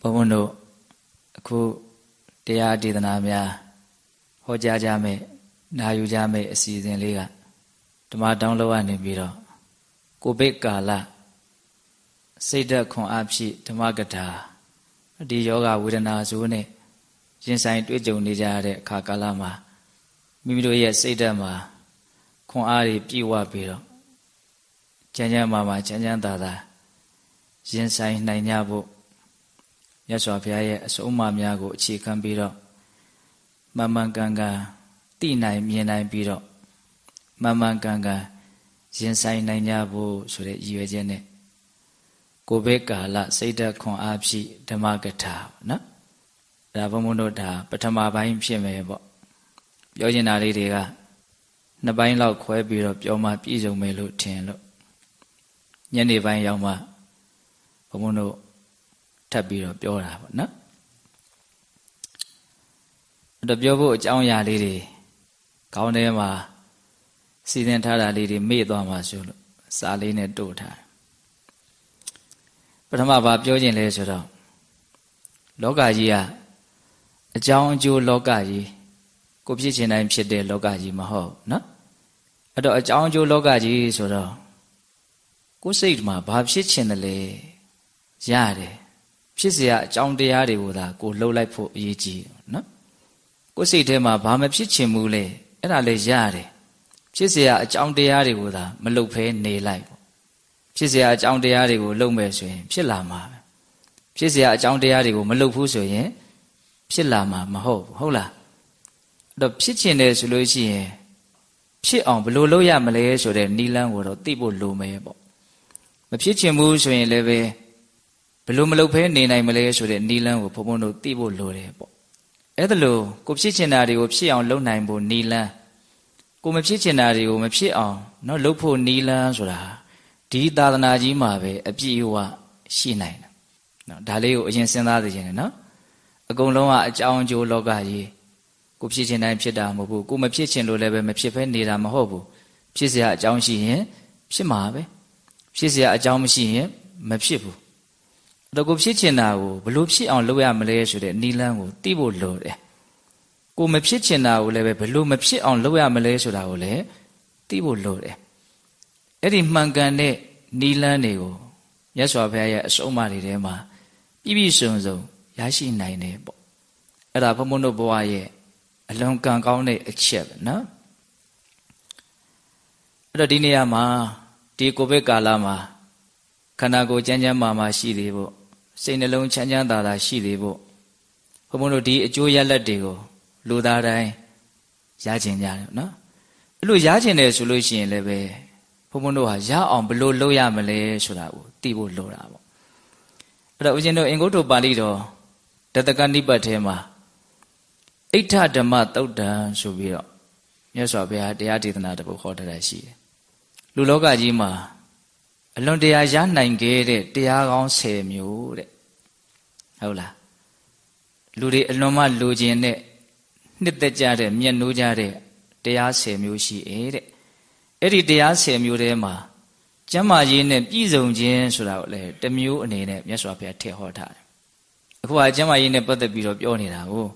ဘုန်းဘုန်းတို့အခုတရားဒေသနာများဟောကြားကြမယ်နာယူကြမယ်အစီအစဉ်လေးကဓမ္မတောင်းလောက်ကနေပြီးတော့ကိုဗစ်ကာလစိတ်ဓာတ်ခွန်အားဖြင့်ဓမ္မကထာဒီယောဂဝေဒနာဇိုးနဲ့ရင်ဆိုင်တွေ့ကြုံနေကြရတဲ့အခါကာလမှာမိမိတို့ရဲ့စိတ်ဓာတ်မှာခွန်အားတွေပြည့်ဝပြီးတော့ချမ်းချမ်းမာမာချမ်းချမ်းသာသာရင်ဆိုင်နိုင်ကြဖို့ မြတ်စွာဘုရားရဲ့အဆုံးအမများကိုအခြေခံပြီးတော့မမှန်ကန်ကန်သိနိုင်မြင်နိုင်ပြီးတော့မမှန်ကန်ကန်ရင်ဆိုင်နိုင်ကြဖို့ဆိုတဲ့ရည်ရွယ်ချက်နဲ့ကိုဘေကာလစိတ်ဓာတ်ခွန်အားဖြင့်ဓမ္မကထာနော်ဒါဘုံဘုံတို့ဒါပထမပိုင်းဖြစ်မယ်ပေါ့ပြောချင်တာလေးတွေကနှစ်ပိုင်းလောက်ခွဲပြီးတော့ပြောမှပြည့်စုံမယ်လို့ထင်လို့ညနေပိုင်းရောက်မှဘုံဘုံတို့ ထပ်ပြီးတော့ပြောတာပေါ့နော်အဲ့တော့ပြောဖို့အကြောင်းအရာလေးတွေခေါင်းထဲမှာစီစဉ်ထားတာလေးတွေမေ့သွားမှာဆိုလို့စာလေးနဲ့တို့ထားတယ်ပထမဘာပြောခြင်းလဲဆိုတော့လောကကြီးကအကြောင်းအကျိုးလောကကြီးကိုဖြစ်ခြင်းတိုင်းဖြစ်တဲ့လောကကြီးမဟုတ်နော်အဲ့တော့အကြောင်းအကျိုးလောကကြီးဆိုတော့ကိုယ်စိတ်မှာဘာဖြစ်ခြင်းလဲရတယ် ဖြစ်เสียအကြောင်းတရားတွေကိုသာကိုလှုပ်လိုက်ဖို့အရေးကြီးနော်ကိုယ်စိတ်ထဲမှာဘာမဖြစ်ချင်ဘူးလေအဲ့ဒါလည်းရတယ်ဖြစ်เสียအကြောင်းတရားတွေကိုသာမလှုပ်ဖဲနေလိုက်ပေါ့ဖြစ်เสียအကြောင်းတရားတွေကိုလှုပ်မယ်ဆိုရင်ဖြစ်လာမှာပဲဖြစ်เสียအကြောင်းတရားတွေကိုမလှုပ်ဘူးဆိုရင်ဖြစ်လာမှာမဟုတ်ဘူးဟုတ်လားအဲ့တော့ဖြစ်ချင်တယ်ဆိုလို့ရှိရင်ဖြစ်အောင်ဘယ်လိုလုပ်ရမလဲဆိုတဲ့နီလန်းကိုတော့သိဖို့လိုမယ်ပေါ့မဖြစ်ချင်ဘူးဆိုရင်လည်းပဲ ဘလို့မလုပ်ဖဲနေနိုင်မလဲဆိုတဲ့နီလန်းကိုဘုံဘုံတို့သိဖို့လိုတယ်ပေါ့အဲ့ဒါလို့ကိုဖြစ်ချင်တာတွေကိုဖြစ်အောင်လုပ်နိုင်ဖို့နီလန်းကိုမဖြစ်ချင်တာတွေကိုမဖြစ်အောင်เนาะလုပ်ဖို့နီလန်းဆိုတာဒီသာသနာကြီးမှာပဲအပြည့်အဝရှိနိုင်တယ်เนาะဒါလေးကိုအရင်စဉ်းစားသိချင်တယ်เนาะအကုန်လုံးကအကြောင်းအကျိုးလောကကြီးကိုဖြစ်ချင်တိုင်းဖြစ်တာမဟုတ်ဘူးကိုမဖြစ်ချင်လို့လည်းပဲမဖြစ်ဖဲနေတာမဟုတ်ဘူးဖြစ်เสียအကြောင်းရှိရင်ဖြစ်မှာပဲဖြစ်เสียအကြောင်းမရှိရင်မဖြစ်ဘူး တော့ကိုဖြစ်ချင်တာကိုဘလို့ဖြစ်အောင်လုပ်ရမလဲဆိုတဲ့နီလန်းကိုသိဖို့လိုတယ်ကိုမဖြစ်ချင်တာကိုလည်းပဲဘလို့မဖြစ်အောင်လုပ်ရမလဲဆိုတာကိုလည်းသိဖို့လိုတယ်အဲ့ဒီမှန်ကန်တဲ့နီလန်းတွေကိုမြတ်စွာဘုရားရဲ့အဆုံးအမတွေထဲမှာပြည့်ပြည့်စုံစုံရရှိနိုင်တယ်ပေါ့အဲ့ဒါဘုံဘုံတို့ဘဝရဲ့အလွန်ကံကောင်းတဲ့အချက်ပဲနော်အဲ့တော့ဒီနေရာမှာဒီကိုဗစ်ကာလမှာခန္ဓာကိုယ်ကျန်းကျန်းမာမာရှိသေးဖို့ စိတ်နှလုံးချမ်းချမ်းသာသာရှိသေးဖို့ဘုံဘုံတို့ဒီအကျိုးရလဒ်တွေကိုလူသားတိုင်းရကျင်ကြတယ်နော်အဲ့လိုရကျင်တယ်ဆိုလို့ရှိရင်လည်းပဲဘုံဘုံတို့ဟာရအောင်ဘလို့လုပ်ရမလဲဆိုတာကိုသိဖို့လိုတာပေါ့အဲ့တော့ဦးဇင်းတို့အင်္ဂုတ္တပါဠိတော်တတကနိပတ်ထဲမှာအိဋ္ဌဓမ္မသုတ်တံဆိုပြီးတော့မြတ်စွာဘုရားတရားဒေသနာတပုတ်ဟောထားတာရှိတယ်လူလောကကြီးမှာ အလွန်တရာရနိုင်ခဲ့တဲ့တရားကောင်း10မျိုးတဲ့ဟုတ်လားလူတွေအလွန်မှလိုချင်တဲ့နှစ်သက်ကြတဲ့မျက်နှိုးကြတဲ့တရား10မျိုးရှိ에တဲ့အဲ့ဒီတရား10မျိုးထဲမှာကျမ်းမာရေးနဲ့ပြည့်စုံခြင်းဆိုတာကိုလည်းတမျိုးအနေနဲ့မြတ်စွာဘုရားထည့်ဟောထားတယ်အခုကကျမ်းမာရေးနဲ့ပတ်သက်ပြီးတော့ပြောနေတာကို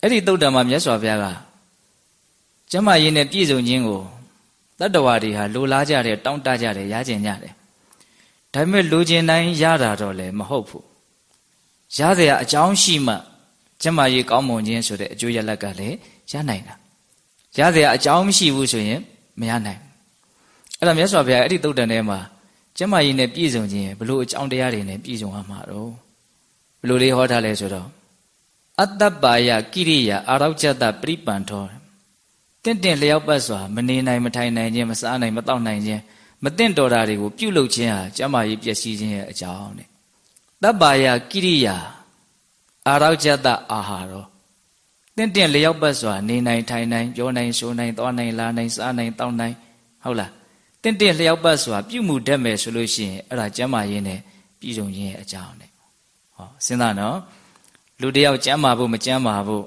အဲ့ဒီသုတ်တံမှာမြတ်စွာဘုရားကကျမ်းမာရေးနဲ့ပြည့်စုံခြင်းကို တတ္တဝါတွေဟာလိုလားကြတယ်တောင့်တကြတယ်ရကျင်ကြတယ်ဒါပေမဲ့လိုချင်တိုင်းရတာတော့လည်းမဟုတ်ဘူးရเสียအကြောင်းရှိမှကျမကြီးကောင်းမွန်ခြင်းဆိုတဲ့အကျိုးရလက်ကလည်းရနိုင်တာရเสียအကြောင်းမရှိဘူးဆိုရင်မရနိုင်အဲ့ဒါမြတ်စွာဘုရားအဲ့ဒီတုတ်တန်ထဲမှာကျမကြီးနဲ့ပြည့်စုံခြင်းဘလို့အကြောင်းတရားတွေနဲ့ပြည့်စုံရမှာတော့ဘလို့လေးဟောထားလဲဆိုတော့အတ္တပါယကိရိယာအာရောကျတပရိပန်ထော တင့်တင့်လျောက်ပတ်စွာမနေနိုင်မထိုင်နိုင်ခြင်းမစားနိုင်မတောက်နိုင်ခြင်းမတင့်တော်တာတွေကိုပြုလုပ်ခြင်းဟာကျမကြီးပျက်စီးခြင်းရဲ့အကြောင်းတဲ့တပ္ပါယကိရိယာအာရောကျတအာဟာရောတင့်တင့်လျောက်ပတ်စွာနေနိုင်ထိုင်နိုင်ပြောနိုင်ဆိုနိုင်သွားနိုင်လာနိုင်စားနိုင်တောက်နိုင်ဟုတ်လားတင့်တင့်လျောက်ပတ်စွာပြုမှုတတ်မယ်ဆိုလို့ရှိရင်အဲ့ဒါကျမကြီးနဲ့ပြည်စုံခြင်းရဲ့အကြောင်းတဲ့ဟောစဉ်းစားနော်လူတယောက်ကျမ်းမာဖို့မကျမ်းမာဖို့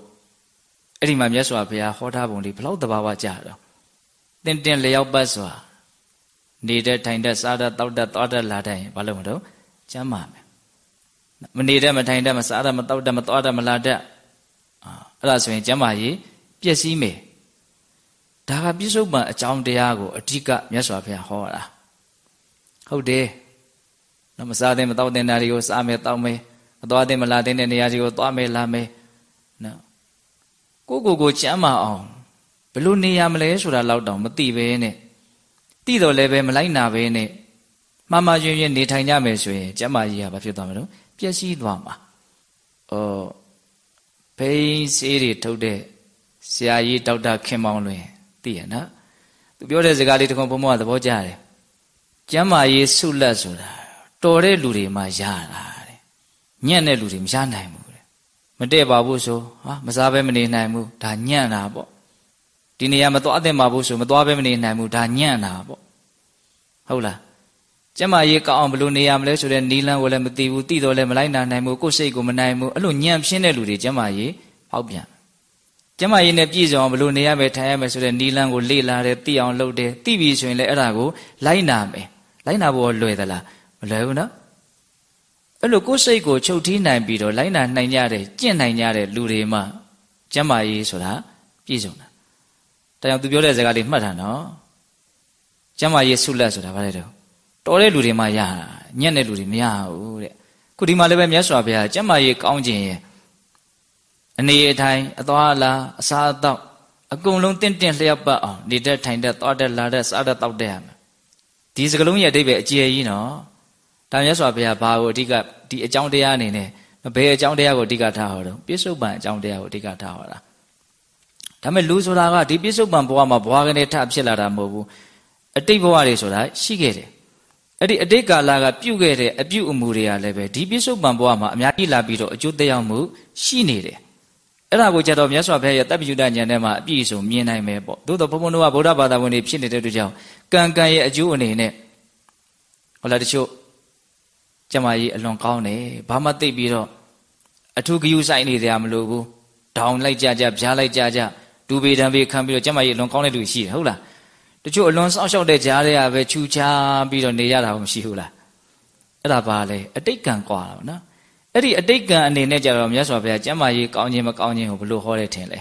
အဲ့ဒီမှာမြတ်စွာဘုရားဟောထားပုံလေးဘလောက်တဘာဝကြတော့တင်းတင်းလျောက်ပတ်စွာနေတဲ့ထိုင်တဲ့စားတဲ့တောက်တဲ့သွားတဲ့လာတဲ့ဘာလို့မလို့ကျမ်းမာမယ်မနေတတ်မထိုင်တတ်မစားတတ်မတောက်တတ်မသွားတတ်မလာတတ်အဲ့ဒါဆိုရင်ကျမ်းမာရေးပျက်စီးမယ်ဒါကပြစ္ဆုတ်ပံအကြောင်းတရားကိုအဓိကမြတ်စွာဘုရားဟောတာဟုတ်တယ်နော်မစားတဲ့မတောက်တဲ့နေရာတွေကိုစားမယ်တောက်မယ်မသွားတဲ့မလာတဲ့နေရာတွေကိုသွားမယ်လာမယ်နော် ကိုကိုကိုကျမ်းမာအောင်ဘယ်လိုနေရမလဲဆိုတာလောက်တောင်မသိပဲနဲ့သိတော့လည်းပဲမလိုက်နာပဲနဲ့မှားမှားယွင်းယွင်းနေထိုင်ကြမယ်ဆိုရင်ကျမ်းမာရေးကဘာဖြစ်သွားမလို့ပျက်စီးသွားမှာဩဘိန်းစေးတွေထုတ်တဲ့ဆရာကြီးဒေါက်တာခင်မောင်လွင်သိရနော်သူပြောတဲ့စကားလေးတခုဘုံဘုံကသဘောကျတယ်ကျမ်းမာရေးဆုလက်ဆိုတာတော်တဲ့လူတွေမှရတာတဲ့ညံ့တဲ့လူတွေမရနိုင်ဘူးတဲ့ မတည့်ပါဘူးဆိုဟာမစားဘဲမနေနိုင်ဘူးဒါညံ့တာပေါ့ဒီနေရာမသွားသင့်ပါဘူးဆိုမသွားဘဲမနေနိုင်ဘူးဒါညံ့တာပေါ့ဟုတ်လားကျမရေးကောင်းအောင်ဘယ်လိုနေရမလဲဆိုတဲ့နီလန်းကိုလည်းမသိဘူးသိတော့လည်းမလိုက်နိုင်နိုင်ဘူးကိုယ်စိတ်ကိုမနိုင်ဘူးအဲ့လိုညံ့ပြင်းတဲ့လူတွေကျမရေးဟောက်ပြန်ကျမရေးနဲ့ပြည့်စုံအောင်ဘယ်လိုနေရမယ်ထိုင်ရမယ်ဆိုတဲ့နီလန်းကိုလေ့လာတယ်သိအောင်လုပ်တယ်သိပြီဆိုရင်လည်းအဲ့ဒါကိုလိုက်နာမယ်လိုက်နာဖို့လွယ်သလားမလွယ်ဘူးနော် အဲ့လိုကိုယ်စိတ်ကိုချုပ်ထီးနိုင်ပြီးတော့လိုက်နာနိုင်ကြတဲ့ကျင့်နိုင်ကြတဲ့လူတွေမှကျမရေးဆိုတာပြည့်စုံတာဒါကြောင့်သူပြောတဲ့စကားလေးမှတ်တာနော်ကျမရေးဆုလက်ဆိုတာဗါလဲတော့တော်တဲ့လူတွေမှရတာညံ့တဲ့လူတွေမရဘူးတဲ့ခုဒီမှာလည်းပဲမြတ်စွာဘုရားကျမရေးကောင်းခြင်းရဲ့အနေအထိုင်အသွားအလာအစားအသောက်အကုန်လုံးတင့်တင့်လျှောက်ပတ်အောင်နေတဲ့ထိုင်တဲ့သွားတဲ့လာတဲ့စားတဲ့တောက်တဲ့ရမယ်ဒီစကလုံးရဲ့အဓိပ္ပာယ်အကျယ်ကြီးနော် ဒါမြတ်စွာဘုရားဘာကိုအဓိကဒီအကြောင်းတရားအနေနဲ့ဘယ်အကြောင်းတရားကိုအဓိကထားဟောတော့ပြစ္ဆုတ်ပံအကြောင်းတရားကိုအဓိကထားဟောတာဒါမဲ့လူဆိုတာကဒီပြစ္ဆုတ်ပံဘဝမှာဘဝကနေထဖြစ်လာတာမဟုတ်ဘူးအတိတ်ဘဝတွေဆိုတာရှိခဲ့တယ်အဲ့ဒီအတိတ်ကာလကပြုခဲ့တဲ့အပြုအမူတွေကလည်းပဲဒီပြစ္ဆုတ်ပံဘဝမှာအများကြီးလာပြီးတော့အကျိုးသက်ရောက်မှုရှိနေတယ်အဲ့ဒါကိုကြတော့မြတ်စွာဘုရားရဲ့တပ်ပိယုဒဉာဏ်ထဲမှာအပြည့်အစုံမြင်နိုင်မယ်ပေါ့သို့တော့ဘုံဘုံတို့ကဗုဒ္ဓဘာသာဝင်တွေဖြစ်နေတဲ့အတွက်ကြောင့်ကံကံရဲ့အကျိုးအနေနဲ့ဟုတ်လားတချို့ ကျမကြီးအလွန်ကောင်းတယ်ဘာမှသိပြီးတော့အထူးဂယုဆိုင်နေကြမလို့ဘူးဒေါင်လိုက်ကြကြဖြားလိုက်ကြကြဒူပေတံပေခံပြီးတော့ကျမကြီးအလွန်ကောင်းတဲ့လူရှိတယ်ဟုတ်လားတချို့အလွန်စောင့်ရှောက်တဲ့ကြားတွေကပဲချူချာပြီးတော့နေရတာမရှိဘူးလားအဲ့ဒါပါလေအတိတ်ကံကွာတာနော်အဲ့ဒီအတိတ်ကံအနေနဲ့ကြတော့မြတ်စွာဘုရားကျမ်းမာရေးကောင်းခြင်းမကောင်းခြင်းကိုဘလို့ဟောတယ်ထင်လဲ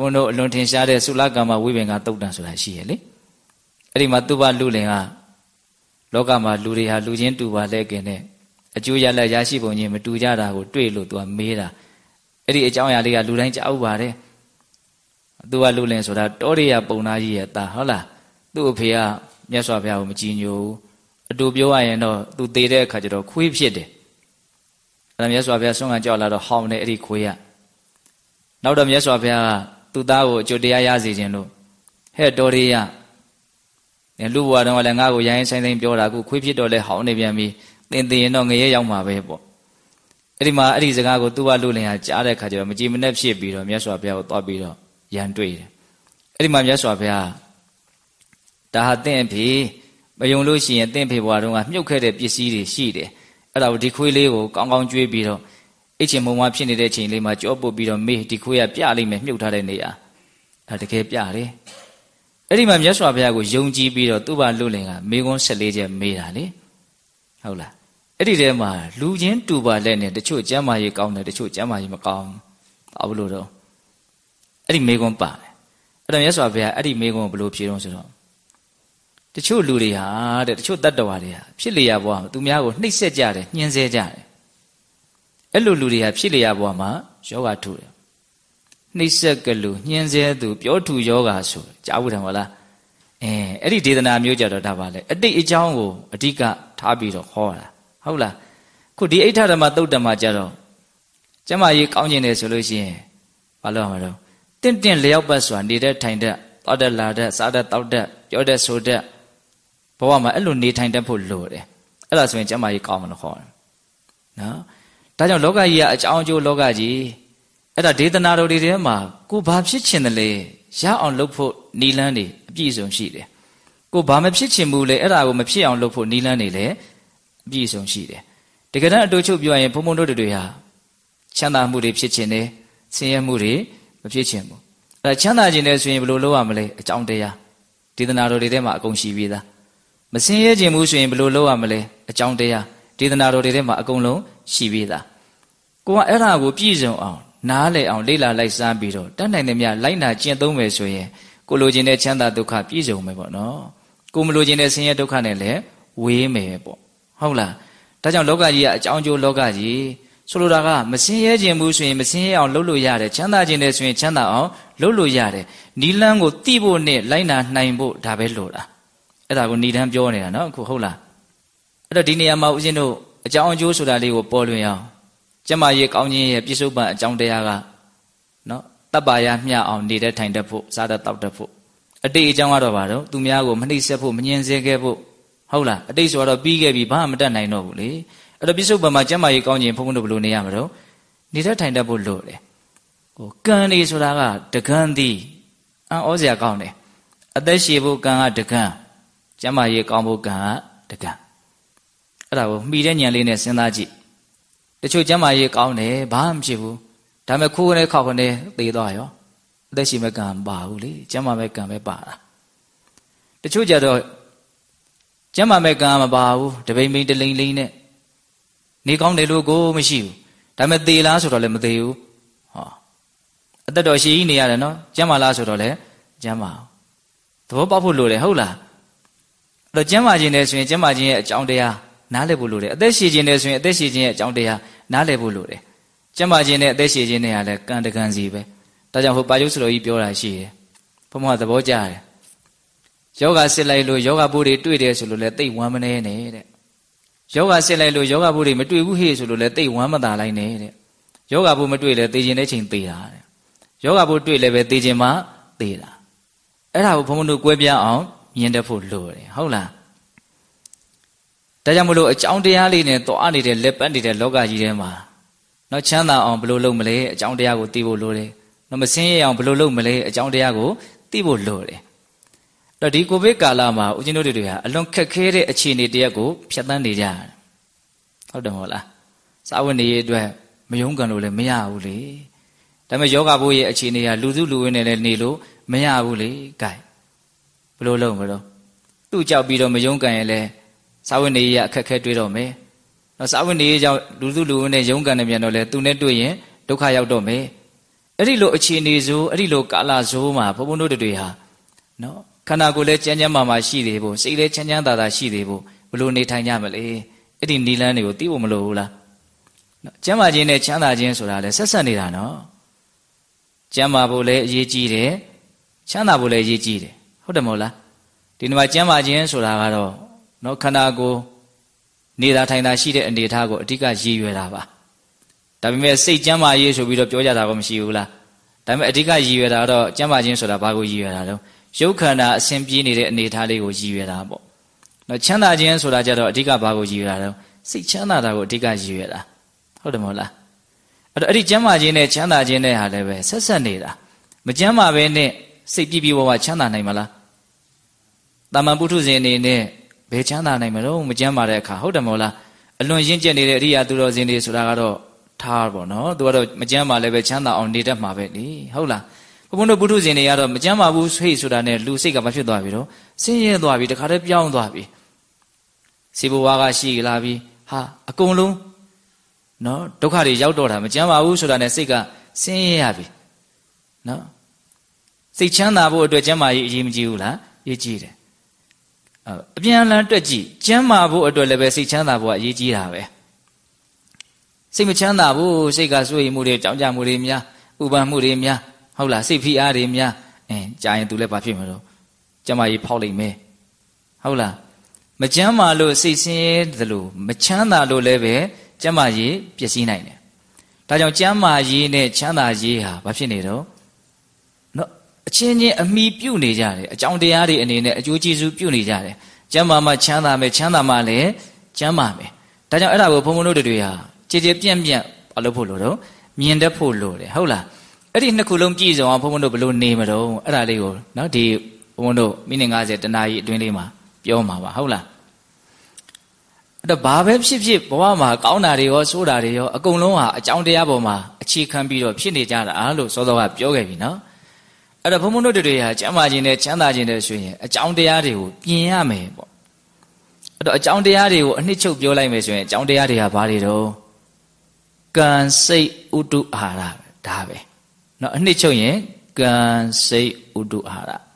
ဘုန်းတို့အလွန်ထင်ရှားတဲ့သုလကမ္မဝိပင်ကတုတ်တန်ဆိုတာရှိရလေအဲ့ဒီမှာသူဘလူလင်က လောကမှာလူတွေဟာလူချင်းတူပါလဲกินတဲ့အကျိုးရလက်ရရှိပုံချင်းမတူကြတာကိုတွေ့လို့သူကမေးတာအဲ့ဒီအကြောင်းအရာလေးကလူတိုင်းကြားဥပါတယ်သူကလူလင်ဆိုတာတောရိယပုံသားကြီးရဲ့သားဟုတ်လားသူ့အဖေကမြတ်စွာဘုရားကိုမကြည်ညိုဘူးအတူပြောရရင်တော့သူသေတဲ့အခါကျတော့ခွေးဖြစ်တယ်အဲ့ဒါမြတ်စွာဘုရားဆုံးခံကြောက်လာတော့ဟောင်းနေအဲ့ဒီခွေးရနောက်တော့မြတ်စွာဘုရားကသူ့သားကိုအကျိုးတရားရစေခြင်းလို့ဟဲ့တော်ရိယ လူဘဝတုန်းကလည်းငါ့ကိုရိုင်းဆိုင်ဆိုင်ပြောတာခုခွေးဖြစ်တော့လဲဟောင်းနေပြန်ပြီသင်သိရင်တော့ငရဲရောက်မှာပဲပေါ့အဲ့ဒီမှာအဲ့ဒီစကားကိုသူ့ဘလူလင်ဟာကြားတဲ့ခါကျတော့မကြည်မနှက်ဖြစ်ပြီးတော့မြတ်စွာဘုရားကိုသွားပြီးတော့ရန်တွေ့တယ်အဲ့ဒီမှာမြတ်စွာဘုရားဒါဟာတင့်အဖေမယုံလို့ရှိရင်တင့်ဖေဘွားတုန်းကမြုပ်ခဲ့တဲ့ပစ္စည်းတွေရှိတယ်အဲ့ဒါကိုဒီခွေးလေးကိုကောင်းကောင်းကျွေးပြီးတော့အိတ်ချင်မုံမဖြစ်နေတဲ့ချိန်လေးမှာကြောပုတ်ပြီးတော့မေးဒီခွေးကပြလိမ့်မယ်မြုပ်ထားတဲ့နေရာအဲတကယ်ပြတယ် အဲ့ဒီမှာမြတ်စွာဘုရားကိုယုံကြည်ပြီးတော့သူ့ဘာလွတ်လင်ကမေကွန်း14ချက်မေးတာလေဟုတ်လားအဲ့ဒီထဲမှာလူချင်းတူပါလက်နဲ့တချို့ကျမ်းမာရေးကောင်းတယ်တချို့ကျမ်းမာရေးမကောင်းဘာလို့တော့အဲ့ဒီမေကွန်းပါတယ်အဲ့တော့မြတ်စွာဘုရားအဲ့ဒီမေကွန်းကိုဘယ်လိုဖြေတော့ဆိုတော့တချို့လူတွေဟာတဲ့တချို့တတ္တဝါတွေဟာဖြစ်လျာဘဝမှာသူများကိုနှိပ်စက်ကြတယ်ညှင်းဆဲကြတယ်အဲ့လိုလူတွေဟာဖြစ်လျာဘဝမှာယောဂထုတယ် နှိပ်စက်ကလူညှင်းဆဲသူပြောထူယောဂဆိုကြားဘူးတယ်မဟုတ်လားအဲအဲ့ဒီဒေသနာမျိုးကြတော့ဒါပါလေအတိတ်အကြောင်းကိုအဓိကထားပြီးတော့ဟောတာဟုတ်လားခုဒီအိဋ္ဌဓမ္မသုတ်တမကြတော့ကျမကြီးကောင်းကျင်တယ်ဆိုလို့ရှိရင်ဘာလို့ရမှာတော့တင့်တင့်လျောက်ပတ်စွာနေတဲ့ထိုင်တဲ့တောက်တဲ့လာတဲ့စားတဲ့တောက်တဲ့ပြောတဲ့ဆိုတဲ့ဘဝမှာအဲ့လိုနေထိုင်တတ်ဖို့လိုတယ်အဲ့ဒါဆိုရင်ကျမကြီးကောင်းမှလို့ခေါ်တယ်နော်ဒါကြောင့်လောကကြီးကအကြောင်းအကျိုးလောကကြီး အဲ့ဒါဒေသနာတော်တွေထဲမှာကိုဘာဖြစ်ချင်တယ်လဲရအောင်လုပ်ဖို့နီလန်းတွေအပြည့်စုံရှိတယ်ကိုဘာမဖြစ်ချင်ဘူးလဲအဲ့ဒါကိုမဖြစ်အောင်လုပ်ဖို့နီလန်းတွေလည်းအပြည့်စုံရှိတယ်တကယ်တမ်းအတူချုပ်ပြောရင်ဘုံဘုံတို့တွေဟာချမ်းသာမှုတွေဖြစ်ချင်တယ်ဆင်းရဲမှုတွေမဖြစ်ချင်ဘူးအဲချမ်းသာခြင်းနဲ့ဆိုရင်ဘယ်လိုလုပ်ရမလဲအကြောင်းတရားဒေသနာတော်တွေထဲမှာအကုန်ရှိပြီးသားမစင်ရဲခြင်းမှုဆိုရင်ဘယ်လိုလုပ်ရမလဲအကြောင်းတရားဒေသနာတော်တွေထဲမှာအကုန်လုံးရှိပြီသားကိုကအဲ့ဒါကိုပြည့်စုံအောင် နားလည်အောင်လေ့လာလိုက်စားပြီးတော့တတ်နိုင်တဲ့မြလိုက်နာကျင့်သုံးမယ်ဆိုရင်ကိုလိုချင်တဲ့ချမ်းသာဒုက္ခပြည့်စုံမယ်ပေါ့နော်ကိုမလိုချင်တဲ့ဆင်းရဲဒုက္ခနဲ့လည်းဝေးမယ်ပေါ့ဟုတ်လားဒါကြောင့်လောကကြီးကအကြောင်းကျိုးလောကကြီးဆိုလိုတာကမစင်းရဲခြင်းဘူးဆိုရင်မစင်းရဲအောင်လုပ်လို့ရတယ်ချမ်းသာခြင်းနဲ့ဆိုရင်ချမ်းသာအောင်လုပ်လို့ရတယ်နီလန်းကိုတိဖို့နဲ့လိုက်နာနိုင်ဖို့ဒါပဲလိုတာအဲ့ဒါကိုဏိဒန်းပြောနေတာနော်အခုဟုတ်လားအဲ့တော့ဒီနေရာမှာဦးဇင်းတို့အကြောင်းအကျိုးဆိုတာလေးကိုပေါ်လွင်အောင် ကျမရေကောင်းခြင်းရဲ့ပြစ္ဆုတ်ပံအကြောင်းတရားကနော်တပ်ပါရမျှအောင်နေတဲ့ထိုင်တတ်ဖို့စားတတ်တောက်တတ်ဖို့အတိတ်အကြောင်းကတော့ဘာတော့သူများကိုမနှိမ့်ဆက်ဖို့မငြင်းဆဲခဲ့ဖို့ဟုတ်လားအတိတ်ဆိုတော့ပြီးခဲ့ပြီဘာမှမတတ်နိုင်တော့ဘူးလေအဲ့တော့ပြစ္ဆုတ်ပံမှာကျမရေကောင်းခြင်းဘုန်းဘုန်းတို့ဘယ်လိုနေရမလို့နေတဲ့ထိုင်တတ်ဖို့လို့လေဟိုကံနေဆိုတာကတကံသည်အံ့ဩစရာကောင်းတယ်အသက်ရှည်ဖို့ကံကတကံကျမရေကောင်းဖို့ကံကတကံအဲ့ဒါကိုမှီတဲ့ညံလေးနဲ့စဉ်းစားကြည့် တချို့ကျမရေးကောင်းတယ်ဘာမှမဖြစ်ဘူးဒါပေမဲ့ခိုးကနေခောက်ကနေသေသွားရောအသက်ရှင်မဲ့ကံပါဘူးလေကျမမဲ့ကံပဲပါတာတချို့ကြတော့ကျမမဲ့ကံမပါဘူးတပိမ့်ပိမ့်တလိမ့်လိမ့်နဲ့နေကောင်းတယ်လို့ကိုမရှိဘူးဒါပေမဲ့သေလားဆိုတော့လည်းမသေဘူးဟောအသက်တော်ရှိနေရတယ်နော်ကျမလားဆိုတော့လည်းကျမသဘောပေါက်ဖို့လိုတယ်ဟုတ်လားအဲ့တော့ကျမ်းမာခြင်းနဲ့ဆိုရင်ကျမ်းမာခြင်းရဲ့အကြောင်းတရား နားလည်ဖို့လိုတယ်အသက်ရှည်ခြင်းနဲ့ဆိုရင်အသက်ရှည်ခြင်းရဲ့အကြောင်းတရားနားလည်ဖို့လိုတယ်ကျမ်းမာခြင်းနဲ့အသက်ရှည်ခြင်းနဲ့ကလည်းကံတကံစီပဲဒါကြောင့်ဟိုပါကျုပ်စတော်ကြီးပြောတာရှိတယ်ဘုမသဘောကျတယ်ယောဂစစ်လိုက်လို့ယောဂဘုတွေတွေ့တယ်ဆိုလို့လည်းတိတ်ဝမ်းမနေနဲ့တဲ့ယောဂစစ်လိုက်လို့ယောဂဘုတွေမတွေ့ဘူးဟေ့ဆိုလို့လည်းတိတ်ဝမ်းမသာလိုက်နဲ့တဲ့ယောဂဘုမတွေ့လဲသေခြင်းတဲ့ချိန်သေတာတဲ့ယောဂဘုတွေ့လဲပဲသေခြင်းမှသေတာအဲ့ဒါကိုဘုံဘုံတို့ကွဲပြားအောင်မြင်တတ်ဖို့လိုတယ်ဟုတ်လား ဒါကြောင့်မလို့အကြောင်းတရားလေးနဲ့သွားနေတဲ့လက်ပတ်နေတဲ့လောကကြီးထဲမှာနော်ချမ်းသာအောင်ဘယ်လိုလုပ်မလဲအကြောင်းတရားကိုသိဖို့လိုတယ်နော်မစင်းရအောင်ဘယ်လိုလုပ်မလဲအကြောင်းတရားကိုသိဖို့လိုတယ်အဲ့တော့ဒီကိုဗစ်ကာလမှာဦးဇင်းတို့တွေဟာအလွန်ခက်ခဲတဲ့အခြေအနေတရက်ကိုဖြတ်သန်းနေကြတယ်ဟုတ်တယ်မဟုတ်လားစာဝတ်နေရေးအတွက်မယုံကန်လို့လည်းမရဘူးလေဒါပေမဲ့ယောဂဘိုးရဲ့အခြေအနေကလူစုလူဝင်းနဲ့လည်းနေလို့မရဘူးလေဂိုင်ဘယ်လိုလုပ်မလို့သူ့ကြောက်ပြီးတော့မယုံကန်ရင်လည်း စာဝတ်နေရအခက်ခဲတွေ့တော့မယ်။နော်စာဝတ်နေရကြောင့်လူစုလူဝန်းနဲ့ရုန်းကန်နေပြန်တော့လေသူနဲ့တွေ့ရင်ဒုက္ခရောက်တော့မယ်။အဲ့ဒီလိုအခြေအနေဆိုအဲ့ဒီလိုကာလဆိုးမှာဘုံဘုံတို့တွေဟာနော်ခန္ဓာကိုယ်လည်းကျန်းကျန်းမာမာရှိသေးဖို့စိတ်လည်းချမ်းချမ်းသာသာရှိသေးဖို့ဘလို့နေထိုင်ကြမလဲ။အဲ့ဒီနီလန်းတွေကိုသိဖို့မလိုဘူးလား။နော်ကျမ်းမာခြင်းနဲ့ချမ်းသာခြင်းဆိုတာလည်းဆက်ဆက်နေတာနော်။ကျမ်းမာဖို့လည်းအရေးကြီးတယ်။ချမ်းသာဖို့လည်းအရေးကြီးတယ်။ဟုတ်တယ်မဟုတ်လား။ဒီနေ့မှာကျမ်းမာခြင်းဆိုတာကတော့ နော်ခန္ဓာကိုယ်နေတာထိုင်တာရှိတဲ့အနေအထားကိုအဓိကရည်ရွယ်တာပါဒါပေမဲ့စိတ်ကျမ်းမာရေးဆိုပြီးတော့ပြောကြတာတော့မရှိဘူးလားဒါပေမဲ့အဓိကရည်ရွယ်တာတော့ကျမ်းမာခြင်းဆိုတာဘာကိုရည်ရွယ်တာတော့ရုပ်ခန္ဓာအစဉ်ပြေးနေတဲ့အနေအထားလေးကိုရည်ရွယ်တာပေါ့နော်ချမ်းသာခြင်းဆိုတာကြတော့အဓိကဘာကိုရည်ရွယ်တာတော့စိတ်ချမ်းသာတာကိုအဓိကရည်ရွယ်တာဟုတ်တယ်မဟုတ်လားအဲ့တော့အဲ့ဒီကျမ်းမာခြင်းနဲ့ချမ်းသာခြင်းနဲ့ဟာလည်းပဲဆက်ဆက်နေတာမကျမ်းမာပဲနဲ့စိတ်ပြည့်ပြည့်ဝဝချမ်းသာနိုင်မလားတာမန်ပုထုဇဉ်အနေနဲ့ ဘယ်ချမ်းသာနိုင်မလို့မကြမ်းပါတဲ့အခါဟုတ်တယ်မဟုတ်လားအလွန်ရင့်ကျက်နေတဲ့အရိယာသူတော်စင်တွေဆိုတာကတော့ထားပေါ့နော်သူကတော့မကြမ်းပါလည်းပဲချမ်းသာအောင်နေတတ်မှာပဲလေဟုတ်လားဘုန်းဘုန်းတို့ဘုထုဇင်တွေကတော့မကြမ်းပါဘူးဆိတ်ဆိုတာနဲ့လူစိတ်ကမဖြစ်သွားပြီတော့ဆင်းရဲသွားပြီတခါတည်းပြောင်းသွားပြီစေဘဝါကရှိလာပြီဟာအကုန်လုံးနော်ဒုက္ခတွေရောက်တော့တာမကြမ်းပါဘူးဆိုတာနဲ့စိတ်ကဆင်းရဲရပြီနော်စိတ်ချမ်းသာဖို့အတွက်ကျမ်းမာရေးအရေးမကြီးဘူးလားအရေးကြီးတယ် အပြန်အလှန်တွက်ကြည့်ကျမ်းမာဖို့အတွက်လည်းပဲစိတ်ချမ်းသာဖို့အရေးကြီးတာပဲစိတ်မချမ်းသာဘူးစိတ်ကစိုးရိမ်မှုတွေကြောင်ကြမှုတွေများဥပန်မှုတွေများဟုတ်လားစိတ်ဖိအားတွေများအင်းကြာရင် तू လည်းဘာဖြစ်မလို့ကျမ်းမာရေးဖောက်လိမ့်မယ်ဟုတ်လားမချမ်းမာလို့စိတ်ဆင်းရဲသလိုမချမ်းသာလို့လည်းပဲကျမ်းမာရေးပျက်စီးနိုင်တယ်ဒါကြောင့်ကျမ်းမာရေးနဲ့ချမ်းသာရေးဟာဘာဖြစ်နေတော့ အချင်းချင်းအမိပြုတ်နေကြတယ်အကြောင်းတရားတွေအနေနဲ့အကျိုးကျေးဇူးပြုတ်နေကြတယ်ကျမ်းမာမှချမ်းသာမယ်ချမ်းသာမှလည်းကျမ်းမာမယ်ဒါကြောင့်အဲ့ဒါကိုဘုံဘုံတို့တွေဟာကြည်ကြည်ပြန့်ပြန့်မလုပ်ဖို့လိုတော့မြင်တတ်ဖို့လိုတယ်ဟုတ်လားအဲ့ဒီနှစ်ခုလုံးပြည့်စုံအောင်ဘုံဘုံတို့ဘယ်လိုနေမတော့အဲ့ဒါလေးကိုနော်ဒီဘုံဘုံတို့မိနစ်90တနာရီအတွင်းလေးမှာပြောမှာပါဟုတ်လားအဲ့တော့ဘာပဲဖြစ်ဖြစ်ဘဝမှာကောင်းတာတွေရောဆိုးတာတွေရောအကုန်လုံးဟာအကြောင်းတရားပေါ်မှာအခြေခံပြီးတော့ဖြစ်နေကြတာလို့စောစောကပြောခဲ့ပြီနော် အဲ့တော့ဘုံဘုံတို့တွေဟာကျမ်းမာခြင်းနဲ့ချမ်းသာခြင်းနဲ့ဆိုရင်အကြောင်းတရားတွေကိုပြင်ရမယ်ပေါ့အဲ့တော့အကြောင်းတရားတွေကိုအနှစ်ချုပ်ပြောလိုက်မယ်ဆိုရင်အကြောင်းတရားတွေကဘာတွေတော့ ကံစိတ်ဥတုအာဟာရဒါပဲเนาะအနှစ်ချုပ်ရင်ကံစိတ်ဥတုအာဟာရ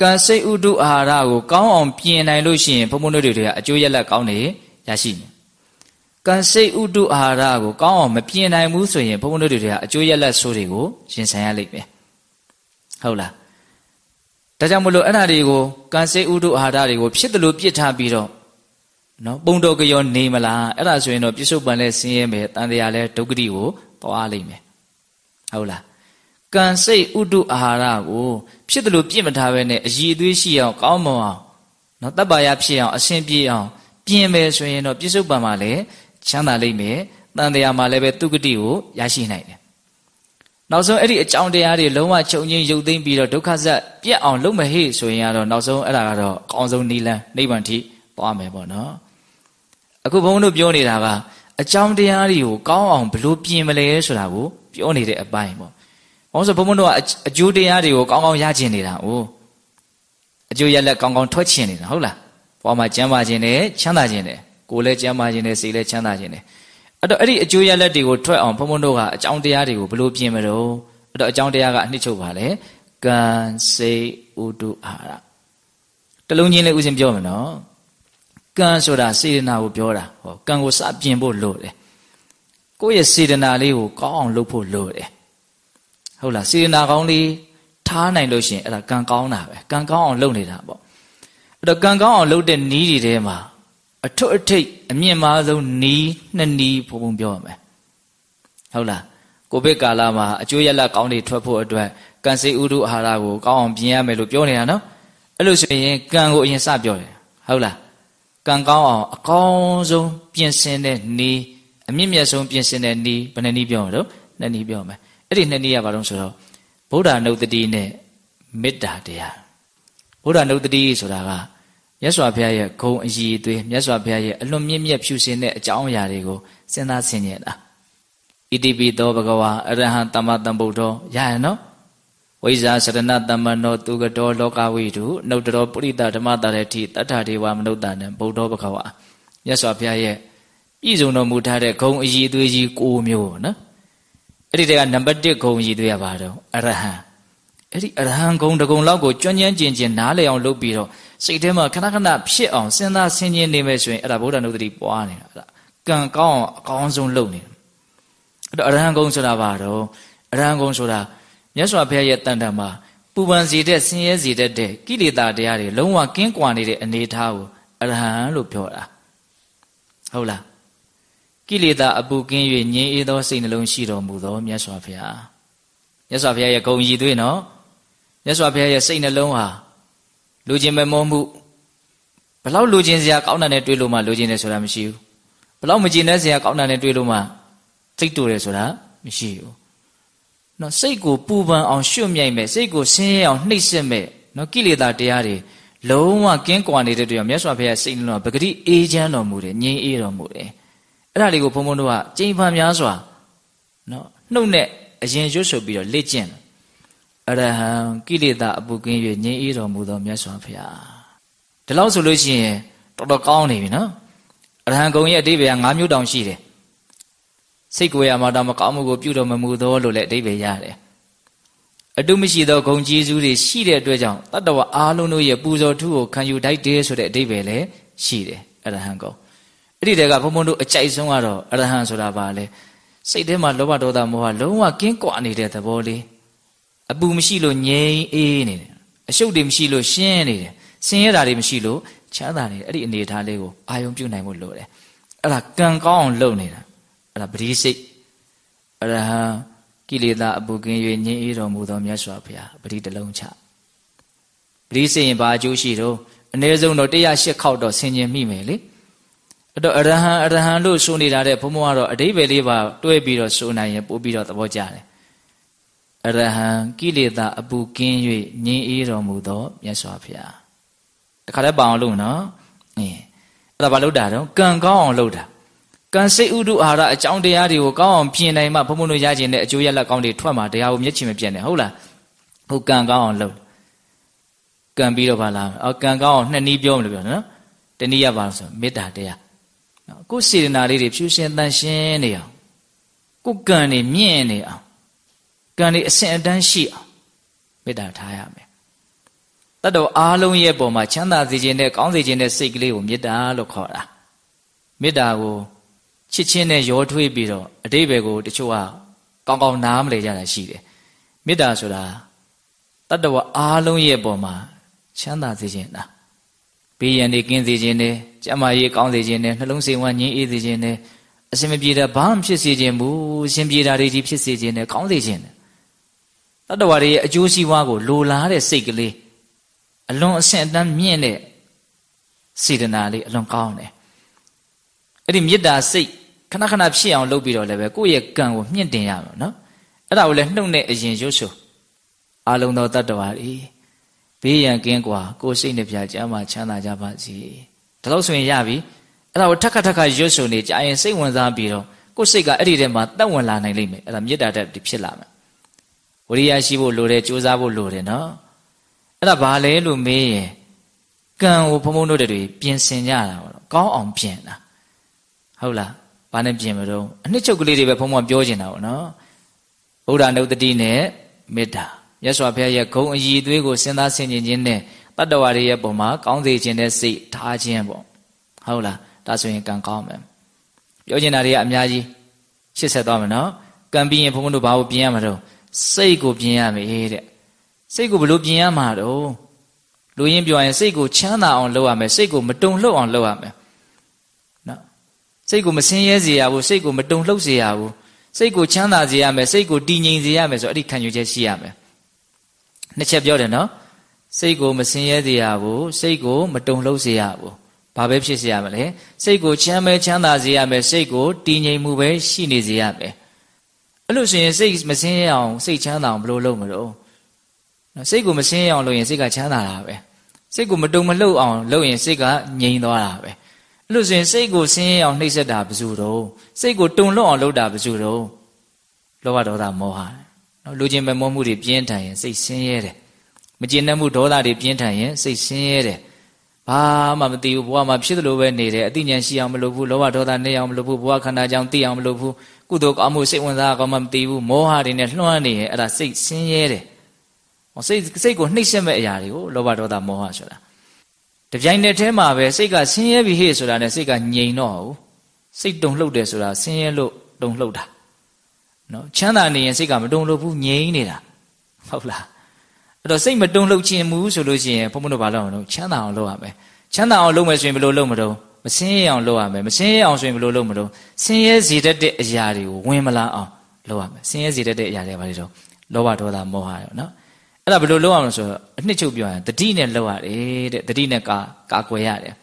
ကံစိတ်ဥတုအာဟာရကိုကောင်းအောင်ပြင်နိုင်လို့ရှိရင်ဘုံဘုံတို့တွေကအကျိုးရလဒ်ကောင်းတွေရရှိတယ်ကံစိတ်ဥတုအာဟာရကိုကောင်းအောင်မပြင်နိုင်ဘူးဆိုရင်ဘုံဘုံတို့တွေကအကျိုးရလဒ်ဆိုးတွေကိုရင်ဆိုင်ရလိမ့်မယ် ဟုတ်လားဒါကြောင့်မလို့အဲ့ဓာတွေကိုကံစိတ်ဥတုအာဟာရတွေကိုဖြစ်တယ်လို့ပြစ်ထားပြီးတော့နော်ပုံတော်ကြောနေမလားအဲ့ဒါဆိုရင်တော့ပြစ္ဆုတ်ပန်လဲဆင်းရဲမယ်တန်တရားလဲဒုက္ခတိကိုသွားလိမ့်မယ်ဟုတ်လားကံစိတ်ဥတုအာဟာရကိုဖြစ်တယ်လို့ပြစ်မထားပဲနဲ့အည်အသွေးရှိအောင်ကောင်းမွန်အောင်နော်တပ်ပါရဖြစ်အောင်အရှင်ပြေအောင်ပြင်မယ်ဆိုရင်တော့ပြစ္ဆုတ်ပန်မှာလည်းချမ်းသာလိမ့်မယ်တန်တရားမှာလည်းပဲဒုက္ခတိကိုရရှိနိုင်တယ် နောက်ဆုံးအဲ့ဒီအကြောင်းတရားတွေလုံးဝချုပ်ငင်းရုပ်သိမ်းပြီးတော့ဒုက္ခဇက်ပြတ်အောင်လုပ်မဟေ့ဆိုရင်ကတော့နောက်ဆုံးအဲ့ဒါကတော့အကောင်းဆုံးနိလန်းနိဗ္ဗာန်ထိသွားမယ်ပေါ့နော်အခုဘုန်းတို့ပြောနေတာကအကြောင်းတရားတွေကိုကောင်းအောင်ဘလို့ပြင်မလဲဆိုတာကိုပြောနေတဲ့အပိုင်းပေါ့။ဘာလို့ဆိုဘုန်းဘုန်းတို့ကအကျိုးတရားတွေကိုကောင်းကောင်းရကျင်နေတာ။အိုးအကျိုးရလက်ကောင်းကောင်းထွက်ချင်နေတာဟုတ်လား။ဘောမှာကျမ်းမာခြင်းနဲ့ချမ်းသာခြင်းနဲ့ကိုယ်လည်းကျမ်းမာခြင်းနဲ့စိတ်လည်းချမ်းသာခြင်းနဲ့ အဲ့တော့အဲ့ဒီအကျိုးရလက်တွေကိုထွက်အောင်ဘုန်းဘုန်းတို့ကအကြောင်းတရားတွေကိုဘလို့ပြင်မလို့အဲ့တော့အကြောင်းတရားကအနှစ်ချုပ်ပါလေကံစိတ်ဥဒုအာရတလုံးချင်းလေးဥစဉ်ပြောမယ်နော်ကံဆိုတာစေတနာကိုပြောတာဟောကံကိုစပြင်ဖို့လိုတယ်ကိုယ့်ရဲ့စေတနာလေးကိုကောင်းအောင်လုပ်ဖို့လိုတယ်ဟုတ်လားစေတနာကောင်းလေးထားနိုင်လို့ရှိရင်အဲ့ဒါကံကောင်းတာပဲကံကောင်းအောင်လုပ်နေတာပေါ့အဲ့တော့ကံကောင်းအောင်လုပ်တဲ့နီးတွေထဲမှာ အထွတ်အထိပ်အမြင့်မားဆုံးနီးနှစ်နီးဘုံဘုံပြောရမယ်ဟုတ်လားကိုဗစ်ကာလမှာအကျိုးရလကောင်းတွေထွက်ဖို့အတွက်ကံစိတ်ဥဒုအာဟာရကိုကောင်းအောင်ပြင်ရမယ်လို့ပြောနေတာနော်အဲ့လိုဆိုရင်ကံကိုအရင်စပြောတယ်ဟုတ်လားကံကောင်းအောင်အကောင်းဆုံးပြင်ဆင်တဲ့နီးအမြင့်မြတ်ဆုံးပြင်ဆင်တဲ့နီးဘယ်နှနီးပြောမလို့နှစ်နီးပြောမယ်အဲ့ဒီနှစ်နီးကဘာလို့ဆိုတော့ဗုဒ္ဓနုတတိနဲ့မေတ္တာတရားဗုဒ္ဓနုတတိဆိုတာက မြတ်စွာဘုရားရဲ့ဂုံအည်အသွေးမြတ်စွာဘုရားရဲ့အလွန်မြင့်မြတ်ဖြူစင်တဲ့အကြောင်းအရာတွေကိုစဉ်းစားဆင်ခြင်တာဣတိပိသောဘဂဝါအရဟံသမ္မာသမ္ဗုဒ္ဓောရရနော်ဝိဇာစရဏတမ္မနောသူကတော်လောကဝိတုနှုတ်တော်ပုရိသဓမ္မတာရတိတတ္ထာဒေဝမနုဿာနံဗုဒ္ဓဘဂဝါမြတ်စွာဘုရားရဲ့ပြည့်စုံတော်မူထားတဲ့ဂုံအည်အသွေးကြီး၉မျိုးနော်အဲ့ဒီတကနံပါတ်1ဂုံအည်အသွေးရပါတော့အရဟံအဲ့ဒီအရဟံဂုံတကုံလောက်ကိုကြွញ្ញမ်းကျင်ကျင်နားလည်အောင်လုပ်ပြီးတော့ စိတ်ထဲမှာခဏခဏဖြစ်အောင်စဉ်းစားဆင်ခြင်နေမယ်ဆိုရင်အဲ့ဒါဗုဒ္ဓနုဒတိပွားနေတာအဲ့ဒါကံကောင်းအောင်အကောင်းဆုံးလုပ်နေတယ်အဲ့တော့အရဟံဂုံဆိုတာဘာတော့အရဟံဂုံဆိုတာမြတ်စွာဘုရားရဲ့တန်တံမှာပူပန်စေတဲ့ဆင်းရဲစေတတ်တဲ့ကိလေသာတရားတွေလုံးဝကင်းကွာနေတဲ့အနေအထားကိုအရဟံလို့ပြောတာဟုတ်လားကိလေသာအပူကင်း၍ငြိမ်းအေးသောစိတ်နှလုံးရှိတော်မူသောမြတ်စွာဘုရားမြတ်စွာဘုရားရဲ့ဂုံရည်သွေးနော်မြတ်စွာဘုရားရဲ့စိတ်နှလုံးဟာ လူချင်းမမောမှုဘလောက်လူချင်းစရာကောင်းတာနဲ့တွေ့လို့မှလူချင်းတယ်ဆိုတာမရှိဘူးဘလောက်မကျင်တဲ့စရာကောင်းတာနဲ့တွေ့လို့မှစိတ်တူတယ်ဆိုတာမရှိဘူးနော်စိတ်ကိုပူပန်အောင်ရွှွတ်မြိုက်မဲ့စိတ်ကိုဆင်းရဲအောင်နှိပ်စက်မဲ့နော်ကိလေသာတရားတွေလုံးဝကင်းကွာနေတဲ့တွေ့ရမြတ်စွာဘုရားစိတ်လုံးပဂတိအေးချမ်းတော်မူတယ်ငြိမ်းအေးတော်မူတယ်အဲ့ဒါလေးကိုဘုံဘုံတို့ကကြိမ်ဖန်များစွာနော်နှုတ်နဲ့အရင်ရွတ်ဆိုပြီးတော့လေ့ကျင့် အရဟံကိလေသာအပုကင်း၍ငြိမ်းအေးတော်မူသောမြတ်စွာဘုရားဒီလောက်ဆိုလို့ရှိရင်တော်တော်ကောင်းနေပြီနော်အရဟံဂုံရဲ့အတိပ္ပယ်က၅မျိုးတောင်ရှိတယ်စိတ်ကိုယ်ရမှာတော့မကောင်းမှုကိုပြုတော်မမူသောလို့လည်းအတိပ္ပယ်ရတယ်အတုမရှိသောဂုံကျေးဇူးတွေရှိတဲ့အတွက်ကြောင့်တတ္တဝအားလုံးတို့ရဲ့ပူဇော်ထုကိုခံယူတိုက်တယ်ဆိုတဲ့အတိပ္ပယ်လည်းရှိတယ်အရဟံဂုံအဲ့ဒီတည်းကဘုံဘုံတို့အကြိုက်ဆုံးကတော့အရဟံဆိုတာပါလေစိတ်ထဲမှာလောဘဒေါသမောဟလုံးဝကင်းကွာနေတဲ့သဘောလေး အပူမရှိလို့ငြိမ်အေးနေတယ်အရှုပ်တွေမရှိလို့ရှင်းနေတယ်ဆင်းရဲတာတွေမရှိလို့ချမ်းသာနေတယ်အဲ့ဒီအနေအထားလေးကိုအာယုံပြုနိုင်ဖို့လိုတယ်အဲ့ဒါကံကောင်းအောင်လုပ်နေတာအဲ့ဒါပရိစိတ်အရဟံကိလေသာအပူကင်း၍ငြိမ်းအေးတော်မူသောမြတ်စွာဘုရားပရိတလုံးချပရိစိတ်ရင်ဘာအကျိုးရှိတော့အနည်းဆုံးတော့108ခေါက်တော့ဆင်ញင်မိမယ်လေအဲ့တော့အရဟံအရဟံလို့ဆိုနေတာတဲ့ဘုံဘုံကတော့အတိဘယ်လေးပါတွဲပြီးတော့ဆိုနိုင်ရင်ပို့ပြီးတော့သဘောကျတယ် အရဟံကိလေသာအပူကင်း၍ငြိမ်းအေးတော်မူသောမြတ်စွာဘုရားတခါတည်းပအောင်လို့နော်အင်းအဲ့ဒါဘာလို့တာတော့ကံကောင်းအောင်လုပ်တာကံစိတ်ဥဒုအာဟာရအကြောင်းတရားတွေကိုကောင်းအောင်ပြင်နိုင်မှဘုံဘုံတို့ရခြင်းတဲ့အကျိုးရလဒ်ကောင်းတွေထွက်မှာတရားကိုမျက်ချင်မပြတ်နဲ့ဟုတ်လားဟုတ်ကံကောင်းအောင်လုပ်ကံပြီးတော့ဗာလားအော်ကံကောင်းအောင်နှစ်နည်းပြောမလို့ပြောနော်တနည်းရပါဆိုမေတ္တာတရားနော်ကိုယ်စေတနာလေးတွေဖြူရှင်တန်ရှင်းနေအောင်ကိုကံနေမြင့်နေအောင် ကံနေအဆင့်အတန်းရှိအောင်မေတ္တာထားရမယ်တတ်တော်အားလုံးရဲ့ပုံမှာချမ်းသာစေခြင်းနဲ့ကောင်းစေခြင်းနဲ့စိတ်ကလေးကိုမေတ္တာလို့ခေါ်တာမေတ္တာကိုချစ်ချင်းနဲ့ရောထွေးပြီးတော့အတိဘယ်ကိုတချို့ကကောင်းကောင်းနားမလဲကြတာရှိတယ်မေတ္တာဆိုတာတတ္တဝအားလုံးရဲ့ပုံမှာချမ်းသာစေခြင်းလားဘေးရန်တွေကင်းစေခြင်းနဲ့ကျမ်းမာရေးကောင်းစေခြင်းနဲ့နှလုံးစိမ်ဝမ်းငြိမ်းအေးစေခြင်းနဲ့အစင်မပြေတာဘာမှဖြစ်စေခြင်းမူအရှင်ပြေတာတွေကြီးဖြစ်စေခြင်းနဲ့ကောင်းစေခြင်းနဲ့ တတဝါတွေရဲ့အကျိုးစီးပွားကိုလိုလားတဲ့စိတ်ကလေးအလွန်အဆင့်အတန်းမြင့်တဲ့စေတနာလေးအလွန်ကောင်းတယ်အဲ့ဒီမေတ္တာစိတ်ခဏခဏဖြစ်အောင်လုပ်ပြီးတော့လည်းပဲကိုယ့်ရဲ့ကံကိုမြင့်တင်ရမှာနော်အဲ့ဒါကိုလည်းနှုတ်နဲ့အရင်ရွှေ့ဆိုအာလုံသောတတ္တဝါတွေဘေးရန်ကင်းကွာကိုယ်စိတ်နှပြကြမ်းမှချမ်းသာကြပါစေဒါလို့ဆိုရင်ရပြီအဲ့ဒါကိုထက်ခါထက်ခါရွှေ့ဆိုနေကြရင်စိတ်ဝင်စားပြီးတော့ကိုယ်စိတ်ကအဲ့ဒီထဲမှာတက်ဝင်လာနိုင်လိမ့်မယ်အဲ့ဒါမေတ္တာတက်ဖြစ်လာမယ် ဝရိယရှိဖို့လိုတယ်ကြိုးစားဖို့လိုတယ်နော်အဲ့ဒါဘာလဲလို့မေးရင်ကံကိုဘုံဘုံတို့တွေပြင်ဆင်ကြတာပေါ့ကောင်းအောင်ပြင်တာဟုတ်လားဘာနဲ့ပြင်မလို့အနှစ်ချုပ်ကလေးတွေပဲဘုံဘုံပြောနေတာပေါ့နော်ဗုဒ္ဓနုတ္တိနဲ့မေတ္တာမြတ်စွာဘုရားရဲ့ဂုံအည်သွေးကိုစဉ်းစားဆင်ခြင်ခြင်းနဲ့တတ္တဝါတွေရဲ့ပုံမှာကောင်းစေခြင်းနဲ့စိတ်ထားခြင်းပေါ့ဟုတ်လားဒါဆိုရင်ကံကောင်းမယ်ပြောချင်တာတွေကအများကြီးရှစ်ဆက်သွားမယ်နော်ကံပြီးရင်ဘုံဘုံတို့ဘာကိုပြင်ရမှာတော့ စိတ်ကိုပြင်ရမယ်တဲ့စိတ်ကိုဘလို့ပြင်ရမှာတော့လူရင်းပြောရင်စိတ်ကိုချမ်းသာအောင်လုပ်ရမယ်စိတ်ကိုမတုံလှုပ်အောင်လုပ်ရမယ်နော်စိတ်ကိုမဆင်းရဲစေရဘူးစိတ်ကိုမတုံလှုပ်စေရဘူးစိတ်ကိုချမ်းသာစေရမယ်စိတ်ကိုတည်ငြိမ်စေရမယ်ဆိုအဲ့ဒီခံယူချက်ရှိရမယ်နှစ်ချက်ပြောတယ်နော်စိတ်ကိုမဆင်းရဲစေရဘူးစိတ်ကိုမတုံလှုပ်စေရဘူးဘာပဲဖြစ်စေရမလဲစိတ်ကိုချမ်းပဲချမ်းသာစေရမယ်စိတ်ကိုတည်ငြိမ်မှုပဲရှိနေစေရမယ် အဲ့လိုဆိုရင်စိတ်မဆင်းရဲအောင်စိတ်ချမ်းသာအောင်ဘယ်လိုလုပ်မလို့နော်စိတ်ကိုမဆင်းရဲအောင်လုပ်ရင်စိတ်ကချမ်းသာတာပဲစိတ်ကိုမတုံမလှုပ်အောင်လုပ်ရင်စိတ်ကငြိမ်သွားတာပဲအဲ့လိုဆိုရင်စိတ်ကိုဆင်းရဲအောင်နှိပ်စက်တာဘယ်သူတော့စိတ်ကိုတုံလှုပ်အောင်လုပ်တာဘယ်သူတော့လောဘဒေါသမောဟနော်လူချင်းပဲမောမှုတွေပြင်းထန်ရင်စိတ်ဆင်းရဲတယ်မကျေနပ်မှုဒေါသတွေပြင်းထန်ရင်စိတ်ဆင်းရဲတယ်ဘာမှမသိဘူးဘဝမှာဖြစ်သလိုပဲနေတယ်အသိဉာဏ်ရှိအောင်မလုပ်ဘူးလောဘဒေါသနေအောင်မလုပ်ဘူးဘဝခန္ဓာကြောင့်သိအောင်မလုပ်ဘူး ကုသိုလ်ကောင်းမှုစိတ်ဝင်စားအောင်မသိဘူးမောဟတွေနဲ့လွှမ်းနေရင်အဲ့ဒါစိတ်ဆင်းရဲတယ်ဟောစိတ်စိတ်ကိုနှိပ်စက်မဲ့အရာတွေကိုလောဘဒေါသမောဟဆိုတာတပြိုင်တည်းထဲမှာပဲစိတ်ကဆင်းရဲပြီဟေ့ဆိုတာနဲ့စိတ်ကငြိမ်တော့ဘူးစိတ်တုံလှုပ်တယ်ဆိုတာဆင်းရဲလို့တုံလှုပ်တာနော်ချမ်းသာနေရင်စိတ်ကမတုံလှုပ်ဘူးငြိမ်နေတာဟုတ်လားအဲ့တော့စိတ်မတုံလှုပ်ခြင်းမူဆိုလို့ရှိရင်ဘုန်းဘုန်းတို့ဘာလုပ်အောင်လုပ်ချမ်းသာအောင်လုပ်ရမယ်ချမ်းသာအောင်လုပ်မယ်ဆိုရင်ဘယ်လိုလုပ်မလို့ မဆင်းရဲအောင်လုပ်ရမယ်မဆင်းရဲအောင်ဆိုရင်ဘယ်လိုလုပ်မလို့ဆင်းရဲစေတတ်တဲ့အရာတွေကိုဝင်မလာအောင်လုပ်ရမယ်ဆင်းရဲစေတတ်တဲ့အရာတွေဘာတွေတော့လောဘဒေါသမောဟရောနော်အဲ့ဒါဘယ်လိုလုပ်အောင်လဲဆိုတော့အနှစ်ချုပ်ပြောရင်တတိနဲ့လုပ်ရတယ်တဲ့တတိနဲ့ကာကာကွယ်ရတယ်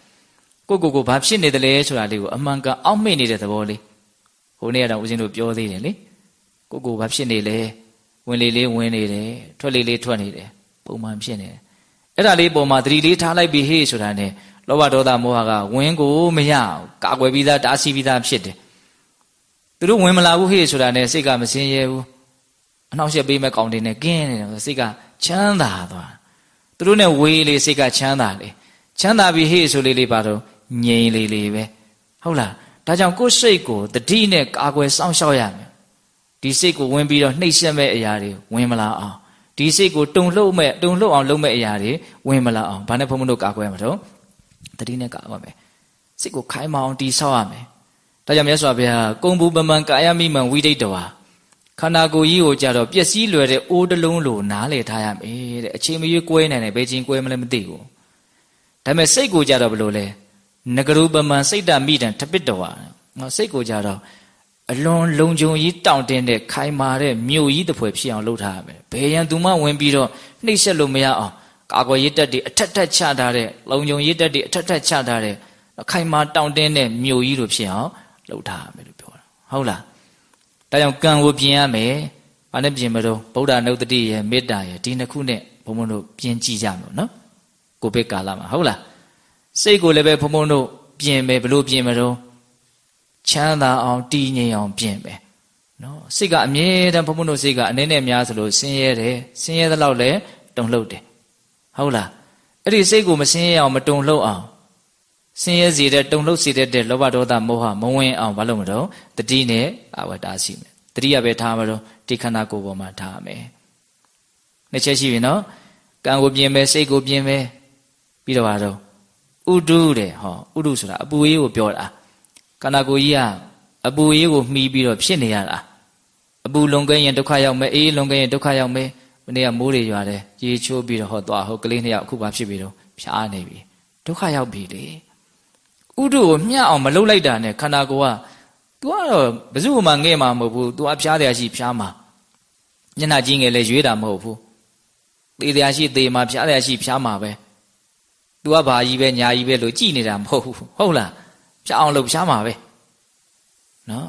ကိုကိုကိုဘာဖြစ်နေတယ်လဲဆိုတာလေးကိုအမှန်ကန်အောက်မေ့နေတဲ့သဘောလေးဟိုနေ့ကတော့ဦးဇင်းတို့ပြောသေးတယ်လေကိုကိုဘာဖြစ်နေလဲဝင်လေလေးဝင်နေတယ်ထွက်လေလေးထွက်နေတယ်ပုံမှန်ဖြစ်နေတယ်အဲ့ဒါလေးပုံမှာသတိလေးထားလိုက်ပြီဟေ့ဆိုတာနဲ့ လောဘဒေါသမောဟကဝင်ကိုမရအောင်ကာကွယ်ပြီးသားတားဆီးပြီးသားဖြစ်တယ်သူတို့ဝင်မလာဘူးဟေ့ဆိုတာနဲ့စိတ်ကမစင်းရဲဘူးအနှောက်အယှက်ပေးမဲ့ကောင်းတင်နဲ့ကင်းနေတယ်စိတ်ကချမ်းသာသွားသူတို့နဲ့ဝေးလေစိတ်ကချမ်းသာလေချမ်းသာပြီဟေ့ဆိုလေးလေးပါတော့ငြိမ်လေးလေးပဲဟုတ်လားဒါကြောင့်ကိုယ်စိတ်ကိုတတိနဲ့ကာကွယ်စောင့်ရှောက်ရမယ်ဒီစိတ်ကိုဝင်ပြီးတော့နှိပ်စက်မဲ့အရာတွေဝင်မလာအောင်ဒီစိတ်ကိုတုံလှုပ်မဲ့တုံလှုပ်အောင်လုပ်မဲ့အရာတွေဝင်မလာအောင်ဘာနဲ့ဘုံမလို့ကာကွယ်ရမှာတော့ တတိနဲ့ကာကွယ်မယ်စိတ်ကိုခိုင်းမအောင်တီဆောက်ရမယ်ဒါကြောင့်မြတ်စွာဘုရားကုံဘူးပမန်ကာယမိမံဝိဒိတ်တော်ခန္ဓာကိုယ်ကြီးကိုကြတော့ပျက်စီးလွယ်တဲ့အိုးတလုံးလိုနားလေထားရမယ်တဲ့အချိန်မရွေးကွဲနိုင်တယ်ဘယ်ချိန်ကွဲမလဲမသိဘူးဒါပေမဲ့စိတ်ကိုကြတော့ဘယ်လိုလဲငကရုပမန်စိတ်တမိတံထပစ်တော်ငါစိတ်ကိုကြတော့အလွန်လုံခြုံကြီးတောင့်တင်းတဲ့ခိုင်မာတဲ့မြို့ကြီးတစ်ဖွဲဖြစ်အောင်လုပ်ထားရမယ်ဘယ်ရန်သူမှဝင်ပြီးတော့နှိပ်စက်လို့မရအောင် ကာကွယ်ရေးတက်တွေအထက်ထက်ချထားတဲ့လုံခြုံရေးတက်တွေအထက်ထက်ချထားတဲ့ခိုင်မာတောင့်တင်းတဲ့မြို့ကြီးလိုဖြစ်အောင်လုပ်ထားရမယ်လို့ပြောတာဟုတ်လားဒါကြောင့်ကံကိုပြင်ရမယ်။ဘာနဲ့ပြင်မလို့ဗုဒ္ဓနုတ္တိရဲ့မေတ္တာရဲ့ဒီနှစ်ခုနဲ့ဘုံဘုံတို့ပြင်ကြည့်ကြမယ်နော်။ကိုဗစ်ကာလမှာဟုတ်လား။စိတ်ကိုလည်းပဲဘုံဘုံတို့ပြင်မယ်ဘလို့ပြင်မလို့ချမ်းသာအောင်တည်ငြိမ်အောင်ပြင်မယ်။နော်စိတ်ကအမြဲတမ်းဘုံဘုံတို့စိတ်ကအနည်းနဲ့များဆိုလို့ဆင်းရဲတယ်။ဆင်းရဲသလောက်လည်းတုန်လှုပ်တယ်။ ဟုတ်လား။အဲ့ဒီစိတ်ကိုမဆင်းရဲအောင်မတုန်လှုပ်အောင်ဆင်းရဲစေတဲ့တုန်လှုပ်စေတဲ့လောဘဒေါသမောဟမဝင်အောင်မလုပ်မတော့တတိနဲ့အာဝတ္တာရှိမယ်တတတိယပဲထားမှာတော့ဒီခန္ဓာကိုယ်ပေါ်မှာထားမယ်နှစ်ချက်ရှိပြီနော်ကံကိုပြင်မယ်စိတ်ကိုပြင်မယ်ပြီးတော့ပါတော့ဥဒုတဲ့ဟောဥဒုဆိုတာအပူအေးကိုပြောတာခန္ဓာကိုယ်ကြီးကအပူအေးကိုမှီပြီးတော့ဖြစ်နေရတာအပူလွန်ကဲရင်ဒုက္ခရောက်မယ်အေးလွန်ကဲရင်ဒုက္ခရောက်မယ် မနေ့ကမိုးတွေရွာတယ်ရေချိုးပြီးတော့ဟောသွားဟိုကလေးနှစ်ယောက်အခုပါဖြစ်ပြီးတော့ဖြားနေပြီဒုက္ခရောက်ပြီလေဥဒုကိုမျှအောင်မလုပ်လိုက်တာနဲ့ခန္ဓာကိုယ်က तू ကတော့ဘယ်သူမှငဲ့မှာမဟုတ်ဘူး तू အဖျားတရားရှိဖျားမှာညနာကြီးငယ်လဲရွေးတာမဟုတ်ဘူးသေတရားရှိသေမှာဖျားတရားရှိဖျားမှာပဲ तू ကဘာကြီးပဲညာကြီးပဲလို့ကြည်နေတာမဟုတ်ဘူးဟုတ်လားဖျားအောင်လို့ဖျားမှာပဲနော်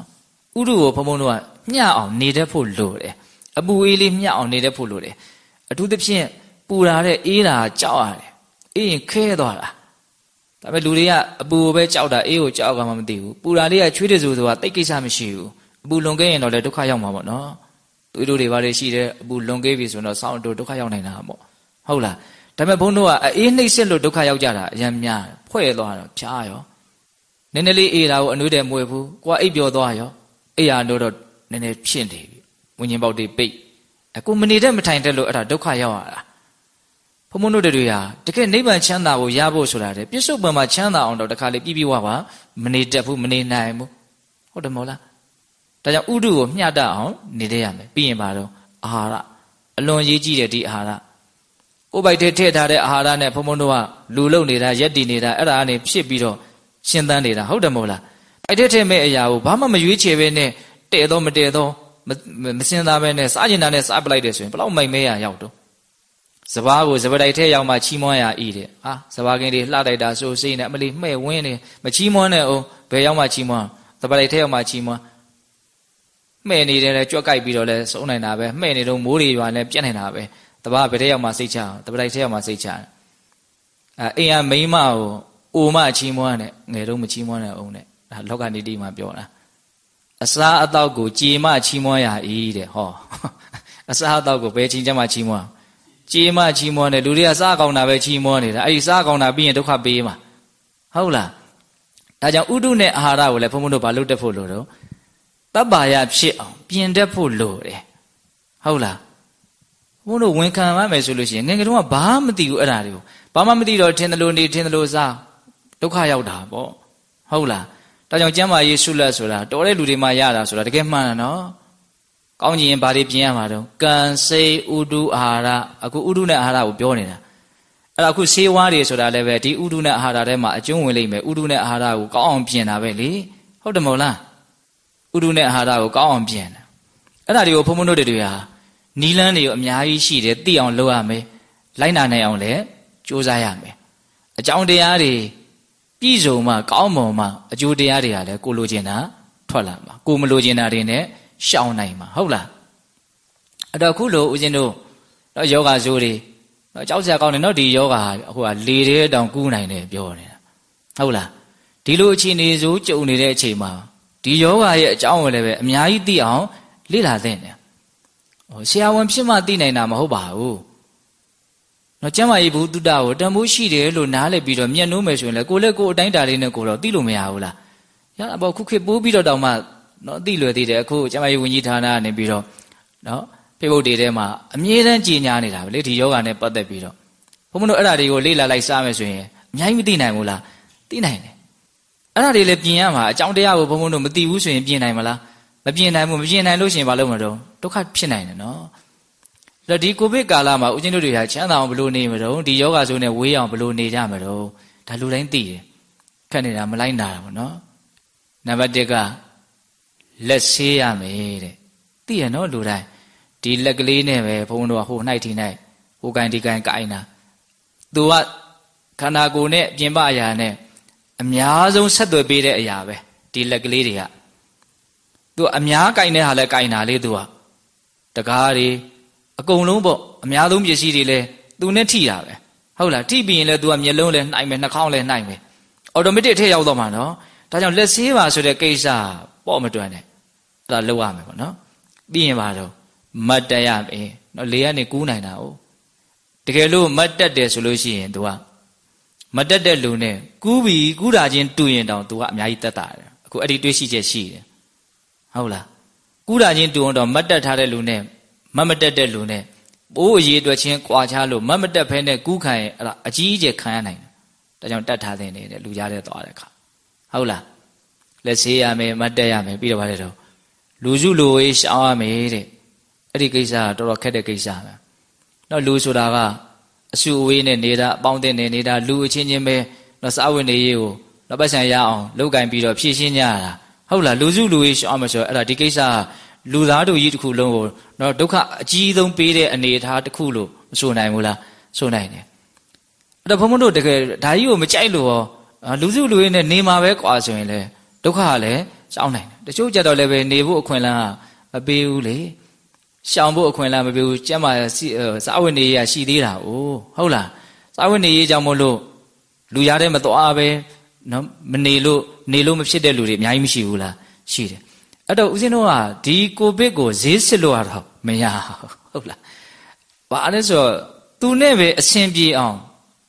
ဥဒုကိုဘုံဘုံတို့ကမျှအောင်နေတတ်ဖို့လိုတယ် အပူအေးလေးမျှအောင်နေတတ်ဖို့လိုတယ်အထူးသဖြင့်ပူလာတဲ့အေးတာကြောက်ရတယ်အေးရင်ခဲသွားတာဒါပေမဲ့လူတွေကအပူကိုပဲကြောက်တာအေးကိုကြောက်ကမှမသိဘူးပူလာလေးကချွေးတဲ့ဆိုဆိုတာတိတ်ကိစ္စမရှိဘူးအပူလွန်ခဲ့ရင်တော့လည်းဒုက္ခရောက်မှာပေါ့နော်သွေးတို့တွေဘာတွေရှိတယ်အပူလွန်ခဲ့ပြီဆိုတော့စောင်းတို့ဒုက္ခရောက်နိုင်တာပေါ့ဟုတ်လားဒါပေမဲ့ဘုန်းတို့ကအေးနှိမ့်စစ်လို့ဒုက္ခရောက်ကြတာအရင်များဖွဲ့သွားတော့ဖြားရောနည်းနည်းလေးအေးတာကိုအနှွေးတယ်မွေဘူးကိုကအိပ်ပျော်သွားရောအိယာတို့တော့နည်းနည်းဖြစ်နေပြီ ဝิญဉ်ပေါက်တွေပိတ်အခုမနေတဲ့မထိုင်တဲ့လို့အဲ့ဒါဒုက္ခရောက်ရတာဘုံဘုံတို့တွေဟာတကယ်နိဗ္ဗာန်ချမ်းသာကိုရဖို့ဆိုတာတဲ့ပြစ္ဆုတ်ပံမှာချမ်းသာအောင်တော့တခါလေပြပြဝပါမနေတတ်ဘူးမနေနိုင်ဘူးဟုတ်တယ်မဟုတ်လားဒါကြောင့်ဥဒုကိုမျှတအောင်နေတဲ့ရမယ်ပြီးရင်ပါတော့အာဟာရအလွန်ရေးကြည့်တဲ့ဒီအာဟာရကိုယ်ပိုက်ထဲထည့်ထားတဲ့အာဟာရနဲ့ဘုံဘုံတို့ကလူလုံနေတာရက်တည်နေတာအဲ့ဒါကနေဖြစ်ပြီးတော့ရှင်းသန်းနေတာဟုတ်တယ်မဟုတ်လားပိုက်ထဲထည့်မဲ့အရာကိုဘာမှမရွေးချယ်ပဲနဲ့တဲ့တော့မတဲ့တော့ မစင်သားပဲနဲ့စားကျင်တာနဲ့စားပလိုက်တယ်ဆိုရင်ဘလောက်မိုက်မဲရရောက်တော့စပားကိုစပတိုက်ထဲရောက်မှချီးမွမ်းရဤတဲ့ဟာစပားကင်းတွေလှတိုက်တာဆိုစိနေအမလီမှဲ့ဝင်းနေမချီးမွမ်းနဲ့အောင်ဘယ်ရောက်မှချီးမွမ်းစပတိုက်ထဲရောက်မှချီးမွမ်းမှဲ့နေတယ်လဲကြွက်ကြိုက်ပြီးတော့လဲစုံနိုင်တာပဲမှဲ့နေတော့မိုးတွေရွာလဲပြက်နေတာပဲတပားဘယ်ထဲရောက်မှစိတ်ချအောင်တပတိုက်ထဲရောက်မှစိတ်ချအဲအိမ်ကမိန်းမကိုအိုမချီးမွမ်းနဲ့ငယ်တော့မချီးမွမ်းနဲ့အောင်နဲ့ဒါလောကနေတိမှာပြောတာ အစားအသောက်ကိုကြေမချီးမွမ်းရ၏တဲ့ဟောအစားအသောက်ကိုဘယ်ချိန်ကျမှချီးမွမ်းကြေမချီးမွမ်းတယ်လူတွေကစားကောင်းတာပဲချီးမွမ်းနေတာအဲ့ဒီစားကောင်းတာပြီးရင်ဒုက္ခပေးမှာဟုတ်လားဒါကြောင့်ဥဒုနဲ့အာဟာရကိုလည်းဘုန်းဘုန်းတို့ဘာလုပ်တတ်ဖို့လိုတော့တပ္ပါယဖြစ်အောင်ပြင်တတ်ဖို့လိုတယ်ဟုတ်လားဘုန်းတို့ဝန်ခံရမယ်ဆိုလို့ရှိရင်ငယ်ငယ်တုန်းကဘာမှမသိဘူးအဲ့ဒါတွေကိုဘာမှမသိတော့ထင်တယ်လို့နေထင်တယ်လို့စားဒုက္ခရောက်တာပေါ့ဟုတ်လား ဒါကြောင့်ကျမ်းမာရေးဆုလက်ဆိုတာတော်တဲ့လူတွေမှရတာဆိုတာတကယ်မှန်တာနော်ကောင်းကျင်ရင်ဘာတွေပြင်ရမှာတော့ကံစိတ်ဥဒုအာဟာရအခုဥဒုနဲ့အာဟာရကိုပြောနေတာအဲ့ဒါအခုဆေးဝါးတွေဆိုတာလည်းပဲဒီဥဒုနဲ့အာဟာရထဲမှာအကျုံးဝင်လိမ့်မယ်ဥဒုနဲ့အာဟာရကိုကောင်းအောင်ပြင်တာပဲလေဟုတ်တယ်မဟုတ်လားဥဒုနဲ့အာဟာရကိုကောင်းအောင်ပြင်တာအဲ့ဒါတွေကိုဘုံဘုံတို့တွေဟာနီလန်းတွေကိုအများကြီးရှိတယ်သိအောင်လုပ်ရမယ်လိုက်နာနိုင်အောင်လည်းကြိုးစားရမယ်အကြောင်းတရားတွေ ပြည့်စုံမှကောင်းမွန်မှအကျိုးတရားတွေကလည်းကိုလိုချင်တာထွက်လာမှာကိုမလိုချင်တာတွေနဲ့ရှောင်နိုင်မှာဟုတ်လားအဲ့တော့ခုလိုဦးဇင်းတို့တော့ယောဂဇိုးတွေတော့ကြောက်စရာကောင်းတယ်နော်ဒီယောဂဟိုကလေတဲ့တောင်ကူးနိုင်တယ်ပြောနေတာဟုတ်လားဒီလိုအခြေအနေဆိုကြုံနေတဲ့အချိန်မှာဒီယောဂရဲ့အကြောင်းကိုလည်းပဲအများကြီးသိအောင်လေ့လာသင့်တယ်ဟိုဆရာဝန်ဖြစ်မှသိနိုင်တာမဟုတ်ပါဘူး နော်ကျမ်းမာရေးဘုဒ္ဓကိုတန်ဖိုးရှိတယ်လို့နားလည်ပြီးတော့မျက်နှိုးမယ်ဆိုရင်လည်းကိုလည်းကိုအတိုင်းတာလေးနဲ့ကိုတော့သိလို့မရဘူးလားရတာပေါ့ခုခေတ်ပိုးပြီးတော့တောင်မှနော်သိလွယ်သေးတယ်အခုကျမ်းမာရေးဝန်ကြီးဌာနကနေပြီးတော့နော်ဖေဘုတ်တွေထဲမှာအမြဲတမ်းကြီးညာနေတာပဲလေဒီယောဂနဲ့ပတ်သက်ပြီးတော့ဘုံမတို့အဲ့ဒါတွေကိုလေ့လာလိုက်စားမယ်ဆိုရင်အများကြီးမသိနိုင်ဘူးလားသိနိုင်တယ်အဲ့ဒါတွေလည်းပြင်ရမှာအကြောင်းတရားကိုဘုံဘုံတို့မသိဘူးဆိုရင်ပြင်နိုင်မလားမပြင်နိုင်ဘူးမပြင်နိုင်လို့ရှိရင်ဘာလုပ်မှာတော့ဒုက္ခဖြစ်နိုင်တယ်နော်အဲ့ တော့ဒီကိုဗစ်ကာလမှာဦးဇင်းတို့တွေဟာချမ်းသာအောင်ဘလို့နေမလို့ဒီယောဂဆိုးနဲ့ဝေးအောင်ဘလို့နေကြမလို့ဒါလူတိုင်းသိတယ်ခက်နေတာမလိုက်နာတာပေါ့နော်နံပါတ်1ကလက်ဆေးရမယ်တဲ့သိရနော်လူတိုင်းဒီလက်ကလေးနဲ့ပဲဘုန်းတော်ကဟိုနှိုက်ထိနှိုက်ဟိုကန်ဒီကန်ကိုင်းတာသူကခန္ဓာကိုယ်နဲ့ပြင်ပအရာနဲ့အများဆုံးဆက်သွယ်ပေးတဲ့အရာပဲဒီလက်ကလေးတွေကသူအများကိုင်းတဲ့ဟာလဲကိုင်းတာလေသူကတကားတွေ အကုန်လုံးပေါ့အများဆုံးပစ္စည်းတွေလဲသူနဲ့ထိတာပဲဟုတ်လားထိပြီးရင်လဲသူကမျက်လုံးလဲနှိုက်မယ်နှာခေါင်းလဲနှိုက်မယ်အော်တိုမက်တစ်ထည့်ရောက်တော့မှာနော်ဒါကြောင့်လက်ဆေးပါဆိုတဲ့ကိစ္စပေါ့မတွန်းနဲ့အဲ့ဒါလုပ်ရမယ်ပေါ့နော်ပြီးရင်ပါတော့မတ်တက်ရမယ်နော်လေကနေကူးနိုင်တာ哦တကယ်လို့မတ်တက်တယ်ဆိုလို့ရှိရင် तू ကမတက်တဲ့လူနဲ့ကူးပြီးကူးတာချင်းတူရင်တောင် तू ကအများကြီးတက်တာတယ်အခုအဲ့ဒီတွေးရှိချက်ရှိတယ်ဟုတ်လား ကူးတာချင်းတူအောင်တော့မတ်တက်ထားတဲ့လူနဲ့ မတ်မတက်တဲ့လူနဲ့ပိုးအရေးအတွက်ချင်းကွာခြားလို့မတ်မတက်ဖဲနဲ့ကူးခံရင်အဲ့ဒါအကြီးအကျယ်ခံရနိုင်တယ်ဒါကြောင့်တတ်ထားတဲ့နေတဲ့လူကြားတဲ့သွားတဲ့ခါဟုတ်လားလက်ဆေးရမယ်မတ်တက်ရမယ်ပြီးတော့ဗါတဲ့တော့လူစုလူဝေးရှောင်းရမယ်တဲ့အဲ့ဒီကိစ္စကတော်တော်ခက်တဲ့ကိစ္စပဲနော်လူဆိုတာကအစုအဝေးနဲ့နေတာအပေါင်းအသင်းနဲ့နေတာလူအချင်းချင်းပဲနော်စာဝင်နေရေးကိုတော့ပတ်စံရအောင်လောက်ကင်ပြီးတော့ဖြည့်ရှင်းကြရတာဟုတ်လားလူစုလူဝေးရှောင်းမယ်ဆိုတော့အဲ့ဒါဒီကိစ္စက လူသားတို့ကြီးတစ်ခုလုံးကိုတော့ဒုက္ခအကြီးဆုံးပေးတဲ့အနေအထားတစ်ခုလို့မဆိုနိုင်ဘူးလားဆိုနိုင်တယ်အဲ့တော့ဘုံဘုံတို့တကယ်ဒါကြီးကိုမကြိုက်လို့ရောလူစုလူဝေးနဲ့နေမှာပဲကွာဆိုရင်လေဒုက္ခကလည်းရှောင်းနိုင်တယ်တချို့ကြတော့လည်းပဲနေဖို့အခွင့်အလမ်းကမပေးဘူးလေရှောင်ဖို့အခွင့်အလမ်းမပေးဘူးကျမ်းမာစာဝတ်နေရရှိသေးတာ哦ဟုတ်လားစာဝတ်နေရကြောင့်မို့လို့လူရတဲ့မသွားပဲနော်မနေလို့နေလို့မဖြစ်တဲ့လူတွေအများကြီးမရှိဘူးလားရှိတယ် အဲ့တော့ဦးဇင်းတို့ကဒီကိုဗစ်ကိုဈေးစစ်လို့ရတော့မရဟုတ်လားဘာလဲဆိုတော့သူနဲ့ပဲအဆင်ပြေအောင်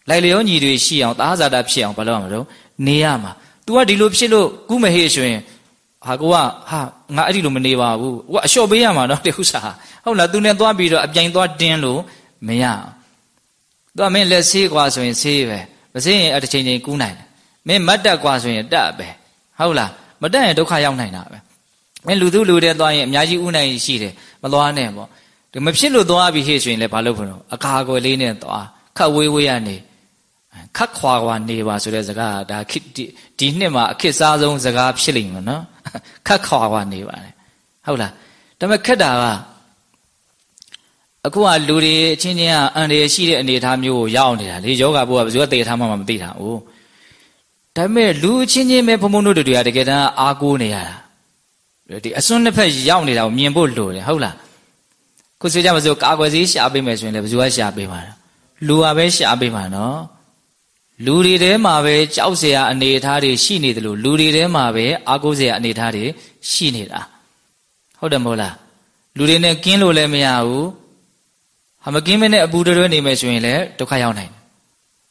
လိုက်လျောညီတွေရှိအောင်သားစားတာဖြစ်အောင်ဘာလုပ်ရမလို့နေရမှာ तू ကဒီလိုဖြစ်လို့ကုမဟေ့ရှင်ဟာကိုကဟာငါအဲ့ဒီလိုမနေပါဘူးကိုကအလျှော့ပေးရမှာနော်တခုစားဟုတ်လား तू နဲ့သွားပြီးတော့အပြိုင်သွားတင်းလို့မရသူကမင်းလက်ဆေးกว่าဆိုရင်ဆေးပဲမဆေးရင်အတစ်ချိန်ချိန်ကူးနိုင်တယ်မင်းမတ်တက်กว่าဆိုရင်တက်ပဲဟုတ်လားမတက်ရင်ဒုက္ခရောက်နိုင်တာပဲ မင်းလူသူလူတဲ့သွားရင်အများကြီးဥနိုင်ရှိတယ်မသွားနဲ့ပေါ့ဒီမဖြစ်လို့သွားပြီးဟေ့ဆိုရင်လည်းဘာလုပ်ဖို့လဲအခါကွယ်လေးနဲ့သွားခတ်ဝေးဝေးရနေခတ်ခွာခွာနေပါဆိုတဲ့စကားဒါခစ်ဒီနှစ်မှာအခစ်စားဆုံးစကားဖြစ်လိမ့်မယ်နော်ခတ်ခွာခွာနေပါတယ်ဟုတ်လားဒါပေမဲ့ခက်တာကအခုကလူတွေအချင်းချင်းကအန္တရာယ်ရှိတဲ့အနေအထားမျိုးကိုရောက်နေတာလေယောဂဘုရားဘယ်သူကတည်ထားမှမသိတာ哦ဒါပေမဲ့လူအချင်းချင်းပဲဘုံဘုံတို့တွေကတကယ်တမ်းအားကိုးနေရတာ ဒီအစွန်းတစ်ဖက်ရောက်နေတာကိုမြင်ဖို့လိုတယ်ဟုတ်လားခုဆိုကြမစို့ကာကွယ်စည်းရှာပေးမယ်ဆိုရင်လည်းဘယ်သူကရှာပေးမှာလဲလူကပဲရှာပေးမှာနော်လူတွေထဲမှာပဲကြောက်เสียအနေအထားတွေရှိနေတယ်လို့လူတွေထဲမှာပဲအားကိုးเสียအနေအထားတွေရှိနေတာဟုတ်တယ်မဟုတ်လားလူတွေနဲ့ကင်းလို့လည်းမရဘူးဟာမကင်းမနဲ့အပူတွဲနေမယ်ဆိုရင်လည်းဒုက္ခရောက်နိုင်တယ်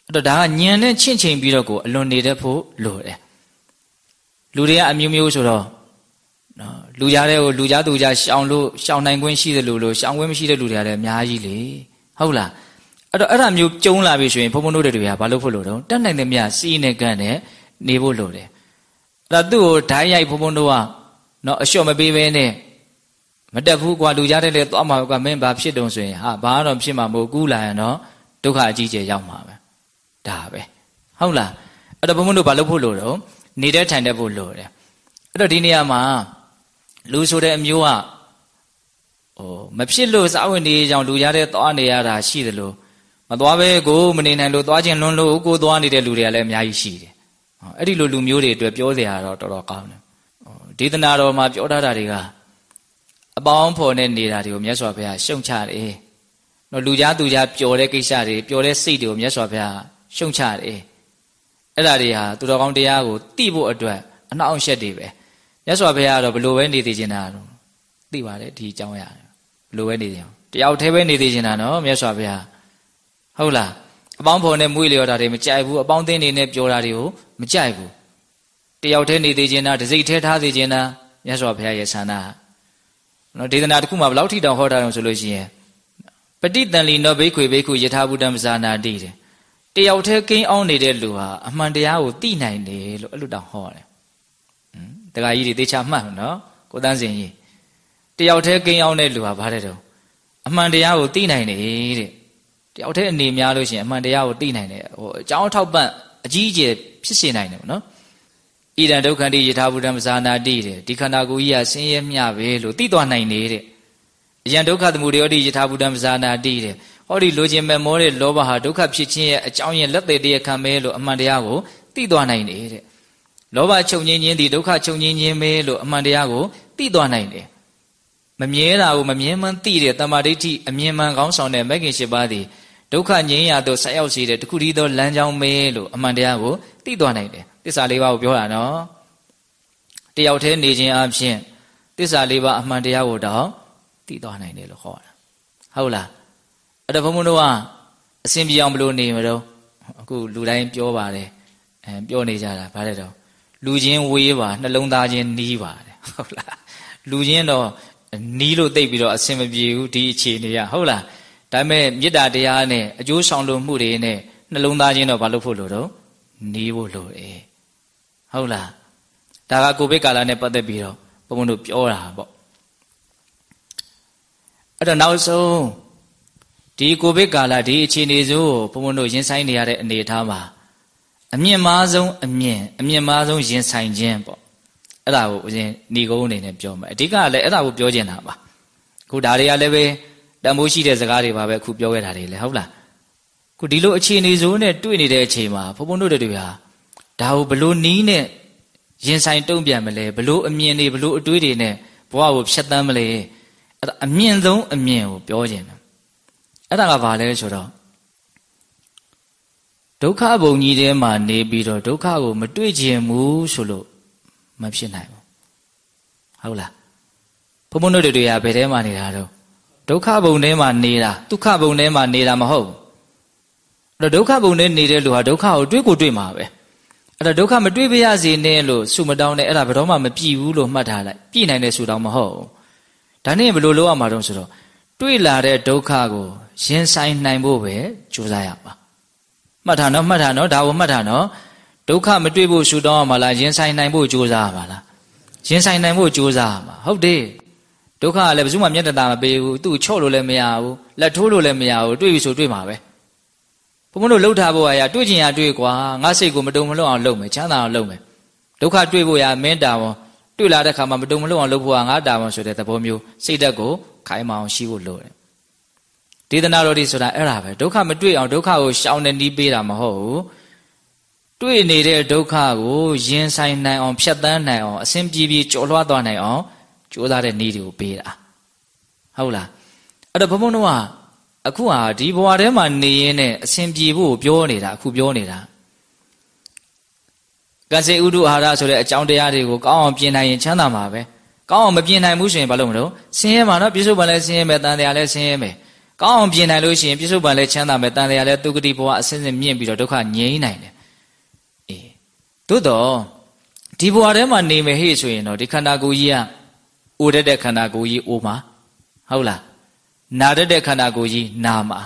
အဲ့တော့ဒါကညံနဲ့ချင့်ချိန်ပြီးတော့ကိုအလွန်နေတတ်ဖို့လိုတယ်လူတွေကအမျိုးမျိုးဆိုတော့ နော်လူကြားတဲ့ကိုလူကြားသူကြားရှောင်လို့ရှောင်နိုင်ခွင့်ရှိတယ်လို့လို့ရှောင်ခွင့်မရှိတဲ့လူတွေကလည်းအများကြီးလေဟုတ်လားအဲ့တော့အဲ့ဒါမျိုးကျုံလာပြီဆိုရင်ဘုံဘုံတို့တွေကဘာလို့ဖို့လို့တော့တက်နိုင်တဲ့မြစီးနဲ့ကန့်နဲ့နေဖို့လိုတယ်အဲ့ဒါသူ့ကိုဓာတ်ရိုက်ဘုံဘုံတို့ကနော်အလျှော့မပေးဘဲနဲ့မတက်ဘူးကွာလူကြားတဲ့လေသွားမှာကွာမင်းဘာဖြစ်တုံဆိုရင်ဟာဘာတော့ဖြစ်မှာမဟုတ်ကူးလာရင်တော့ဒုက္ခအကြီးကျယ်ရောက်မှာပဲဒါပဲဟုတ်လားအဲ့တော့ဘုံဘုံတို့ဘာလို့ဖို့လို့တော့နေတဲ့ထိုင်တဲ့ဖို့လို့တယ်အဲ့တော့ဒီနေရာမှာ လူဆိုတဲ့အမျိုးကဟိုမဖြစ်လို့စာဝင်နေကြောင်လူရတဲ့သွားနေရတာရှိတယ်လို့မသွားပဲကိုမနေနိုင်လို့သွားခြင်းလွန်းလို့ကိုသွားနေတဲ့လူတွေကလည်းအများကြီးရှိတယ်အဲ့ဒီလိုလူမျိုးတွေအတွက်ပြောစရာတော့တော်တော်ကောင်းတယ်ဒေသနာတော်မှာပြောထားတာတွေကအပေါင်းဖော်နဲ့နေတာတွေကိုမြတ်စွာဘုရားရှုံချတယ်နော်လူကြားသူကြားပျော်တဲ့ကိစ္စတွေပျော်တဲ့စိတ်တွေကိုမြတ်စွာဘုရားရှုံချတယ်အဲ့ဒါတွေဟာသူတော်ကောင်းတရားကိုသိဖို့အတွက်အနှောင့်အယှက်တွေပဲ မြတ်စွာဘုရားကတော့ဘလို့ပဲနေသေးချင်တာတော့သိပါတယ်ဒီအကြောင်းရတယ်ဘလို့ပဲနေသေးအောင်တယောက်တည်းပဲနေသေးချင်တာနော်မြတ်စွာဘုရားဟုတ်လားအပေါင်းဖော်နဲ့မွေးလျော်တာတွေမကြိုက်ဘူးအပေါင်းသင်းတွေနဲ့ပြောတာတွေကိုမကြိုက်ဘူးတယောက်တည်းနေသေးချင်တာတစိမ့်ထဲထားသေးချင်တာမြတ်စွာဘုရားရဲ့ဆန္ဒနော်ဒေသနာတစ်ခုမှာဘယ်လောက်ထိတောင်ဟောထားအောင်ဆိုလို့ရှိရင်ပဋိတန်လီနောဘိခွေဘိခုယထာဘုဒ္ဓမဇာနာတိတယ်တယောက်တည်းကိန်းအောင်နေတဲ့လူဟာအမှန်တရားကိုသိနိုင်တယ်လို့အဲ့လိုတောင်ဟောတယ် တခါကြီးတွေတေချာမှတ်နော်ကိုတန်းစင်ကြီးတယောက်တည်းကိန်းအောင်တဲ့လူဟာဘာတဲ့တော့အမှန်တရားကိုသိနိုင်တယ်တဲ့တယောက်တည်းအနေများလို့ရှိရင်အမှန်တရားကိုသိနိုင်တယ်ဟိုအကြောင်းထောက်ပံ့အကြီးအကျယ်ဖြစ်စေနိုင်တယ်နော်ဣဒံဒုက္ခတိယထာဘုဒ္ဓမဇာနာတိတဲ့ဒီခန္ဓာကိုယ်ကြီးကဆင်းရဲမျှပဲလို့သိသွားနိုင်နေတဲ့အယံဒုက္ခသမုဒယောတိယထာဘုဒ္ဓမဇာနာတိတဲ့ဟောဒီလိုချင်မဲ့မောတဲ့လောဘဟာဒုက္ခဖြစ်ခြင်းရဲ့အကြောင်းရင်းလက်သေးတရားခံပဲလို့အမှန်တရားကိုသိသွားနိုင်နေတဲ့ လောဘချုပ်ငင်းခြင်းဒီဒုက္ခချုပ်ငင်းခြင်းပဲလို့အမှန်တရားကိုသိသွားနိုင်တယ်မမြဲတာကိုမမြဲမှန်းသိတဲ့တမာဒိဋ္ဌိအမြင်မှန်ကောင်းဆောင်တဲ့မဂ္ဂင်၈ပါးသည်ဒုက္ခငြိမ်းရာသို့ဆက်ရောက်စေတဲ့တခုတည်းသောလမ်းကြောင်းပဲလို့အမှန်တရားကိုသိသွားနိုင်တယ်သစ္စာလေးပါးကိုပြောတာနော်တယောက်တည်းနေခြင်းအပြင်သစ္စာလေးပါးအမှန်တရားကိုတော့သိသွားနိုင်တယ်လို့ခေါ်တာဟုတ်လားအဲ့တော့ဘုံဘုံတို့ကအစဉ်ပြေအောင်ဘလို့နေမလို့အခုလူတိုင်းပြောပါတယ်အဲပြောနေကြတာဗါတဲ့တော့ လူချင်းဝေးပါနှလုံးသားချင်းနီးပါတယ်ဟုတ်လားလူချင်းတော့နီးလို့သိပြီးတော့အဆင်မပြေဘူးဒီအခြေအနေကဟုတ်လားဒါပေမဲ့မေတ္တာတရားနဲ့အကျိုးဆောင်လို့မှုတွေနဲ့နှလုံးသားချင်းတော့ဘာလို့ဖို့လို့တော့နီးဖို့လို့တယ်ဟုတ်လားဒါကကိုဗစ်ကာလနဲ့ပတ်သက်ပြီးတော့ဘုံဘုံတို့ပြောတာပေါ့အဲ့တော့နောက်ဆုံးဒီကိုဗစ်ကာလဒီအခြေအနေဆိုဘုံဘုံတို့ရင်ဆိုင်နေရတဲ့အနေအထားမှာ အမြင့်မားဆုံးအမြင့်အမြင့်မားဆုံးရင်ဆိုင်ခြင်းပေါ့အဲ့ဒါကိုဦးဇင်းဏီကုန်းအနေနဲ့ပြောမယ်အဓိကလည်းအဲ့ဒါကိုပြောချင်တာပါခုဒါတွေကလည်းပဲတန်ဖိုးရှိတဲ့စကားတွေပါပဲအခုပြောခဲ့တာတွေလည်းဟုတ်လားခုဒီလိုအခြေအနေဆိုးနဲ့တွေ့နေတဲ့အချိန်မှာဘုံဘုံတို့တွေဟာဒါကိုဘလို့နီးနဲ့ရင်ဆိုင်တုံ့ပြန်မလဲဘလို့အမြင်တွေဘလို့အတွေးတွေနဲ့ဘဝကိုဖြတ်တန်းမလဲအဲ့ဒါအမြင့်ဆုံးအမြင်ကိုပြောခြင်းတယ်အဲ့ဒါကဘာလဲဆိုတော့ ဒုက္ခဘုံကြီးထဲမှာနေပြီးတော့ဒုက္ခကိုမတွေ့ခြင်းဘူးဆိုလို့မဖြစ်နိုင်ဘူးဟုတ်လားဘုံဘုံတို့တွေကဘယ်ထဲမှာနေတာတော့ဒုက္ခဘုံထဲမှာနေတာဒုက္ခဘုံထဲမှာနေတာမဟုတ်ဘူးအဲ့တော့ဒုက္ခဘုံထဲနေတဲ့လူဟာဒုက္ခကိုတွေ့ကိုတွေ့မှာပဲအဲ့တော့ဒုက္ခမတွေ့ပါရစေနဲ့လို့ဆုမတောင်းနဲ့အဲ့ဒါဘယ်တော့မှမပြည့်ဘူးလို့မှတ်ထားလိုက်ပြည့်နိုင်တဲ့ဆုတောင်းမဟုတ်ဘူးဒါနဲ့ဘယ်လိုလုပ်ရမှာတော့ဆိုတော့တွေ့လာတဲ့ဒုက္ခကိုရင်ဆိုင်နိုင်ဖို့ပဲကြိုးစားရပါ မှတ်ထားနော်မှတ်ထားနော်ဒါကိုမှတ်ထားနော်ဒုက္ခမတွေ့ဖို့ရှုတောင်းရမှာလားရင်ဆိုင်နိုင်ဖို့ကြိုးစားရမှာလားရင်ဆိုင်နိုင်ဖို့ကြိုးစားရမှာဟုတ်တယ်ဒုက္ခကလည်းဘယ်သူမှမျက်တတာမပေးဘူးသူ့ချော့လို့လည်းမရဘူးလက်ထိုးလို့လည်းမရဘူးတွေ့ပြီဆိုတွေ့မှာပဲဘုံဘုံတို့လှုပ်ထားဖို့အရာတွေ့ချင်ရတွေ့ကွာငါစိတ်ကိုမတုံမလွတ်အောင်လုပ်မယ်ချမ်းသာအောင်လုပ်မယ်ဒုက္ခတွေ့ဖို့ရမင်းတာဝန်တွေ့လာတဲ့ခါမှာမတုံမလွတ်အောင်လုပ်ဖို့ကငါတာဝန်ဆိုတဲ့သဘောမျိုးစိတ်ဓာတ်ကိုခိုင်မာအောင်ရှိဖို့လိုတယ် ဒေသနာတော်ဒီဆိုတာအဲ့ဒါပဲဒုက္ခမတွေ့အောင်ဒုက္ခကိုရှောင်နေနီးပေးတာမဟုတ်ဘူးတွေ့နေတဲ့ဒုက္ခကိုရင်ဆိုင်နိုင်အောင်ဖြတ်တန်းနိုင်အောင်အစဉ်ပြေပြေကျော်လွှားသွားနိုင်အောင်ကြိုးစားတဲ့နည်းတွေကိုပေးတာဟုတ်လားအဲ့တော့ဘုံဘုံတို့ကအခုဟာဒီဘဝထဲမှာနေရင်းနဲ့အစဉ်ပြေဖို့ပြောနေတာအခုပြောနေတာကစေဥဒုအာဟာရဆိုတဲ့အကြောင်းတရားတွေကိုကောင်းအောင်ပြင်နိုင်ရင်ချမ်းသာမှာပဲကောင်းအောင်မပြင်နိုင်ဘူးဆိုရင်ဘာလို့မလို့ဆင်းရဲမှာနော်ပြစ္ဆုတ်ပံလည်းဆင်းရဲမယ်တန်တရားလည်းဆင်းရဲမယ် ကောင်းအောင်ပြင်နိုင်လို့ရှိရင်ပြစ္ဆုတ်ပံလည်းချမ်းသာမယ်တန်တရားလည်းဒုက္ခတိဘဝအစဉ်စဉ်မြင့်ပြီးတော့ဒုက္ခငြိမ်းနိုင်တယ်အေးသို့တော့ဒီဘဝထဲမှာနေမယ်ဟေ့ဆိုရင်တော့ဒီခန္ဓာကိုယ်ကြီးကအိုတတ်တဲ့ခန္ဓာကိုယ်ကြီးအိုမှာဟုတ်လားနာတတ်တဲ့ခန္ဓာကိုယ်ကြီးနာမှာ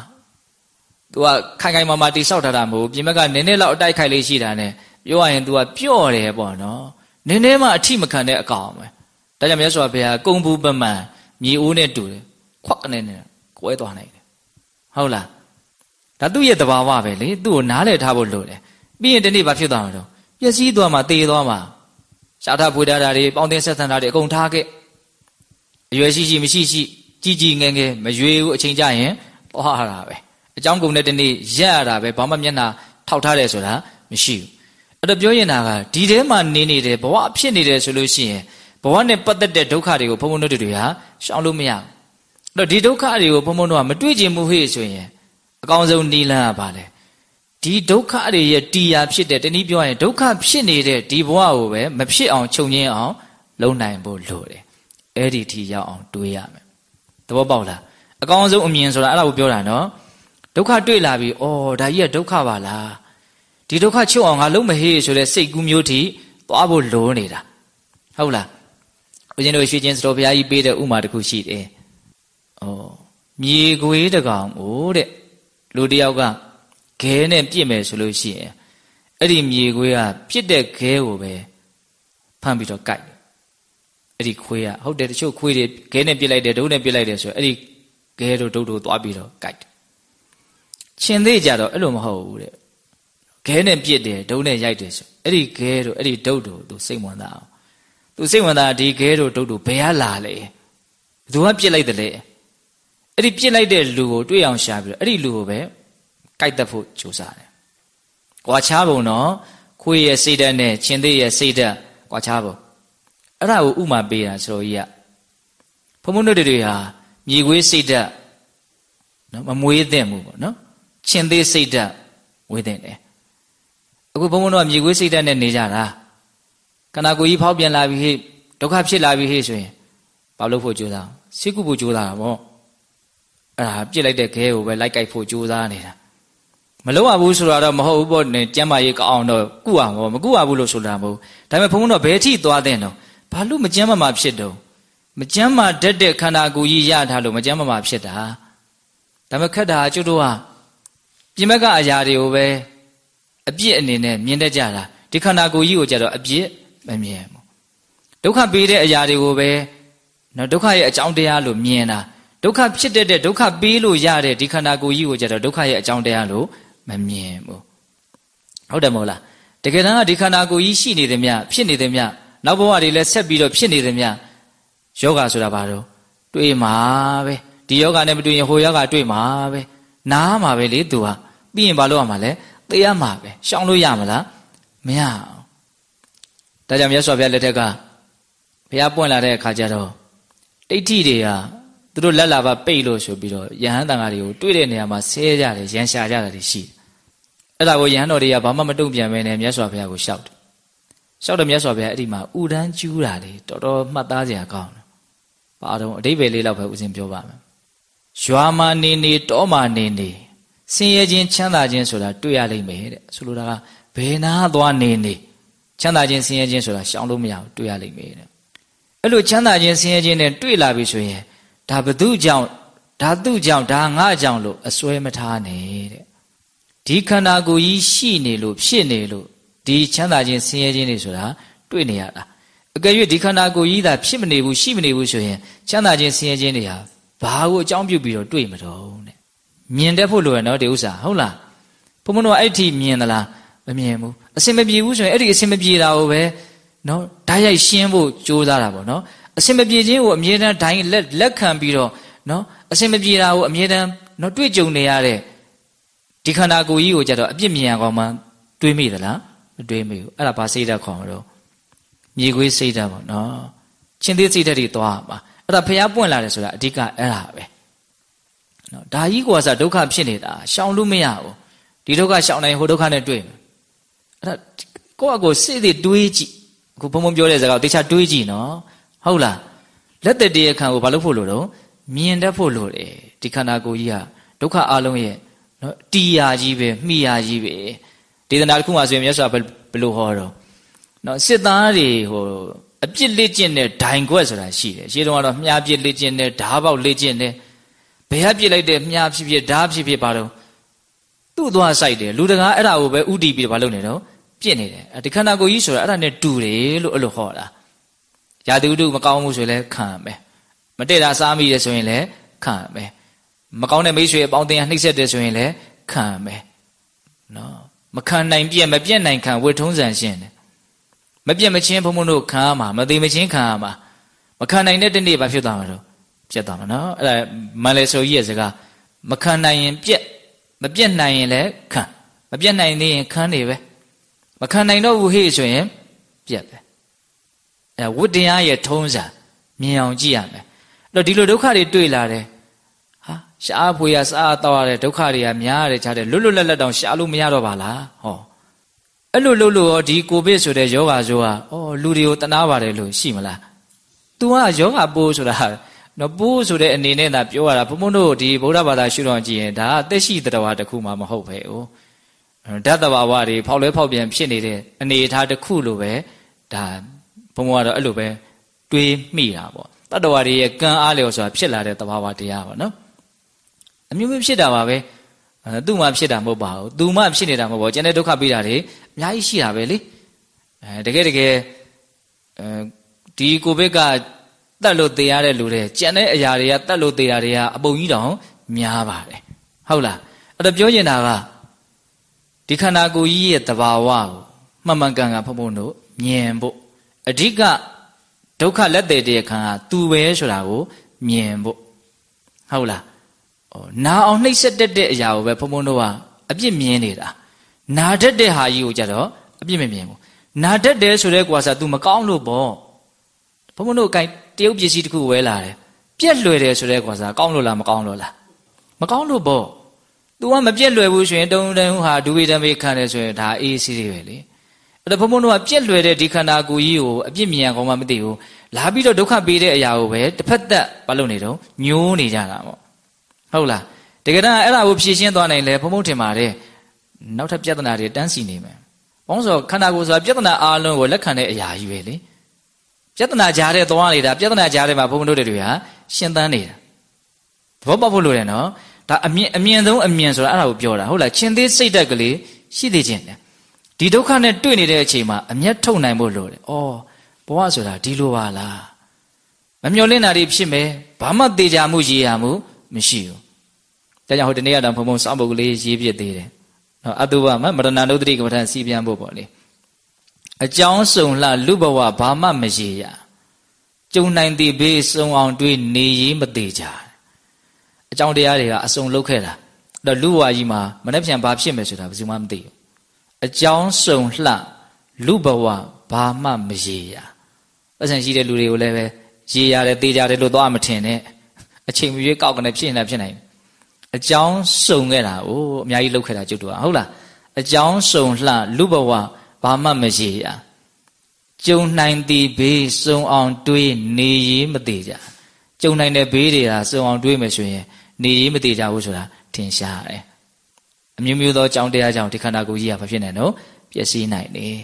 तू ကခိုင်ခိုင်မာမာတိဆောက်ထားတာမဟုတ်ပြင်ဘက်ကနည်းနည်းလောက်အတိုက်ခိုက်လေးရှိတာ ਨੇ ပြောရရင် तू ကပျော့တယ်ပေါ့နော်နည်းနည်းမှအထိမခံတဲ့အကောင်ပဲဒါကြောင့်မြတ်စွာဘုရားကုံဘူးပမှန်မြေအိုးနဲ့တူတယ်ခွက်နဲ့နဲ့ ကွဲသွားနိုင်တယ်ဟုတ်လားဒါသူ့ရဲ့သဘာဝပဲလေသူ့ကိုနားလည်ထားဖို့လိုတယ်ပြီးရင်ဒီနေ့ဘာဖြစ်သွားမှာတော့ပျက်စီးသွားမှာတေသွားမှာရှားထားဖွေထားတာတွေပေါင်းတင်ဆက်ဆံတာတွေအကုန်ထားခဲ့အရွယ်ရှိရှိမရှိရှိကြီးကြီးငယ်ငယ်မရွေဘူးအချိန်ကြရင်သွားတာပဲအကြောင်းကုန်တဲ့တနေ့ရက်ရတာပဲဘာမှမျက်နှာထောက်ထားတယ်ဆိုတာမရှိဘူးအဲ့တော့ပြောရင်တာကဒီထဲမှာနေနေတယ်ဘဝဖြစ်နေတယ်ဆိုလို့ရှိရင်ဘဝနဲ့ပတ်သက်တဲ့ဒုက္ခတွေကိုဘုံဘုံတို့တွေဟာရှောင်လို့မရဘူးအဲ့ တော့ဒီဒုက္ခတွေကိုဘုံဘုံတို့ကမတွေ့ကျင်မှုဟေ့ဆိုရင်အကောင်းဆုံးနီးလန်းကပါလေဒီဒုက္ခတွေရဲ့တရားဖြစ်တဲ့တနည်းပြောရင်ဒုက္ခဖြစ်နေတဲ့ဒီဘဝကိုပဲမဖြစ်အောင်ခြုံငင်းအောင်လုပ်နိုင်ဖို့လိုတယ်အဲ့ဒီထိရောက်အောင်တွေးရမယ်သဘောပေါက်လားအကောင်းဆုံးအမြင်ဆိုတာအဲ့ဒါကိုပြောတာနော်ဒုက္ခတွေ့လာပြီဩဒါကြီးကဒုက္ခပါလားဒီဒုက္ခချုပ်အောင်ငါလုံးမဟေးဆိုတဲ့စိတ်ကူးမျိုးထိသွားဖို့လိုနေတာဟုတ်လားဦးဇင်းတို့ရွှေချင်းစတော်ဘုရားကြီးပေးတဲ့ဥမာတစ်ခုရှိတယ် ဩမြေခွေးတကောင်ကိုတဲ့လူတယောက်ကခဲနဲ့ပြစ်မယ်ဆိုလို့ရှိရင်အဲ့ဒီမြေခွေးကပြစ်တဲ့ခဲကိုပဲဖမ်းပြီးတော့ကြိုက်အဲ့ဒီခွေးကဟုတ်တယ်တချို့ခွေးတွေခဲနဲ့ပြစ်လိုက်တယ်ဒုံးနဲ့ပြစ်လိုက်တယ်ဆိုအဲ့ဒီခဲတို့ဒုတ်တို့သွားပြီးတော့ကြိုက်တယ်ရှင်သေးကြတော့အဲ့လိုမဟုတ်ဘူးတဲ့ခဲနဲ့ပြစ်တယ်ဒုံးနဲ့ရိုက်တယ်ဆိုအဲ့ဒီခဲတို့အဲ့ဒီဒုတ်တို့သူစိတ်ဝင်စားအောင်သူစိတ်ဝင်စားဒီခဲတို့ဒုတ်တို့ဘယ်ကလာလဲဘယ်သူကပြစ်လိုက်တယ်လဲ အဲ့ဒီပြစ်လိုက်တဲ့လူကိုတွေ့အောင်ရှာပြီးတော့အဲ့ဒီလူကိုပဲကြိုက်တတ်ဖို့ကြိုးစားတယ်။ကွာခြားပုံတော့ခွေးရဲ့စိတ်ဓာတ်နဲ့ရှင်သေးရဲ့စိတ်ဓာတ်ကွာခြားပုံအဲ့ဒါကိုဥမာပေးတာဆိုတော့ကြီးကဘုံဘုံတို့တွေဟာမြေခွေးစိတ်ဓာတ်နော်မမွေးသင့်ဘူးပေါ့နော်ရှင်သေးစိတ်ဓာတ်ဝေးသင့်တယ်အခုဘုံဘုံတို့ကမြေခွေးစိတ်ဓာတ်နဲ့နေကြတာခန္ဓာကိုယ်ကြီးဖောက်ပြန်လာပြီဟေ့ဒုက္ခဖြစ်လာပြီဟေ့ဆိုရင်ဘာလို့ဖို့ကြိုးစားစိတ်ကုဖို့ကြိုးစားတာပေါ့ အဲ့ဒါပြစ်လိုက်တဲ့ခဲကိုပဲလိုက်ကြိုက်ဖို့ကြိုးစားနေတာမလုံးရဘူးဆိုတာတော့မဟုတ်ဘူးပေါ့နဲ့ကျမ်းမာရေးကောင်းတော့ကုအောင်ပေါ့မကုရဘူးလို့ဆိုတာမဟုတ်ဒါပေမဲ့ဘုန်းဘုန်းတော့ဘယ်ထိသွားတဲ့တော့ဘာလို့မကျမ်းမာမှာဖြစ်တော့မကြမ်းမာတတ်တဲ့ခန္ဓာကိုယ်ကြီးရထားလို့မကြမ်းမာမှာဖြစ်တာဒါပေမဲ့ခက်တာကျွတ်တို့ကပြင်ဘက်ကအရာတွေကိုပဲအပြစ်အနေနဲ့မြင်တတ်ကြတာဒီခန္ဓာကိုယ်ကြီးကိုကြတော့အပြစ်မမြင်ဘူးဒုက္ခပေးတဲ့အရာတွေကိုပဲနော်ဒုက္ခရဲ့အကြောင်းတရားလို့မြင်တာ ဒုက္ခဖြစ်တတ်တဲ့ဒုက္ခပေးလို့ရတဲ့ဒီခန္ဓာကိုယ်ကြီးကိုကြတော့ဒုက္ခရဲ့အကြောင်းတရားလို့မမြင်ဘူးဟုတ်တယ်မဟုတ်လားတကယ်တမ်းကဒီခန္ဓာကိုယ်ကြီးရှိနေတယ်မြဖြစ်နေတယ်မြနောက်ဘဝတွေလည်းဆက်ပြီးတော့ဖြစ်နေတယ်မြယောဂဆိုတာဘာလို့တွေးမှာပဲဒီယောဂနဲ့မတွေ့ရင်ဟိုယောဂတွေ့မှာပဲနားမှာပဲလေသူကပြီးရင်ဘာလို့ရမှာလဲသိရမှာပဲရှောင်လို့ရမလားမရအောင်ဒါကြောင့်မြတ်စွာဘုရားလက်ထက်ကဘုရားပွင့်လာတဲ့အခါကျတော့တိဋ္ဌိတွေက သူတို့လက်လာပါပိတ်လို့ဆိုပြီးတော့ယဟန်တန်ဃာတွေကိုတွေ့တဲ့နေရာမှာဆဲကြတယ်ရန်ရှာကြတာတွေရှိတယ်အဲ့ဒါကိုယဟန်တော်တွေကဘာမှမတုံ့ပြန်ပဲနဲ့မြတ်စွာဘုရားကိုရှောက်တယ်ရှောက်တယ်မြတ်စွာဘုရားအဲ့ဒီမှာဥဒန်းကျူးတာလေတော်တော်မှတ်သားစရာကောင်းတယ်ဘာတော့အတိဘယ်လေးလောက်ပဲဥစဉ်ပြောပါမယ်ရွာမှာနေနေတောမှာနေနေဆင်းရဲခြင်းချမ်းသာခြင်းဆိုတာတွေ့ရလိမ့်မယ်တဲ့ဆိုလိုတာကဘယ်နာသွားနေနေချမ်းသာခြင်းဆင်းရဲခြင်းဆိုတာရှောင်လို့မရဘူးတွေ့ရလိမ့်မယ်တဲ့အဲ့လိုချမ်းသာခြင်းဆင်းရဲခြင်းနဲ့တွေ့လာပြီဆိုရင် ဒါဘသူကြောင့်ဒါသူ့ကြောင့်ဒါငါကြောင့်လို့အစွဲမထားနဲ့တဲ့ဒီခန္ဓာကိုယ်ကြီးရှိနေလို့ဖြစ်နေလို့ဒီချမ်းသာခြင်းဆင်းရဲခြင်းတွေဆိုတာတွေ့နေရတာအကယ်၍ဒီခန္ဓာကိုယ်ကြီးသာဖြစ်မနေဘူးရှိမနေဘူးဆိုရင်ချမ်းသာခြင်းဆင်းရဲခြင်းတွေဟာဘာကိုအကြောင်းပြုပြီးတော့တွေ့မတော့တဲ့မြင်တတ်ဖို့လိုရနော်ဒီဥစ္စာဟုတ်လားဘုံဘုံတို့အဲ့ဒီမြင်သလားမမြင်ဘူးအစင်မပြေဘူးဆိုရင်အဲ့ဒီအစင်မပြေတာကိုပဲနော်ဓာတ်ရိုက်ရှင်းဖို့ကြိုးစားတာပေါ့နော် အစင်မပြေခြင်းကိုအမြဲတမ်းဒိုင်းလက်လက်ခံပြီးတော့နော်အစင်မပြေတာကိုအမြဲတမ်းနော်တွေ့ကြုံနေရတဲ့ဒီခန္ဓာကိုယ်ကြီးကိုကြတော့အပြစ်မြင်အောင်မှတွေးမိသလားမတွေးမိဘူးအဲ့ဒါဘာစိတ်ဓာတ်ခေါ်မှာတော့မြေခွေးစိတ်ဓာတ်ပေါ့နော်ချင်းသေးစိတ်ဓာတ်တွေသွားမှာအဲ့ဒါဖះပွင့်လာတယ်ဆိုတာအဓိကအဲ့ဒါပဲနော်ဒါကြီးကွာစားဒုက္ခဖြစ်နေတာရှောင်လို့မရဘူးဒီဒုက္ခရှောင်နိုင်ဟိုဒုက္ခနဲ့တွေ့မယ်အဲ့ဒါကိုယ့်အကိုစိတ်တွေတွေးကြည့်အခုဘုံဘုံပြောတဲ့စကားကိုတေချာတွေးကြည့်နော် ဟုတ်လားလက်သက်တည်းအခါကိုဘာလို့ဖို့လို့တော့မြင်တတ်ဖို့လို့တယ်ဒီခန္ဓာကိုယ်ကြီးဟာဒုက္ခအလုံးရဲ့နော်တီယာကြီးပဲမိယာကြီးပဲဒေသနာတစ်ခုမှဆိုရင်မြတ်စွာဘယ်လိုဟောတော့နော်စစ်သားတွေဟိုအပြစ်လက်ကျင့်တဲ့ဒိုင်ခွက်ဆိုတာရှိတယ်ရှင်းတော့ကတော့မြားပြစ်လက်ကျင့်တဲ့ဓားပေါက်လက်ကျင့်တဲ့ဘယ်ဟာပြစ်လိုက်တဲ့မြားဖြစ်ဖြစ်ဓားဖြစ်ဖြစ်ပါတော့သူ့သွားဆိုင်တယ်လူတကာအဲ့ဒါကိုပဲဥတီပြီးတော့မလုပ်နေတော့ပြစ်နေတယ်ဒီခန္ဓာကိုယ်ကြီးဆိုတာအဲ့ဒါနဲ့တူတယ်လို့အဲ့လိုဟောတာ ရာသီဥတုမကောင်းမှုဆိုရင်လည်းခံမယ်မတည့်တာစားမိတယ်ဆိုရင်လည်းခံမယ်မကောင်းတဲ့မိတ်ဆွေအပေါင်းအသင်းနှိမ့်ဆက်တယ်ဆိုရင်လည်းခံမယ်နော်မခံနိုင်ပြက်မပြက်နိုင်ခံဝတ်ထုံးစံရှင်းတယ်မပြက်မချင်းဘုံဘုံတို့ခံရမှာမသေးမချင်းခံရမှာမခံနိုင်တဲ့တနေ့ဘာဖြစ်သွားမှာတော့ပြက်သွားမှာနော်အဲ့ဒါမန်လေဆိုကြီးရဲ့စကားမခံနိုင်ရင်ပြက်မပြက်နိုင်ရင်လည်းခံမပြက်နိုင်သေးရင်ခံနေပဲမခံနိုင်တော့ဘူးဟေ့ဆိုရင်ပြက်ပဲ အဲဝတ္တရားရဲ့ထုံးစံမြင်အောင်ကြည့်ရမယ်အဲ့တော့ဒီလိုဒုက္ခတွေတွေ့လာတယ်ဟာရှားဖွေရစားတော့ရတဲ့ဒုက္ခတွေကများရတယ်ခြားတယ်လွတ်လွတ်လပ်လပ်တောင်ရှားလို့မရတော့ပါလားဟောအဲ့လိုလို့လို့ရောဒီကိုဗစ်ဆိုတဲ့ယောဂါဆိုဟာဩလူတွေကိုတနာပါတယ်လို့ရှိမလား तू ကယောဂါပိုးဆိုတာနော်ပိုးဆိုတဲ့အနေနဲ့သာပြောရတာဘုံဘုံတို့ဒီဗုဒ္ဓဘာသာရှုတော်ကြည့်ရင်ဒါအသက်ရှိတတော်တစ်ခုမှမဟုတ်ပဲ哦ဓာတ်တဘာဝတွေဖောက်လဲဖောက်ပြန်ဖြစ်နေတဲ့အနေအထားတစ်ခုလိုပဲဒါ ဘုံဘုံကတော့အဲ့လိုပဲတွေးမိတာပေါ့တတ္တဝါတွေရဲ့ကံအားလျော်ဆိုတာဖြစ်လာတဲ့တဘာဝတရားပေါ့နော်အမျိုးမျိုးဖြစ်တာပါပဲသူ့မှဖြစ်တာမဟုတ်ပါဘူးသူမှဖြစ်နေတာမဟုတ်ပါဘူးကျန်တဲ့ဒုက္ခပေးတာတွေအများကြီးရှိတာပဲလေအဲတကယ်တကယ်အဲဒီကိုဗစ်ကတတ်လို့သေရတဲ့လူတွေကျန်တဲ့အရာတွေကတတ်လို့သေတာတွေကအပုံကြီးတောင်များပါတယ်ဟုတ်လားအဲ့တော့ပြောချင်တာကဒီခန္ဓာကိုယ်ကြီးရဲ့တဘာဝကိုမှန်မှန်ကန်ကန်ဖုံဖုံတို့မြင်ဖို့ အဓိကဒုက္ခလက်သေးတဲ့ခံကသူပဲဆိုတာကိုမြင်ဖို့ဟုတ်လားနာအောင်နှိပ်စက်တတ်တဲ့အရာကိုပဲဘုံဘုံတို့ကအပြစ်မြင်နေတာနာတတ်တဲ့ဟာကြီးကိုကြတော့အပြစ်မမြင်ဘူးနာတတ်တယ်ဆိုတဲ့ကွာစား तू မကောင်းလို့ပေါ့ဘုံဘုံတို့ကတရုတ်ပစ္စည်းတစ်ခုဝဲလာတယ်ပြက်လွယ်တယ်ဆိုတဲ့ကွာစားကောင်းလို့လားမကောင်းလို့လားမကောင်းလို့ပေါ့ तू ကမပြက်လွယ်ဘူးဆိုရင်တုံတုံဟာဒူဝေတမေခံတယ်ဆိုရင်ဒါအေးစီးတွေပဲလေ အဲ့တော့ဘုံဘုံတို့ကပြက်လွယ်တဲ့ဒီခန္ဓာကိုယ်ကြီးကိုအပြစ်မြင်အောင်မှမသိဘူးလာပြီးတော့ဒုက္ခပေးတဲ့အရာကိုပဲတစ်ဖက်သက်မလုပ်နေတော့ညိုးနေကြတာပေါ့ဟုတ်လားတကယ်တော့အဲ့ဒါကိုဖြည့်ရှင်းသွားနိုင်လဲဘုံဘုံထင်ပါတယ်နောက်ထပ်ပြဿနာတွေတန်းစီနေမယ်။ဘောင်းဆိုခန္ဓာကိုယ်ဆိုတာပြဿနာအားလုံးကိုလက်ခံတဲ့အရာကြီးပဲလေ။ပြဿနာကြားတဲ့သွားနေတာပြဿနာကြားတဲ့မှာဘုံဘုံတို့တွေဟာရှင်းသန်းနေတာသဘောပေါက်ဖို့လိုတယ်နော်ဒါအမြင်အမြင်ဆုံးအမြင်ဆိုတာအဲ့ဒါကိုပြောတာဟုတ်လားချင်းသေးစိတ်တက်ကလေးရှိသေးခြင်းတယ် ဒီဒုက္ခနဲ့တွေ့နေတဲ့အချိန်မှာအမျက်ထုတ်နိုင်ဖို့လိုတယ်။အော်ဘဝဆိုတာဒီလိုပါလား။မမျော်လင့်တာတွေဖြစ်မယ်။ဘာမှသေးကြမှုရည်ရမှုမရှိဘူး။ဒါကြောင့်ဟိုတနေ့ကတော့ဘုံဘုံစောင်းပုတ်ကလေးရေးပြသေးတယ်။နော်အတုဝမမရဏနုဒ္ဒတိကမ္မထစီပြန်ဖို့ပေါ့လေ။အကြောင်းစုံလှလူဘဝဘာမှမရည်ရ။ကြုံနိုင်သည်ဘေးစုံအောင်တွေးနေရေးမသေးကြ။အကြောင်းတရားတွေကအစုံလောက်ခဲ့တာ။အဲ့တော့လူဝါကြီးမှာမနှက်ပြန်ဘာဖြစ်မယ်ဆိုတာဘယ်သူမှမသိဘူး အကြောင်းစုံလှလူဘဝဘာမှမရေရပတ်စံရှိတဲ့လူတွေကိုလည်းပဲရေရတယ်တေးကြတယ်လို့သွားမထင်နဲ့အချိန်မရွေးကောက်ကနေဖြစ်နေတာဖြစ်နိုင်အကြောင်းစုံခဲ့တာအိုးအများကြီးလောက်ခဲ့တာကျွတ်တော့ဟုတ်လားအကြောင်းစုံလှလူဘဝဘာမှမရေရကြုံနိုင်သည်ဘေးစုံအောင်တွေးနေရေးမသေးကြကြုံနိုင်တဲ့ဘေးတွေဟာစုံအောင်တွေးမယ်ဆိုရင်နေရေးမသေးကြဘူးဆိုတာထင်ရှားတယ် အမျိုးမျိုးသောကြောင်းတရားကြောင့်ဒီခန္ဓာကိုယ်ကြီးကဘာဖြစ်နေတော့ပျက်စီးနိုင်တယ်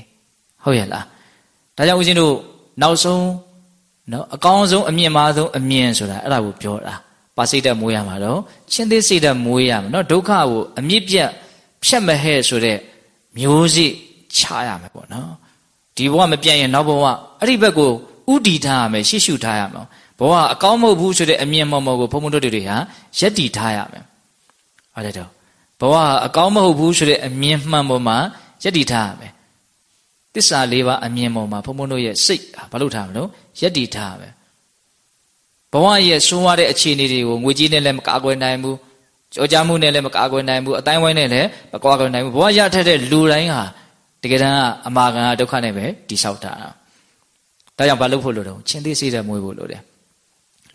ဟုတ်ရဲ့လားဒါကြောင့်ဦးဇင်းတို့နောက်ဆုံးနော်အကောင်းဆုံးအမြင့်မားဆုံးအမြင်ဆိုတာအဲ့ဒါကိုပြောတာပါစိတ်တက်မွေးရမှာတော့ချင်းသေးစိတ်တက်မွေးရမှာနော်ဒုက္ခကိုအမြင့်ပြတ်ဖြတ်မဟဲ့ဆိုတဲ့မျိုးစိချရမယ်ပေါ့နော်ဒီဘဝမပြတ်ရင်နောက်ဘဝအဲ့ဒီဘက်ကိုဥတီထားရမယ်ရှေ့ရှုထားရမယ်ဘဝအကောင်းမဟုတ်ဘူးဆိုတဲ့အမြင်မော်မော်ကိုဘုံဘုံတို့တွေဟာယက်တီထားရမယ်ဟုတ်တယ်တော့ ဘဝအကောင်းမဟုတ်ဘူးဆိုတဲ့အမြင်မှန်ပေါ်မှာယက်တည်ထားရမယ်တစ္ဆာလေးပါအမြင်ပေါ်မှာဘုံဘုံတို့ရဲ့စိတ်ဘာလို့ထားမလို့ယက်တည်ထားရမယ်ဘဝရဲ့ဆိုးဝါးတဲ့အခြေအနေတွေကိုငွေကြေးနဲ့လည်းမကာကွယ်နိုင်ဘူးကြောကြမှုနဲ့လည်းမကာကွယ်နိုင်ဘူးအတိုင်းဝိုင်းနဲ့လည်းမကာကွယ်နိုင်ဘူးဘဝရထက်တဲ့လူတိုင်းဟာတကယ်တမ်းအမာခံဒုက္ခနဲ့ပဲတိဆောက်တာဒါကြောင့်ဘာလုပ်ဖို့လိုတော့ချင်းသေးစေးတဲ့မွေးဖို့လိုတယ်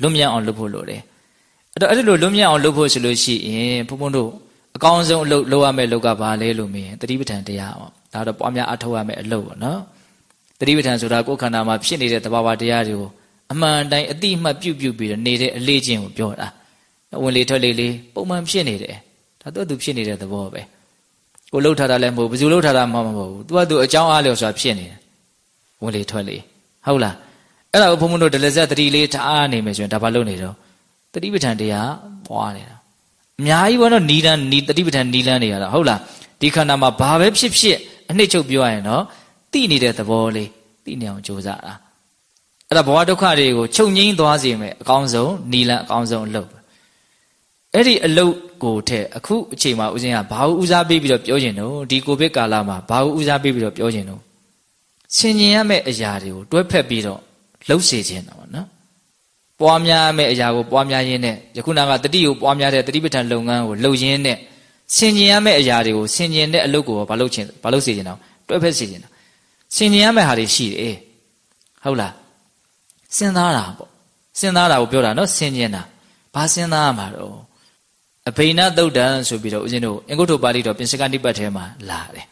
လွတ်မြောက်အောင်လုပ်ဖို့လိုတယ်အဲ့တော့အဲ့ဒီလိုလွတ်မြောက်အောင်လုပ်ဖို့ဆိုလို့ရှိရင်ဘုံဘုံတို့ အကောင်းဆုံးအလုပ်လုပ်ရမယ့်အလုပ်ကဘာလဲလို့မေးရင်တတိပဋ္ဌာန်တရားပေါ့ဒါတော့ပွားများအထောက်ရမယ့်အလုပ်ပေါ့နော်တတိပဋ္ဌာန်ဆိုတာကိုယ်ခန္ဓာမှာဖြစ်နေတဲ့သဘာဝတရားတွေကိုအမှန်တိုင်းအတိအမှတ်ပြုတ်ပြုတ်ပြီးတော့နေတဲ့အလေးချင်းကိုပြောတာဝင်လေထွက်လေလေးပုံမှန်ဖြစ်နေတယ်ဒါတော့သူဖြစ်နေတဲ့သဘောပဲကိုလှုပ်ထားတာလည်းမဟုတ်ဘူးဘယ်သူလှုပ်ထားတာမှမဟုတ်ဘူးသူကသူအကြောင်းအားလျော်စွာဖြစ်နေတယ်ဝင်လေထွက်လေဟုတ်လားအဲ့ဒါကိုဘုံဘုံတို့ဒလဇက်တတိလေးထားနေမယ်ဆိုရင်ဒါဘာလုပ်နေတော့တတိပဋ္ဌာန်တရားပွားနေတာ အများကြီးဘောတော့နီလန်းနီတတိပဋ္ဌာန်နီလန်းနေရတာဟုတ်လားဒီခန္ဓာမှာဘာပဲဖြစ်ဖြစ်အနှစ်ချုပ်ပြောရရင်တော့သိနေတဲ့သဘောလေးသိနေအောင်ကြိုးစားတာအဲ့ဒါဘဝဒုက္ခတွေကိုချုပ်ငိမ့်သွားစေမယ်အကောင်းဆုံးနီလန်းအကောင်းဆုံးအလုပ်အဲ့ဒီအလုပ်ကိုထက်အခုအချိန်မှာဦးဇင်းကဘာလို့ဦးစားပေးပြီးတော့ပြောကျင်တော့ဒီကိုဗစ်ကာလမှာဘာလို့ဦးစားပေးပြီးတော့ပြောကျင်တော့ဆင်ញင်ရမယ့်အရာတွေကိုတွဲဖက်ပြီးတော့လှုပ်စေခြင်းတော့နော် ပွားများမယ့်အရာကိုပွားများရင်းနဲ့ယခုနကတတိကိုပွားများတဲ့တတိပဋ္ဌာန်လုပ်ငန်းကိုလှုပ်ရင်းနဲ့ဆင်ကျင်ရမယ့်အရာတွေကိုဆင်ကျင်တဲ့အလုပ်ကိုဘာလုပ်ချင်ဘာလုပ်စေချင်တော့တွဲဖက်စေချင်တာဆင်ကျင်ရမယ့်ဟာတွေရှိတယ်ဟုတ်လားစဉ်းစားတာပေါ့စဉ်းစားတာကိုပြောတာနော်ဆင်ကျင်တာဘာစဉ်းစားရမှာတော့အဘိနာသုတ်တံဆိုပြီးတော့ဦးဇင်းတို့အင်္ဂုတ္တပါဠိတော်ပင်စကနိပတ်ထဲမှာလာတယ်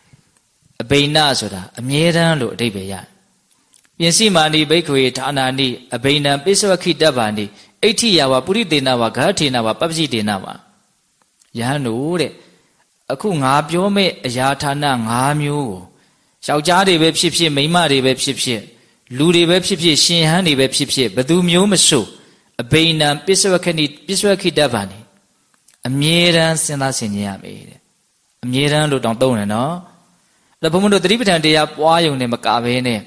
အဘိနာဆိုတာအမြဲတမ်းလို့အဓိပ္ပာယ်ရတယ် ပြင်စီမာနိဘိက္ခွေဌာနာနိအဘိနံပိစဝခိတဗ္ဗာနိအဋ္ဌိယဝပုရိသေနဝဂါထေနဝပပ္ပစိတေနဝယဟန်တို့တဲ့အခုငါပြောမဲ့အရာဌာန၅မျိုးကိုယောက်ျားတွေပဲဖြစ်ဖြစ်မိန်းမတွေပဲဖြစ်ဖြစ်လူတွေပဲဖြစ်ဖြစ်ရှင်ဟန်းတွေပဲဖြစ်ဖြစ်ဘသူမျိုးမဆိုအဘိနံပိစဝခဏိပိစဝခိတဗ္ဗာနိအမြဲတမ်းစဉ်းစားဆင်ခြင်ရမယ်တဲ့အမြဲတမ်းလို့တောင်သုံးတယ်နော်အဲ့ဘုံဘုံတို့သတိပဋ္ဌာန်တရားပွားယုံနဲ့မကဘဲနဲ့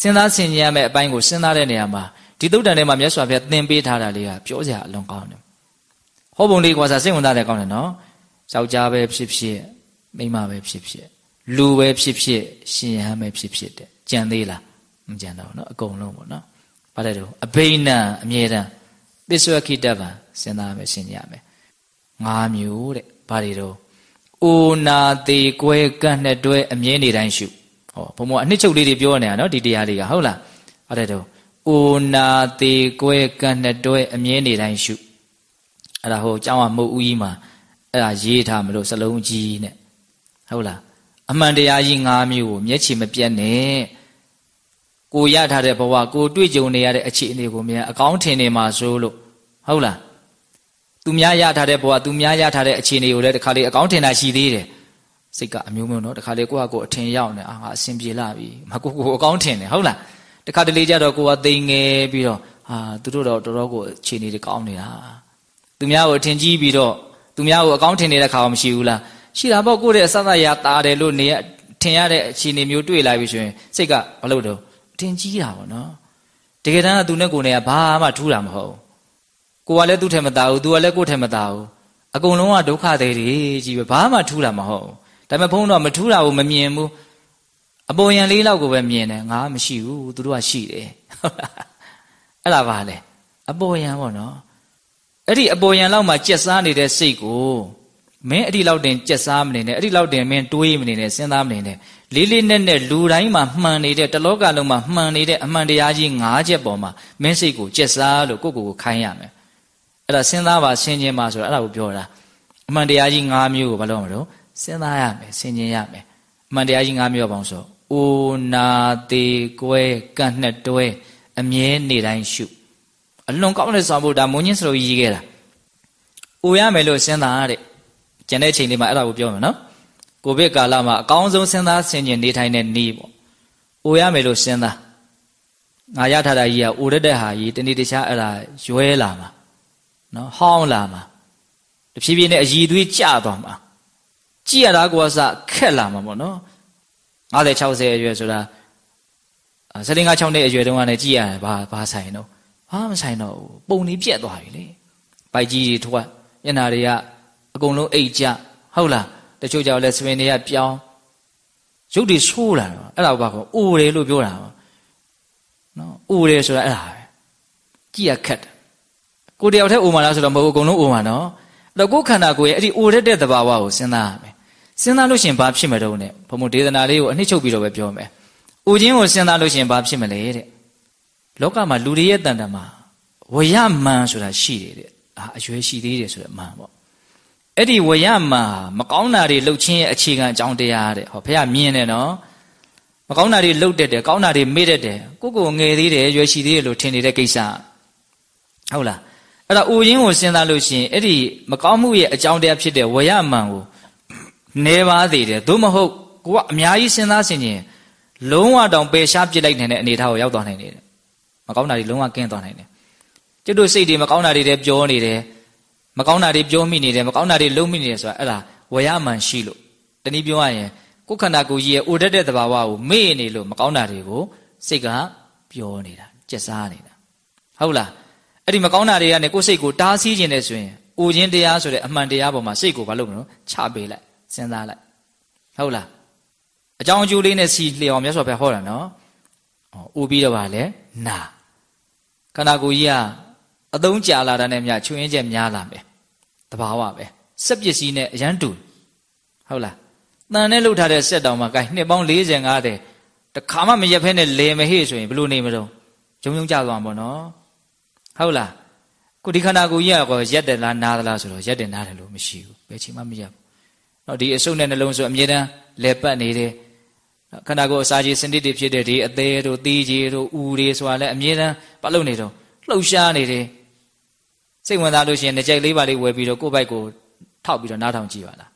စဉ်းစားဆင်ခြင်ရမယ့်အပိုင်းကိုစဉ်းစားတဲ့နေရာမှာဒီသုတ်တန်ထဲမှာမြတ်စွာဘုရားသင်ပေးထားတာလေးကပြောစရာအလွန်ကောင်းတယ်ဟောပုံလေးကွာစားစိတ်ဝင်စားတယ်ကောင်းတယ်နော်ယောက်ျားပဲဖြစ်ဖြစ်မိန်းမပဲဖြစ်ဖြစ်လူပဲဖြစ်ဖြစ်ရှင်ဟန်ပဲဖြစ်ဖြစ်တဲ့ကြံသေးလားမကြံတော့နော်အကုန်လုံးပေါ့နော်ဘာလဲတော့အဘိနံအမြဲတမ်းသစ္ဆွခိတဗံစဉ်းစားမယ်ရှင်းကြမယ်ငါးမျိုးတဲ့ဘာတွေတော့အိုနာသေးကွဲကန့်နဲ့တွဲအမြဲနေတိုင်းရှု ဟောဘုံဘအနှစ်ချုပ်လေးတွေပြောနေတာနော်ဒီတရားလေးကဟုတ်လားအဲ့ဒါတော့အိုနာသေးကွဲကန့်နဲ့တွဲအမြဲနေတိုင်းရှုအဲ့ဒါဟိုကျောင်းကမုတ်ဦးကြီးမှာအဲ့ဒါရေးထားမလို့စလုံးကြီးနဲ့ဟုတ်လားအမှန်တရားကြီး၅မျိုးကိုမျက်ခြေမပြတ်နဲ့ကိုရထားတဲ့ဘဝကိုတွေ့ကြုံနေရတဲ့အခြေအနေကိုမြန်အကောင်းထင်နေမှာဆိုလို့ဟုတ်လားသူများရထားတဲ့ဘဝသူများရထားတဲ့အခြေအနေကိုလည်းတခါလေအကောင်းထင်တာရှိသေးတယ် စိတ်ကအမျိုးမျိုးနော်တခါလေကိုယ့်ဟာကိုယ်အထင်ရောက်နေအာငါအဆင်ပြေလာပြီမကိုကိုအကောင်းထင်တယ်ဟုတ်လားတခါတလေကြတော့ကိုကသိငယ်ပြီးတော့ဟာသူတို့တော့တော်တော်ကိုခြေနေတွေကောင်းနေတာသူများကိုအထင်ကြီးပြီးတော့သူများကိုအကောင်းထင်နေတဲ့ခါမှမရှိဘူးလားရှိတာပေါ့ကိုယ့်ရဲ့အစသရာတာတယ်လို့နေထင်ရတဲ့အခြေအနေမျိုးတွေ့လာပြီဆိုရင်စိတ်ကဘာလို့တော့အထင်ကြီးတာပေါ့နော်တကယ်တမ်းကသူနဲ့ကိုယ်နဲ့ကဘာမှထူးတာမဟုတ်ကိုကလည်းသူ့ထဲမသားဘူးသူကလည်းကိုယ့်ထဲမသားဘူးအကုန်လုံးကဒုက္ခတွေကြီးပဲဘာမှထူးတာမဟုတ် ဒါပေမဲ့ဘုန်းတော်မထူးတာကိုမမြင်ဘူးအပေါ်ယံလေးလောက်ကိုပဲမြင်တယ်ငါမရှိဘူးသူတို့ကရှိတယ်ဟုတ်လားအဲ့ဒါပါလေအပေါ်ယံပေါ့နော်အဲ့ဒီအပေါ်ယံလောက်မှကြက်စားနေတဲ့စိတ်ကိုမင်းအဲ့ဒီလောက်တင်ကြက်စားမနေနဲ့အဲ့ဒီလောက်တင်မင်းတွေးမနေနဲ့စဉ်းစားမနေနဲ့လေးလေးနက်နက်လူတိုင်းမှာမှန်နေတဲ့တလောကလုံးမှာမှန်နေတဲ့အမှန်တရားကြီး၅ချက်ပေါ်မှာမင်းစိတ်ကိုကြက်စားလို့ကိုယ့်ကိုယ်ကိုခိုင်းရမယ်အဲ့ဒါစဉ်းစားပါဆင်ခြင်ပါဆိုတာအဲ့ဒါကိုပြောတာအမှန်တရားကြီး၅မျိုးကိုဘာလို့မလို့ စဉ်းစားရမယ်ဆင်ခြင်ရမယ်အမှန်တရားကြီး၅မျိုးပေါင်းဆိုအိုနာသေးကွဲကန့်နှစ်တွဲအမြဲနေတိုင်းရှုအလွန်ကောင်းတဲ့ဆောင်ဖို့ဒါမုံညင်းစလို့ရေးခဲ့တာအိုရမယ်လို့စဉ်းစားတဲ့ကျန်တဲ့ချိန်လေးမှာအဲ့ဒါကိုပြောမယ်နော်ကိုဗစ်ကာလမှာအကောင်းဆုံးစဉ်းစားဆင်ခြင်နေထိုင်တဲ့နေ့ပေါ့အိုရမယ်လို့စဉ်းစားငါရထားတာကြီးကအိုရတဲ့ဟာကြီးတနေ့တခြားအဲ့ဒါရွဲလာမှာနော်ဟောင်းလာမှာတဖြည်းဖြည်းနဲ့အည်သွေးကျသွားမှာ ကြည့်ရတာကိုစခက်လာမှာပေါ့နော်50 60အရွယ်ဆိုတာစလင်က6နှစ်အရွယ်တုန်းကလည်းကြည့်ရတယ်ဘာဘာဆိုင်တော့ဘာမဆိုင်တော့ဘူးပုံနေပြက်သွားပြီလေပိုက်ကြီးတွေထွက်ညနာတွေကအကုန်လုံးအိတ်ကြဟုတ်လားတချို့ကြောင့်လဲစပင်တွေကပြောင်းရုပ်တွေဆိုးလာတော့အဲ့ဒါဘာကောအိုတယ်လို့ပြောတာနော်အိုတယ်ဆိုတာအဲ့ဒါပဲကြည့်ရခက်တယ်ကိုတယောက်တည်းအိုမှာလားဆိုတော့မဟုတ်အကုန်လုံးအိုမှာနော်အဲ့တော့ကိုယ်ခန္ဓာကိုယ်ရဲ့အဲ့ဒီအိုရတဲ့သဘာဝကိုစဉ်းစားရမယ် စဉ်းစားလို့ရှိရင်ဘာဖြစ်မတော့နဲ့ဘုံဘုံဒေသနာလေးကိုအနှစ်ချုပ်ပြီးတော့ပဲပြောမယ်။အိုခြင်းကိုစဉ်းစားလို့ရှိရင်ဘာဖြစ်မလဲတဲ့။လောကမှာလူတွေရဲ့တန်တမှာဝရမန်ဆိုတာရှိတယ်တဲ့။အာအရွယ်ရှိသေးတယ်ဆိုတဲ့မန်ပေါ့။အဲ့ဒီဝရမန်မကောင်းတာတွေလှုပ်ခြင်းရဲ့အခြေခံအကြောင်းတရားတဲ့။ဟောဖះမြင်တယ်နော်။မကောင်းတာတွေလှုပ်တတ်တယ်ကောင်းတာတွေမေ့တတ်တယ်ကိုကိုငယ်သေးတယ်ရွယ်ရှိသေးတယ်လို့ထင်နေတဲ့ကိစ္စဟုတ်လားအဲ့ဒါအိုရင်းကိုစဉ်းစားလို့ရှိရင်အဲ့ဒီမကောင်းမှုရဲ့အကြောင်းတရားဖြစ်တဲ့ဝရမန်ကို နေပါသေးတယ်သို့မဟုတ်ကိုကအများကြီးစဉ်းစားဆင်ခြင်လုံးဝတောင်ပယ်ရှားပြစ်လိုက်နိုင်တဲ့အနေအထားကိုရောက်သွားနိုင်တယ်မကောင်းတာတွေလုံးဝကင်းသွားနိုင်တယ်ကျွတ်တို့စိတ်တွေမကောင်းတာတွေတည်းပြောနေတယ်မကောင်းတာတွေပြောမိနေတယ်မကောင်းတာတွေလုံးမိနေတယ်ဆိုတာအဲ့ဒါဝရမှန်ရှိလို့တနည်းပြောရရင်ကိုယ်ခန္ဓာကိုယ်ကြီးရဲ့အိုတတ်တဲ့သဘာဝကိုမေ့နေလို့မကောင်းတာတွေကိုစိတ်ကပြောနေတာကြက်စားနေတာဟုတ်လားအဲ့ဒီမကောင်းတာတွေကနေကိုယ်စိတ်ကိုတားဆီးခြင်းနဲ့ဆိုရင်အိုခြင်းတရားဆိုတဲ့အမှန်တရားပေါ်မှာစိတ်ကိုဘာလုပ်မလို့ချပေးလိုက် စဉ်းစားလိုက်ဟုတ်လားအကြောင်းအကျိုးလေးနဲ့စီလျော်မြတ်စွာဘုရားဟောတာနော်ဩဥပြီးတော့ဗာလဲနာခန္ဓာကိုယ်ကြီးကအသုံးကြာလာတာနဲ့မြချွင်းချက်များလာမယ်တဘာဝပဲစက်ပစ္စည်းနဲ့အရန်တူဟုတ်လားတန်နဲ့လှုပ်ထားတဲ့စက်တောင်မှ gain နှစ်ပေါင်း40 50တခါမှမရက်ဖဲနဲ့လဲမဟေ့ဆိုရင်ဘယ်လိုနေမလို့ဂျုံဂျုံကြသွားမှာပေါ့နော်ဟုတ်လားခုဒီခန္ဓာကိုယ်ကြီးကရက်တယ်လားနားသလားဆိုတော့ရက်တယ်နားတယ်လို့မရှိဘူးဘယ်ချိန်မှမရက်ဘူး နော်ဒီအစုပ်နဲ့နှလုံးဆိုအမြဲတမ်းလဲပတ်နေတယ်ခန္ဓာကိုယ်အစာကြီးစနစ်တွေဖြစ်တဲ့ဒီအသေးတို့သီးကြီးတို့ဥတွေဆိုတာလည်းအမြဲတမ်းပတ်လို့နေတော့လှုပ်ရှားနေတယ်စိတ်ဝင်စားလို့ရှိရင်ကြိုက်လေးပါလေးဝယ်ပြီးတော့ကိုယ့်ဘိုက်ကိုထောက်ပြီးတော့နားထောင်ကြည့်ပါလား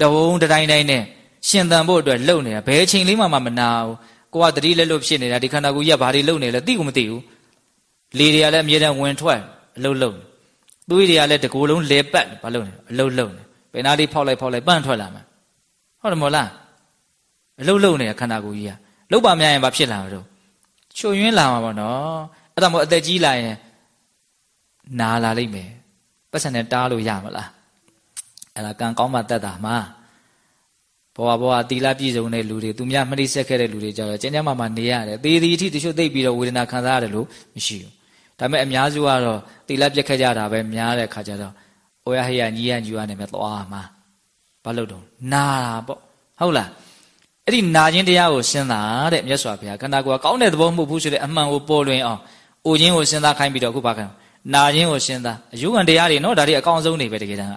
တဝုံတိုင်းတိုင်းနဲ့ရှင်သန်ဖို့အတွက်လှုပ်နေတာဘယ်အချိန်လေးမှမနာဘူးကိုကတတိလက်လို့ဖြစ်နေတာဒီခန္ဓာကိုယ်ကြီးကဘာတွေလှုပ်နေလဲသိကိုမသိဘူးလေတွေကလည်းအမြဲတမ်းဝင်ထွက်အလုတ်လုံသွေးတွေကလည်းတကိုယ်လုံးလဲပတ်ဘာလုပ်နေအလုတ်လုံနေဘ ယ်နာလေးဖောက်လိုက်ဖောက်လိုက်ပန့်ထွက်လာမှာဟုတ်တယ်မို့လားအလုတ်လုံနေတဲ့ခန္ဓာကိုယ်ကြီးကလုတ်ပါများရင်ဘာဖြစ်လာမှာတော့ချွယွင်းလာမှာပေါ့နော်အဲ့ဒါမို့အသက်ကြီးလာရင်နာလာလိမ့်မယ်ပတ်စံနဲ့တားလို့ရမလားအဲ့ဒါကံကောင်းမှတတ်တာမှာဘဝဘဝတီလာပြည့်စုံတဲ့လူတွေသူများမနှိစက်ခဲ့တဲ့လူတွေကြတော့ကျဉ်းကျမ်းမာမာနေရတယ်သေသည်အထိတချို့သိပြီးတော့ဝေဒနာခံစားရတယ်လို့မရှိဘူးဒါပေမဲ့အများစုကတော့တီလာပြက်ခဲ့ကြတာပဲများတဲ့ခါကျတော့ အိုရဟရညီရညီရနဲ့ပဲသွားမှာဘာလို့တော့နာတာပေါ့ဟုတ်လားအဲ့ဒီနာခြင်းတရားကိုစဉ်းစားတဲ့မြတ်စွာဘုရားခန္ဓာကိုယ်ကကောင်းတဲ့သဘောမဟုတ်ဘူးဆိုတဲ့အမှန်ကိုပေါ်လွင်အောင်အိုခြင်းကိုစဉ်းစားခိုင်းပြီးတော့အခုဘာခံနာခြင်းကိုစဉ်းစားအယုံံတရားတွေနော်ဒါတွေအကောင်းဆုံးနေပဲတကယ်တမ်းက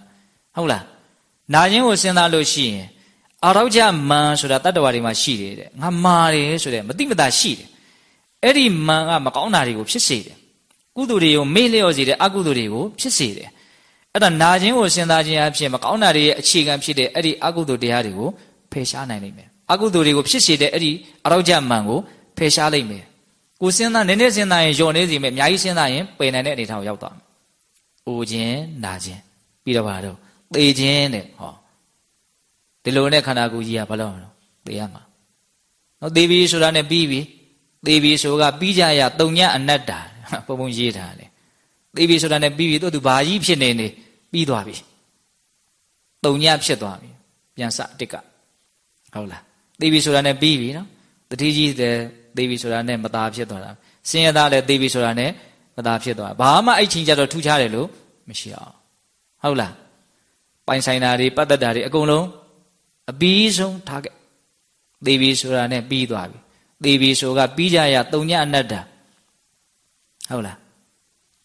ဟုတ်လားနာခြင်းကိုစဉ်းစားလို့ရှိရင်အာရောကြမန်ဆိုတာတတ္တဝါတွေမှာရှိတယ်တဲ့ငါမာတယ်ဆိုတဲ့မတိမတာရှိတယ်အဲ့ဒီမန်ကမကောင်းတာတွေကိုဖြစ်စေတယ်ကုသိုလ်တွေကိုမေ့လျော့စေတယ်အကုသိုလ်တွေကိုဖြစ်စေတယ် အဲ့ဒါနာခြင်းကိုစဉ်းစားခြင်းအဖြစ်မကောင်းတာတွေရဲ့အခြေခံဖြစ်တဲ့အဲ့ဒီအကုသိုလ်တရားတွေကိုဖယ်ရှားနိုင်လိမ့်မယ်အကုသိုလ်တွေကိုဖြစ်စေတဲ့အဲ့ဒီအရောကြမန်ကိုဖယ်ရှားလိမ့်မယ်ကိုစဉ်းစားနည်းနည်းစဉ်းစားရင်ယုံနေစီမယ်အများကြီးစဉ်းစားရင်ပယ်နိုင်တဲ့အနေထားကိုရောက်သွားမယ်။အိုခြင်းနာခြင်းပြီးတော့ပါတော့သေခြင်းတဲ့ဟောဒီလိုနဲ့ခန္ဓာကိုယ်ကြီးကဘာလို့လဲသေရမှာနော်သေပြီဆိုတာနဲ့ပြီးပြီသေပြီဆိုကပြီးကြရတုံညအနတ္တာပုံပုံရေးထားတယ် သေပြီဆိုတာနဲ့ပြီးပြီတို့သူဘာကြီးဖြစ်နေနေပြီးသွားပြီတုံညဖြစ်သွားပြီပြန်စတစ်ကဟုတ်လားသေပြီဆိုတာနဲ့ပြီးပြီနော်တတိကြီးတဲ့သေပြီဆိုတာနဲ့မသားဖြစ်သွားတာစင်ရသားလည်းသေပြီဆိုတာနဲ့မသားဖြစ်သွားဘာမှအဲ့ချင်းကြတော့ထူးခြားတယ်လို့မရှိအောင်ဟုတ်လားပိုင်ဆိုင်တာတွေပတ်သက်တာတွေအကုန်လုံးအပြီးဆုံးထားခဲ့သေပြီဆိုတာနဲ့ပြီးသွားပြီသေပြီဆိုကပြီးကြရတုံညအနတ္တဟုတ်လား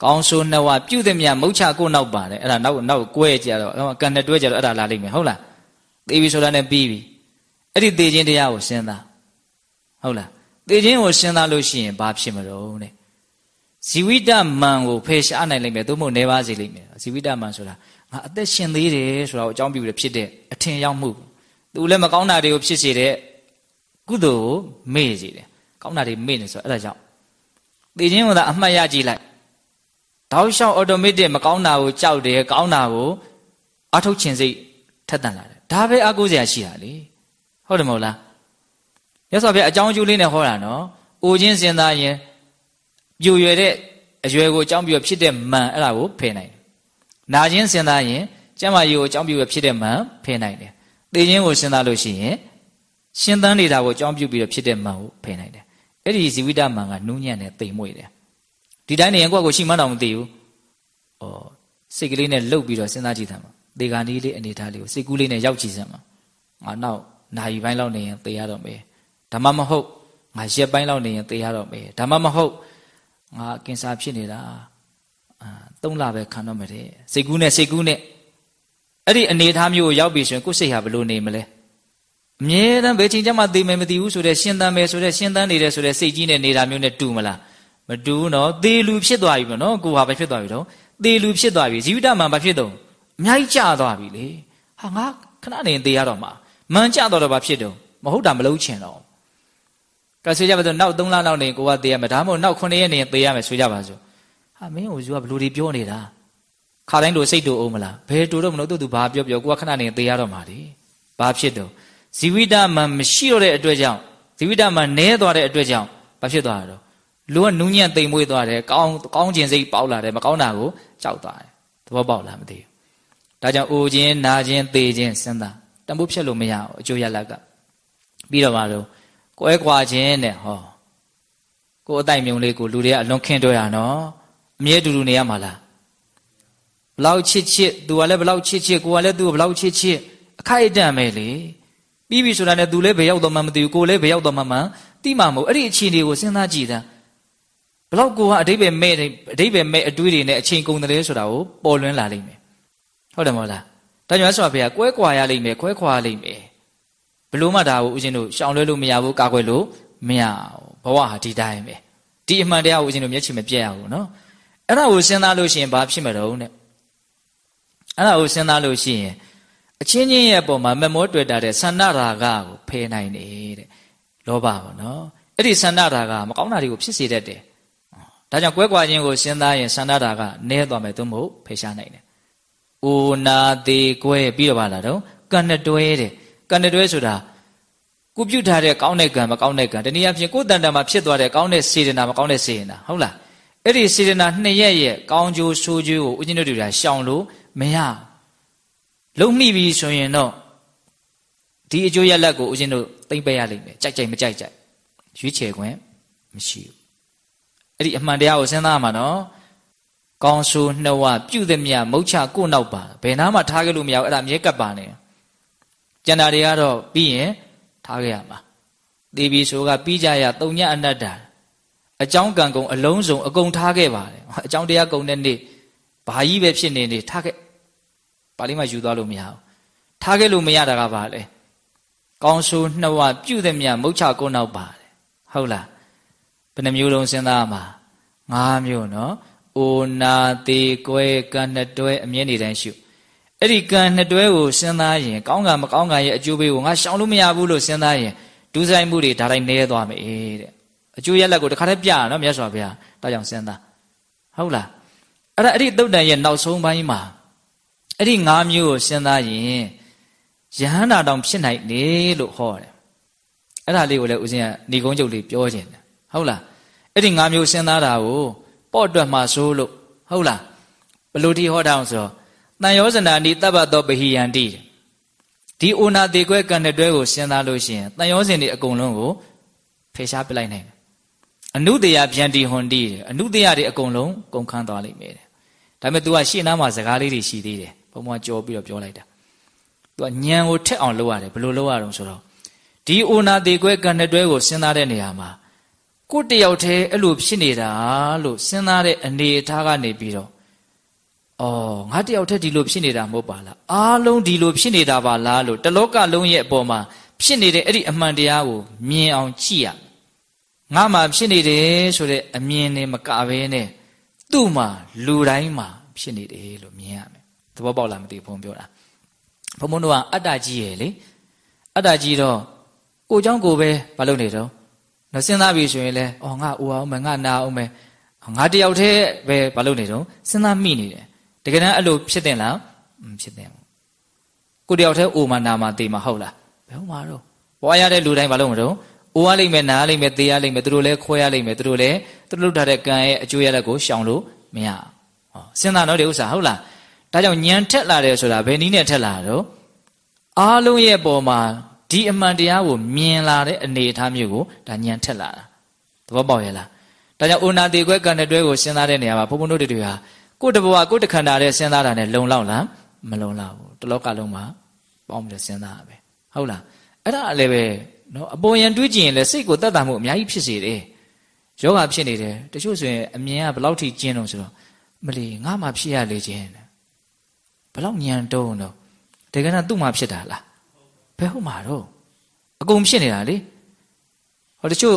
ကောင်းဆိုးနှစ်ဝပြုသည်မြမုတ်ချကိုနောက်ပါတယ်အဲ့ဒါနောက်နောက်ကွဲကြတော့ကန်နဲ့တွဲကြတော့အဲ့ဒါလာလိမ့်မယ်ဟုတ်လားသေပြီဆိုတာနဲ့ပြီးပြီအဲ့ဒီသေခြင်းတရားကိုစဉ်းစားဟုတ်လားသေခြင်းကိုစဉ်းစားလို့ရှိရင်ဘာဖြစ်မလို့တဲ့ဇီဝိတမန်ကိုဖယ်ရှားနိုင်လိမ့်မယ်သို့မဟုတ်နေပါစေလိမ့်မယ်ဇီဝိတမန်ဆိုတာငါအသက်ရှင်သေးတယ်ဆိုတာကိုအကြောင်းပြုပြီးဖြစ်တဲ့အထင်ရောက်မှုသူလည်းမကောင်းတာတွေကိုဖြစ်စေတဲ့ကုသိုလ်ကိုမေ့စေတယ်ကောင်းတာတွေမေ့နေဆိုအဲ့ဒါကြောင့်သေခြင်းကသာအမှတ်ရကြည့်လိုက် တောက်လျှောက် automatic မကောင်းတာကိုကြောက်တယ်ကောင်းတာကိုအထုတ်ခြင်းစိတ်ထက်သန်လာတယ်ဒါပဲအကုစရာရှိတာလေဟုတ်တယ်မဟုတ်လားရသော်ပြအကြောင်းကျိုးလေးနဲ့ဟောတာနော်အိုခြင်းစဉ်းစားရင်ပြိုရွယ်တဲ့အရွယ်ကိုအကြောင်းပြုဖြစ်တဲ့မှန်အဲ့ဒါကိုဖယ်နိုင်တယ်နာခြင်းစဉ်းစားရင်ကျမ်းမာရေးကိုအကြောင်းပြုဖြစ်တဲ့မှန်ဖယ်နိုင်တယ်သေခြင်းကိုစဉ်းစားလို့ရှိရင်ရှင်သန်နေတာကိုအကြောင်းပြုပြီးတော့ဖြစ်တဲ့မှန်ကိုဖယ်နိုင်တယ်အဲ့ဒီဇီဝိတမှန်ကနူးညံ့တယ်တိမ်မွေ့တယ် ဒီတိုင်းနေရင်ကိုယ့်ကိုရှိမှန်းတော့မသိဘူးဩစိတ်ကလေးနဲ့လှုပ်ပြီးတော့စဉ်းစားကြည့်တာမှာဒေဂာနီးလေးအနေထားလေးကိုစိတ်ကူးလေးနဲ့ရောက်ကြည့်စမ်းမှာငါနောက်နာရီပိုင်းလောက်နေရင်သေရတော့မယ်ဓမ္မမဟုတ်ငါရက်ပိုင်းလောက်နေရင်သေရတော့မယ်ဓမ္မမဟုတ်ငါကင်ဆာဖြစ်နေတာအာ၃လပဲခံတော့မယ်တဲ့စိတ်ကူးနဲ့စိတ်ကူးနဲ့အဲ့ဒီအနေထားမျိုးကိုရောက်ပြီဆိုရင်ကိုယ်စိတ်ဟာဘယ်လိုနေမလဲအမြဲတမ်းဘယ်ချိန်ကျမှသေမယ်မသိဘူးဆိုတဲ့ရှင်သန်မယ်ဆိုတဲ့ရှင်သန်နေတယ်ဆိုတဲ့စိတ်ကြီးနဲ့နေတာမျိုးနဲ့တူမလား မတူဘူးနော်သေလူဖြစ်သွားပြီပေါ့နော်ကိုဟာပဲဖြစ်သွားပြီတော့သေလူဖြစ်သွားပြီဇီဝိတမှန်ဘာဖြစ်တော့အများကြီးကြာသွားပြီလေဟာငါခဏနေသေရတော့မှာမှန်ကြာတော့တော့ဘာဖြစ်တော့မဟုတ်တာမလုံးချင်တော့ကဲဆိုကြပါစို့နောက်3လနောက်နေကိုကသေရမယ်ဒါမှမဟုတ်နောက်9ရက်နေသေရမယ်ဆိုကြပါစို့ဟာမင်းကိုယူကဘလူတွေပြောနေတာခါတိုင်းတို့စိတ်တူအောင်မလားဘယ်တူတော့မလို့သူဘာပြောပြောကိုကခဏနေသေရတော့မှာလေဘာဖြစ်တော့ဇီဝိတမှန်မရှိတော့တဲ့အတွက်ကြောင့်ဇီဝိတမှန်နဲသွားတဲ့အတွက်ကြောင့်ဘာဖြစ်သွားတာတော့ လူကနူးညံ့တိမ်မွေးသွားတယ်ကောင်းကောင်းခြင်းစိတ်ပေါက်လာတယ်မကောင်းတာကိုကြောက်သွားတယ်သဘောပေါက်လားမသိဘူးဒါကြောင့်အိုခြင်းနာခြင်းသေခြင်းစဉ်းစားတန်ဖိုးဖြတ်လို့မရဘူးအကျိုးရလက်ကပြီးတော့မှတော့ကွဲကွာခြင်းတဲ့ဟောကိုယ်အတိုင်းမြုံလေးကိုလူတွေကအလွန်ခင်တွဲရနော်အမြဲတူတူနေရမှာလားဘလောက်ချစ်ချစ်သူကလည်းဘလောက်ချစ်ချစ်ကိုကလည်းသူ့ကိုဘလောက်ချစ်ချစ်အခိုက်အတန့်ပဲလေပြီးပြီဆိုတာနဲ့သူလည်းဘယ်ရောက်တော့မှမသိဘူးကိုလည်းဘယ်ရောက်တော့မှမှတိမှမဟုတ်အဲ့ဒီအခြေအနေကိုစဉ်းစားကြည့်တာဘ လောက်ကိုကအတိပ္ပယ်မဲ့အတိပ္ပယ်မဲ့အတွေးတွေနဲ့အချိန်ကုန်တယ်ဆိုတာကိုပေါ်လွင်လာလိမ့်မယ်ဟုတ်တယ်မဟုတ်လားဒါကြောင့်ဆိုပါဗျာကွဲကွာရလိမ့်မယ်ခွဲခွာလိမ့်မယ်ဘလို့မှဒါကိုဦးဇင်းတို့ရှောင်လွဲလို့မရဘူးကာကွယ်လို့မရဘူးဘဝဟာဒီတိုင်းပဲဒီအမှန်တရားကိုဦးဇင်းတို့မျက်ခြေမပြတ်ရဘူးနော်အဲ့ဒါကိုစဉ်းစားလို့ရှိရင်ဘာဖြစ်မှာတော့တဲ့အဲ့ဒါကိုစဉ်းစားလို့ရှိရင်အချင်းချင်းရဲ့ပုံမှာမမောတွေ့တာတဲ့ဆန္ဒရာဂကိုဖယ်နိုင်တယ်တဲ့လောဘပေါ့နော်အဲ့ဒီဆန္ဒရာဂမကောင်းတာတွေကိုဖြစ်စေတတ်တယ် ဒါကြောင့်ကွဲကွာခြင်းကိုစဉ်းစားရင်ဆန္ဒရာဂနည်းသွားမယ်သို့မဟုတ်ဖယ်ရှားနိုင်တယ်။အိုနာသေးကွဲပြီးတော့ပါလားတော့ကံနဲ့တွဲတယ်ကံနဲ့တွဲဆိုတာကိုပြုတ်ထားတဲ့ကောင်းတဲ့ကံမကောင်းတဲ့ကံတနည်းအားဖြင့်ကိုယ်တန်တမှာဖြစ်သွားတဲ့ကောင်းတဲ့စေတနာမကောင်းတဲ့စေတနာဟုတ်လားအဲ့ဒီစေတနာနှစ်ရက်ရဲ့ကောင်းကျိုးဆိုးကျိုးကိုဦးဇင်းတို့တွေကရှောင်လို့မရလုံးမိပြီဆိုရင်တော့ဒီအကျိုးရလက်ကိုဦးဇင်းတို့သိမ့်ပယ်ရလိမ့်မယ်ကြိုက်ကြိုက်မကြိုက်ကြိုက်ရွေးချယ်ခွင့်မရှိဘူး အဲ့ဒီအမှန်တရားကိုစဉ်းစားမှာနော်ကောင်းဆိုးနှဝပြုသည်မြမုတ်ချကိုနောက်ပါဘယ်နာမှထားခဲ့လို့မရဘူးအဲ့ဒါမြဲကပ်ပါနေကျန်တာတွေကတော့ပြီးရင်ထားခဲ့ရမှာသေပြီဆိုကပြီးကြရတုံညအနတ္တအကြောင်းကံကုန်အလုံးစုံအကုန်ထားခဲ့ပါတယ်အကြောင်းတရားကုန်တဲ့နေ့ဘာကြီးပဲဖြစ်နေနေထားခဲ့ပါဠိမှာယူသွားလို့မရဘူးထားခဲ့လို့မရတာကဘာလဲကောင်းဆိုးနှဝပြုသည်မြမုတ်ချကိုနောက်ပါတယ်ဟုတ်လား ဘယ်နှမျိုးလုံးစဉ်းစားမှာ၅မျိုးနော်အိုနာသေးကွဲကံနှစ်တွဲအမြဲနေတိုင်းရှုအဲ့ဒီကံနှစ်တွဲကိုစဉ်းစားရင်ကောင်းကံမကောင်းကံရဲ့အကျိုးပေးကိုငါရှောင်လို့မရဘူးလို့စဉ်းစားရင်ဒုစရိုက်မှုတွေဒါတိုင်းနည်းသွားမယ်တဲ့အကျိုးရလက်ကိုတခါတည်းပြရနော်မြတ်စွာဘုရားဒါကြောင့်စဉ်းစားဟုတ်လားအဲ့ဒါအဲ့ဒီသုတ်တန်ရဲ့နောက်ဆုံးပိုင်းမှာအဲ့ဒီ၅မျိုးကိုစဉ်းစားရင်ယဟန္တာတောင်ဖြစ်နိုင်တယ်လို့ဟောတယ်အဲ့ဒါလေးကိုလည်းဦးဇင်းကနေကုန်းချုပ်လေးပြောခြင်းတယ် ဟုတ်လားအဲ့ဒီ၅မျိုးစဉ်းစားတာကိုပေါ့အတွက်မှဆိုးလို့ဟုတ်လားဘလို့ဒီဟောတာအောင်ဆိုတော့တန်ယောဇနာနိတပ္ပတောပဟိယန္တိဒီအိုနာတေခွဲကံတဲ့တွဲကိုစဉ်းစားလို့ရှိရင်တန်ယောဇဉ်တွေအကုန်လုံးကိုဖယ်ရှားပလိုက်နိုင်တယ်အနုတရာဗျံတီဟွန်တီအနုတရာတွေအကုန်လုံးကုန်ခန်းသွားလိမ့်မယ်တဲ့ဒါပေမဲ့ तू ကရှေ့နားမှာစကားလေးတွေရှိသေးတယ်ဘုံဘွားကြော်ပြီးတော့ပြောလိုက်တာ तू ကညံကိုထက်အောင်လုပ်ရတယ်ဘယ်လိုလုပ်ရအောင်ဆိုတော့ဒီအိုနာတေခွဲကံတဲ့တွဲကိုစဉ်းစားတဲ့နေရာမှာ ကိုတယောက်တည်းအဲ့လိုဖြစ်နေတာလို့စဉ်းစားတဲ့အနေအထားကနေပြီးတော့အော်ငါတယောက်တည်းဒီလိုဖြစ်နေတာမဟုတ်ပါလားအားလုံးဒီလိုဖြစ်နေတာပါလားလို့တလောကလုံးရဲ့အပေါ်မှာဖြစ်နေတဲ့အဲ့ဒီအမှန်တရားကိုမြင်အောင်ကြည့်ရငါမှဖြစ်နေတယ်ဆိုတဲ့အမြင်နဲ့မကဘဲနဲ့သူ့မှာလူတိုင်းမှာဖြစ်နေတယ်လို့မြင်ရမယ်သဘောပေါက်လားမသိဘုံပြောတာဘုံဘုံတို့ကအတ္တကြီးရဲ့လေအတ္တကြီးတော့ကိုเจ้าကိုပဲမလုပ်နေတော့ နော်စဉ်းစားပြီဆိုရင်လဲအော်ငါအိုအောင်မယ်ငါနာအောင်မယ်ငါတယောက်တည်းပဲမလုပ်နေတော့စဉ်းစားမိနေတယ်တကယ်တမ်းအဲ့လိုဖြစ်တဲ့လားမဖြစ်တဲ့ဘူးကိုတယောက်တည်းအိုမှနာမှတေမှဟုတ်လားဘယ်ဟုတ်မှာတော့ဘွားရတဲ့လူတိုင်းမလုပ်မတော့အိုရလိမ့်မယ်နားလိမ့်မယ်သေရလိမ့်မယ်သူတို့လည်းခွဲရလိမ့်မယ်သူတို့လည်းသူတို့လုပ်ထားတဲ့ကံရဲ့အကျိုးရလက်ကိုရှောင်လို့မရဟောစဉ်းစားတော့ဒီဥစ္စာဟုတ်လားဒါကြောင့်ညံထက်လာတယ်ဆိုတာဘယ်နည်းနဲ့ထက်လာတော့အားလုံးရဲ့ပုံမှာ ဒီအမှန်တရားကိုမြင်လာတဲ့အနေအထားမျိုးကိုဒါညံထက်လာတာသဘောပေါက်ရဲ့လားဒါကြောင့်အိုနာတေခွဲကံတဲ့တွဲကိုစဉ်းစားတဲ့နေရာမှာဘုံဘုံတို့တွေဟာကိုယ်တဘဝကိုယ်တခန္ဓာနဲ့စဉ်းစားတာနဲ့လုံလောက်လားမလုံလောက်ဘူးတလောကလုံးမှာပေါင်းပြီးစဉ်းစားရပဲဟုတ်လားအဲ့ဒါလည်းပဲနော်အပေါ်ယံတွေးကြည့်ရင်လည်းစိတ်ကိုတတ်တာမှုအများကြီးဖြစ်စေတယ်ယောဂဖြစ်နေတယ်တချို့ဆိုရင်အမြင်ကဘလောက်ထိကျင်းတော့ဆိုတော့မလီငါမှဖြစ်ရလေခြင်းဘလောက်ညံတုံးတော့တကယ်တော့သူ့မှာဖြစ်တာလား ဘယ်ဟုတ်မှာတော့အကုန်ဖြစ်နေတာလေဟောတချို့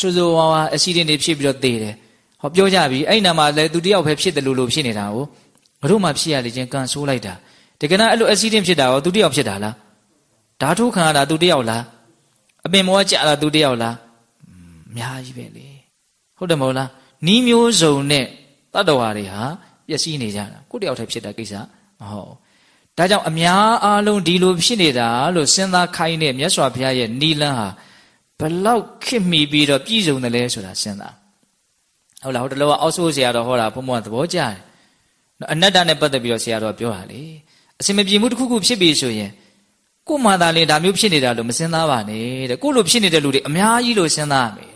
ဆိုဆိုဝါဝါအက်ဆီဒင့်တွေဖြစ်ပြီးတော့သေတယ်ဟောပြောကြပြီအဲ့နာမှာလည်းသူတယောက်ပဲဖြစ်တယ်လို့လို့ဖြစ်နေတာကိုငါတို့မှဖြစ်ရလေခြင်းကန်ဆိုးလိုက်တာတကယ်တော့အဲ့လိုအက်ဆီဒင့်ဖြစ်တာရောသူတယောက်ဖြစ်တာလားဓာထုခံရတာသူတယောက်လားအပင်မောကြတာသူတယောက်လားအများကြီးပဲလေဟုတ်တယ်မဟုတ်လားနီးမျိုးစုံနဲ့တတ္တဝါတွေဟာပျက်စီးနေကြတာကိုတယောက်တည်းဖြစ်တဲ့ကိစ္စမဟုတ် ဒါကြောင့်အများအားလုံးဒီလိုဖြစ်နေတာလို့စဉ်းစားခိုင်းတဲ့မြတ်စွာဘုရားရဲ့နီလန်းဟာဘလောက်ခင်မိပြီးတော့ပြည့်စုံတယ်လဲဆိုတာစဉ်းစားဟုတ်လားဟိုတလောကအောက်ဆိုးဆရာတော်ဟောတာဘုံဘုံသဘောကျတယ်အနတ္တနဲ့ပတ်သက်ပြီးတော့ဆရာတော်ပြောတာလေအစင်မပြေမှုတစ်ခုခုဖြစ်ပြီဆိုရင်ကို့မှသာလေဒါမျိုးဖြစ်နေတာလို့မစဉ်းစားပါနဲ့တဲ့ကို့လိုဖြစ်နေတဲ့လူတွေအများကြီးလို့စဉ်းစားရမယ်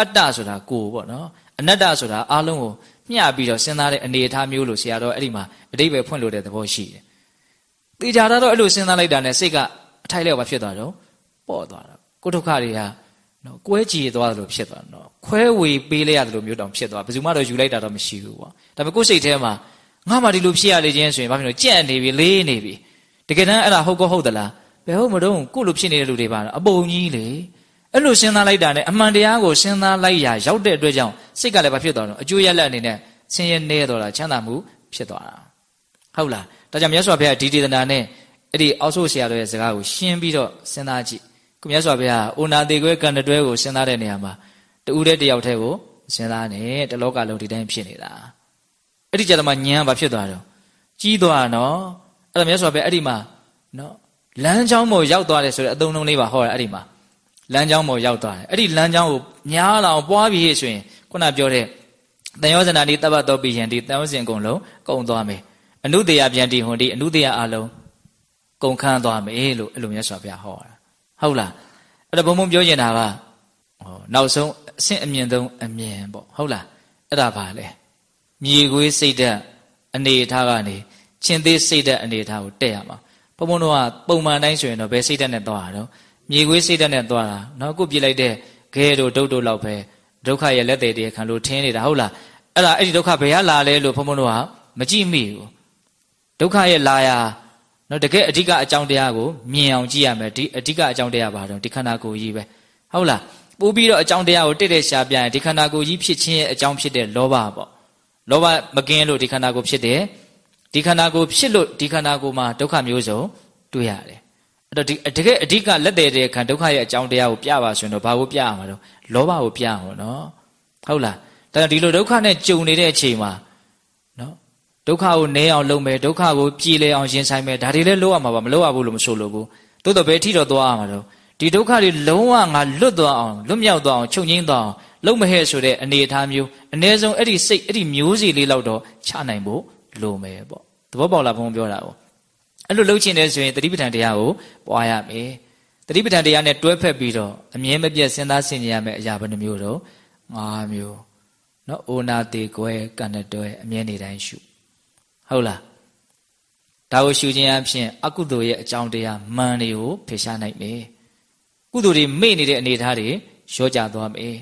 အတ္တဆိုတာကိုပေါ့နော်အနတ္တဆိုတာအားလုံးကိုမျှပြီးတော့စဉ်းစားတဲ့အနေအထားမျိုးလို့ဆရာတော်အဲ့ဒီမှာအတိတ်ပဲဖွင့်လို့တဲ့သဘောရှိတယ် တေချာတော့အဲ့လိုစဉ်းစားလိုက်တာနဲ့စိတ်ကအထိုက်လျောက်ပါဖြစ်သွားတော့ပေါ့သွားတာကိုဒုက္ခတွေဟာနော်ကွဲကြည်သွားတယ်လို့ဖြစ်သွားတော့ခွဲဝေပေးလိုက်ရတယ်လို့မျိုးတောင်ဖြစ်သွားဘယ်သူမှတော့ယူလိုက်တာတော့မရှိဘူးပေါ့ဒါပေမဲ့ကိုယ်စိတ်ထဲမှာငါမှဒီလိုဖြစ်ရလေခြင်းဆိုရင်ဘာဖြစ်လို့ကြက်နေပြီလေးနေပြီတကယ်တမ်းအဲ့ဒါဟုတ်ကောဟုတ်သလားဘယ်ဟုတ်မတော့ကိုလိုဖြစ်နေတဲ့လူတွေပါအပုံကြီးလေအဲ့လိုစဉ်းစားလိုက်တာနဲ့အမှန်တရားကိုစဉ်းစားလိုက်ရရောက်တဲ့အတွက်ကြောင့်စိတ်ကလည်းဘာဖြစ်သွားတော့အကျိုးရလက်အနေနဲ့ဆင်းရဲနေတော့တာချမ်းသာမှုဖြစ်သွားတာဟုတ်လား ဒါကြောင့်မြတ်စွာဘုရားဒီဒေသနာနဲ့အဲ့ဒီအောက်ဆိုဆရာတော်ရဲ့စကားကိုရှင်းပြီးတော့စဉ်းစားကြည့်ခုမြတ်စွာဘုရားအိုနာသေးခွဲကံတွဲကိုစဉ်းစားတဲ့နေရာမှာတူတဲ့တယောက်တည်းကိုစဉ်းစားနေတလောကလုံးဒီတိုင်းဖြစ်နေတာအဲ့ဒီကြတဲ့မှာညံဘာဖြစ်သွားတော့ကြီးသွားနော်အဲ့ဒါမြတ်စွာဘုရားအဲ့ဒီမှာနော်လမ်းကြောင်းပေါ်ရောက်သွားတယ်ဆိုတဲ့အသုံးလုံးလေးပါဟောတယ်အဲ့ဒီမှာလမ်းကြောင်းပေါ်ရောက်သွားတယ်အဲ့ဒီလမ်းကြောင်းကိုညားလာအောင်ပွားပြီးဆိုရင်ခုနပြောတဲ့တန်ယောဇနာတိတပ္ပတောပိယံတိတန်ယောဇဉ်ကုံလုံးကုံသွားမယ် အနုတယပြန်တိဟွန်တိအနုတယအလုံးကုံခန်းသွားမယ်လို့အဲ့လိုမြတ်စွာဘုရားဟောတာဟုတ်လားအဲ့ဒါဘုံဘုံပြောနေတာကဟောနောက်ဆုံးအဆင့်အမြင့်ဆုံးအမြင်ပေါ့ဟုတ်လားအဲ့ဒါပါလေမြေခွေးစိတ်ဓာတ်အနေထားကနေချင်းသေးစိတ်ဓာတ်အနေထားကိုတက်ရမှာဘုံဘုံတို့ကပုံမှန်တိုင်းဆိုရင်တော့ဘယ်စိတ်ဓာတ်နဲ့သွားတာတော့မြေခွေးစိတ်ဓာတ်နဲ့သွားတာနော်အခုပြလိုက်တဲ့ခဲတို့ဒုတ်တို့လောက်ပဲဒုက္ခရဲ့လက်သေးတည်းခံလို့ထင်းနေတာဟုတ်လားအဲ့ဒါအဲ့ဒီဒုက္ခဘယ်ကလာလဲလို့ဘုံဘုံတို့ကမကြည့်မိဘူး ဒုက္ခရဲ့လာရာနော်တကယ်အဓိကအကြောင်းတရားကိုမြင်အောင်ကြည့်ရမယ်ဒီအဓိကအကြောင်းတရားပါတော့ဒီခန္ဓာကိုယ်ကြီးပဲဟုတ်လားပို့ပြီးတော့အကြောင်းတရားကိုတိတဲ့ရှားပြရင်ဒီခန္ဓာကိုယ်ကြီးဖြစ်ခြင်းရဲ့အကြောင်းဖြစ်တဲ့လောဘပေါ့လောဘမကင်းလို့ဒီခန္ဓာကိုယ်ဖြစ်တယ်ဒီခန္ဓာကိုယ်ဖြစ်လို့ဒီခန္ဓာကိုယ်မှာဒုက္ခမျိုးစုံတွေ့ရတယ်အဲ့တော့ဒီတကယ်အဓိကလက်သေးတဲ့ခံဒုက္ခရဲ့အကြောင်းတရားကိုပြပါဆိုရင်တော့ဘာကိုပြရမှာတော့လောဘကိုပြရမှာနော်ဟုတ်လားဒါကြောင့်ဒီလိုဒုက္ခနဲ့ကြုံနေတဲ့အချိန်မှာနော် ဒုက္ခကိုနည်းအောင်လုပ်မယ်ဒုက္ခကိုပြည်လဲအောင်ရင်ဆိုင်မယ်ဒါတွေလည်းလုပ်ရမှာပါမလုပ်ရဘူးလို့မဆိုလို့ဘူးတိုးတော့ဘယ်ထိတော့သွားရမှာတော့ဒီဒုက္ခတွေလုံးဝငါလွတ်သွားအောင်လွတ်မြောက်သွားအောင်ချုပ်ငိမ့်သွားအောင်လုံးမဟဲ့ဆိုတဲ့အနေအထားမျိုးအ ਨੇ ဆုံးအဲ့ဒီစိတ်အဲ့ဒီမျိုးစီလေးလောက်တော့ချနိုင်ဖို့လိုမယ်ပေါ့သဘောပေါက်လားဘုံပြောတာကိုအဲ့လိုလှုပ်ချင်တယ်ဆိုရင်တတိပဋ္ဌာန်တရားကိုပွားရမယ်တတိပဋ္ဌာန်တရားနဲ့တွဲဖက်ပြီးတော့အမြဲမပြတ်စဉ်းစားဆင်ခြင်ရမယ့်အရာဘယ်နှမျိုးတော့၅မျိုးနော်အိုနာတေကွဲကံနဲ့တွဲအမြဲနေတိုင်းရှု ဟုတ်လားဒါကိုရှုခြင်းအပြင်အကုသိုလ်ရဲ့အကြောင်းတရားမှန်တွေကိုဖယ်ရှားနိုင်မယ်ကုသိုလ်တွေမေ့နေတဲ့အနေအထားတွေရောကြသွားမယ်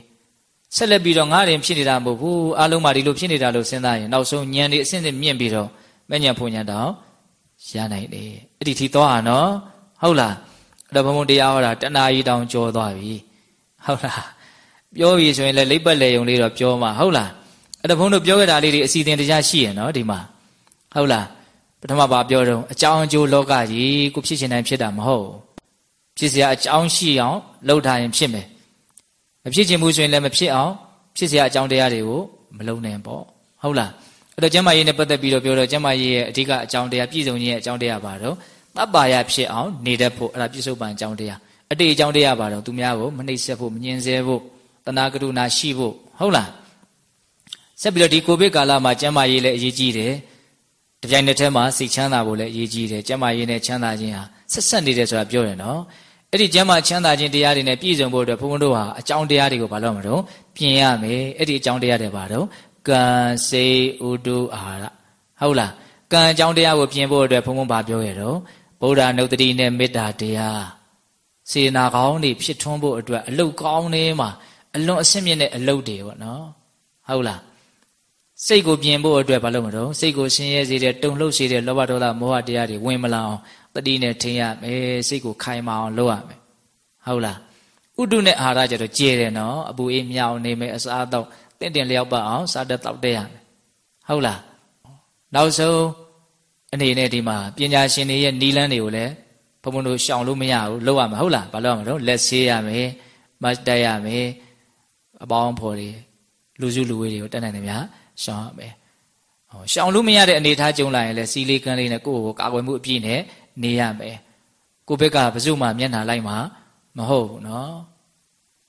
ဆက်လက်ပြီးတော့ငါရင်ဖြစ်နေတာမဟုတ်ဘူးအလုံးမှာဒီလိုဖြစ်နေတာလို့စဉ်းစားရင်နောက်ဆုံးဉာဏ်တွေအစဉ်စဉ်မြင့်ပြီးတော့မဉဏ်ဖုန်ဉဏ်တောင်ရနိုင်တယ်အဲ့ဒီထိသွားอ่ะနော်ဟုတ်လားအဲ့တော့ဘုံဘုံတရားဟောတာတဏှာကြီးတောင်ကြောသွားပြီဟုတ်လားပြောပြီဆိုရင်လည်းလိပ်ပတ်လေုံလေးတော့ပြောမှာဟုတ်လားအဲ့တော့ဘုံတို့ပြောခဲ့တာလေးတွေအစီအစဉ်တရားရှိရနော်ဒီမှာ ဟုတ်လားပထမဘာပြောတော့အကြောင်းအကျိုးလောကကြီးကိုဖြစ်ရှင်တိုင်းဖြစ်တာမဟုတ်ဖြစ်เสียအကြောင်းရှိအောင်လှုပ်ထားရင်ဖြစ်မယ်မဖြစ်ချင်ဘူးဆိုရင်လည်းမဖြစ်အောင်ဖြစ်เสียအကြောင်းတရားတွေကိုမလုံနိုင်ပေါ့ဟုတ်လားအဲ့တော့ကျမ်းမာရေးနဲ့ပတ်သက်ပြီးတော့ပြောတော့ကျမ်းမာရေးရဲ့အဓိကအကြောင်းတရားပြည့်စုံခြင်းရဲ့အကြောင်းတရားပါတော့တပ်ပါရဖြစ်အောင်နေတတ်ဖို့အဲ့ဒါပြည့်စုံပံအကြောင်းတရားအတိတ်အကြောင်းတရားပါတော့သူများကိုမနှိပ်စက်ဖို့မညှင်းဆဲဖို့တဏှာကရုဏာရှိဖို့ဟုတ်လားဆက်ပြီးတော့ဒီကိုဗစ်ကာလမှာကျမ်းမာရေးလည်းအရေးကြီးတယ် တပြိုင်နက်တည်းမှာစိတ်ချမ်းသာဖို့လည်းအရေးကြီးတယ်ကျမ်းမာရေးနဲ့ချမ်းသာခြင်းဟာဆက်ဆက်နေတယ်ဆိုတာပြောတယ်နော်အဲ့ဒီကျမ်းမာချမ်းသာခြင်းတရားတွေနဲ့ပြည့်စုံဖို့အတွက်ဘုန်းဘုန်းတို့ဟာအကြောင်းတရားတွေကိုဘာလို့မလို့ပြင်ရမယ်အဲ့ဒီအကြောင်းတရားတွေပါတော့ကံစေဥတုအာဟာရဟုတ်လားကံအကြောင်းတရားကိုပြင်ဖို့အတွက်ဘုန်းဘုန်းဘာပြောရတော့ဗုဒ္ဓနုတ္တိနဲ့မေတ္တာတရားစေနာကောင်းတွေဖြစ်ထွန်းဖို့အတွက်အလုတ်ကောင်းနေမှာအလွန်အဆင့်မြင့်တဲ့အလုတ်တွေပေါ့နော်ဟုတ်လား စိတ်ကိုပြင်ဖို့အတွက်ဘာလို့မလို့စိတ်ကိုဆင်းရဲစေတဲ့တုန်လှုပ်စေတဲ့လောဘဒေါသမောဟတရားတွေဝင်မလာအောင်တတိနဲ့ထင်ရမယ်စိတ်ကိုခိုင်မာအောင်လုပ်ရမယ်ဟုတ်လားဥဒုနဲ့အာဟာရကျတော့ကျဲတယ်နော်အပူအေးမြောင်နေမယ်အစားတော့တင့်တင်လျောက်ပတ်အောင်စားတဲ့တောက်တဲ့ရမယ်ဟုတ်လားနောက်ဆုံးအနေနဲ့ဒီမှာပညာရှင်တွေရဲ့နီလန်းတွေကိုလည်းဘုံဘုံတို့ရှောင်လို့မရဘူးလုပ်ရမှာဟုတ်လားဘာလုပ်ရမှာတော့လက်ဆေးရမယ်မတ်တက်ရမယ်အပေါင်းဖော်တွေလူစုလူဝေးတွေကိုတက်နိုင်တယ်များ ရှောင်ရမယ်ဟောရှောင်လို့မရတဲ့အနေထားကြုံလာရင်လည်းစီလေးကန်းလေးနဲ့ကိုယ့်ကိုကာကွယ်မှုအပြည့်နဲ့နေရမယ်ကိုဘက်ကဘယ်သူမှမျက်နှာလိုက်မှာမဟုတ်ဘူးနော်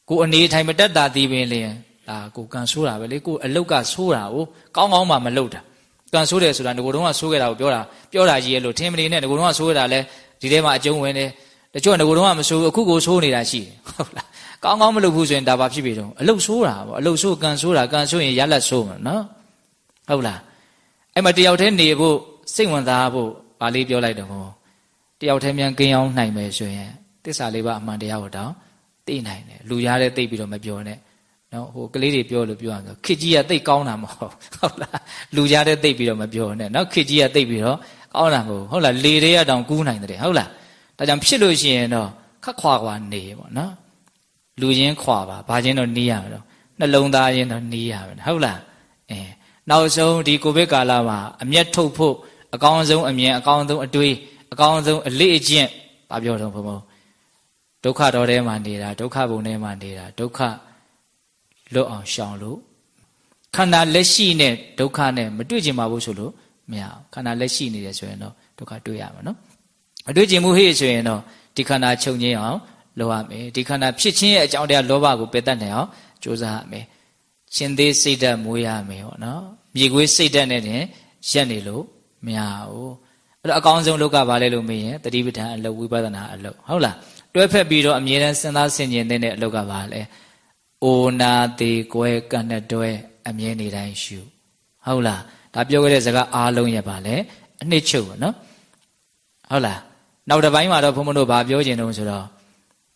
ကိုအနေထိုင်မတက်တာဒီပင်လျင်ဒါကိုကန်ဆိုးတာပဲလေကိုအလုတ်ကဆိုးတာကိုကောင်းကောင်းမှမလုတ်တာကန်ဆိုးတယ်ဆိုတာငကိုတုံးကဆိုးခဲ့တာကိုပြောတာပြောတာကြီးရဲ့လို့ထင်မနေနဲ့ငကိုတုံးကဆိုးခဲ့တာလဲဒီထဲမှာအကျုံးဝင်တယ်တချို့ငကိုတုံးကမဆိုးအခုကိုဆိုးနေတာရှိတယ်ဟုတ်လားကောင်းကောင်းမလုပ်ဘူးဆိုရင်ဒါဘာဖြစ်ပြီတော့အလုတ်ဆိုးတာပေါ့အလုတ်ဆိုးကန်ဆိုးတာကန်ဆိုးရင်ရလက်ဆိုးမှာနော် ဟုတ်လားအဲ့မှာတယောက်တည်းနေဖို့စိတ်ဝင်စားဖို့ဗာလေးပြောလိုက်တော့တယောက်တည်းမြန်ကင်းအောင်နိုင်မယ်ဆိုရင်တစ္ဆာလေးပါအမှန်တရားကိုတောင်သိနိုင်တယ်လူရားတဲ့သိပြီးတော့မပြောနဲ့နော်ဟိုကလေးတွေပြောလို့ပြောရအောင်ခစ်ကြီးကသိကောင်းတာမဟုတ်ဟုတ်လားလူကြားတဲ့သိပြီးတော့မပြောနဲ့နော်ခစ်ကြီးကသိပြီးတော့ကောင်းတာမဟုတ်ဟုတ်လားလေတွေကတောင်ကူးနိုင်တယ်ဟုတ်လားဒါကြောင့်ဖြစ်လို့ရှိရင်တော့ခက်ခွာခွာနေပေါ့နော်လူချင်းခွာပါဘာချင်းတော့နီးရမယ်တော့နှလုံးသားချင်းတော့နီးရမယ်ဟုတ်လားအဲ နောက်ဆုံးဒီကိုဗစ်ကာလမှာအမျက်ထုတ်ဖို့အကောင်းဆုံးအမြင်အကောင်းဆုံးအတွေးအကောင်းဆုံးအလေးအကျင့်ဘာပြောတော့ဘုံဘုံဒုက္ခတော်ထဲမှာနေတာဒုက္ခဘုံထဲမှာနေတာဒုက္ခလွတ်အောင်ရှောင်လို့ခန္ဓာလက်ရှိနဲ့ဒုက္ခနဲ့မတွေ့ကျင်ပါဘူးဆိုလို့မရဘူးခန္ဓာလက်ရှိနေတယ်ဆိုရင်တော့ဒုက္ခတွေ့ရမှာနော်မတွေ့ကျင်မှုဟေ့ဆိုရင်တော့ဒီခန္ဓာချုပ်ငင်းအောင်လုပ်ရမယ်ဒီခန္ဓာဖြစ်ခြင်းရဲ့အကြောင်းတရားလောဘကိုပယ်တတ်နိုင်အောင်ကြိုးစားရမယ် ရှင်သေးစိတ်ဓာတ်မွေးရမယ်ပေါ့နော်မြေခွေးစိတ်ဓာတ်နဲ့တင်ရက်နေလို့မရဘူးအဲ့တော့အကောင်းဆုံးလောကဘာလဲလို့မေးရင်တတိပဋ္ဌာန်အလုပ်ဝိပဿနာအလုပ်ဟုတ်လားတွဲဖက်ပြီးတော့အမြဲတမ်းစဉ်းစားဆင်ခြင်တဲ့အလုပ်ကဘာလဲအိုနာသေးကွဲကန့်နဲ့တွဲအမြဲနေတိုင်းရှုဟုတ်လားဒါပြောခဲ့တဲ့စကားအားလုံးရဲ့ပါလဲအနှစ်ချုပ်ပါနော်ဟုတ်လားနောက်တစ်ပိုင်းမှာတော့ဘုန်းဘုန်းတို့ဗာပြောခြင်းတုံးဆိုတော့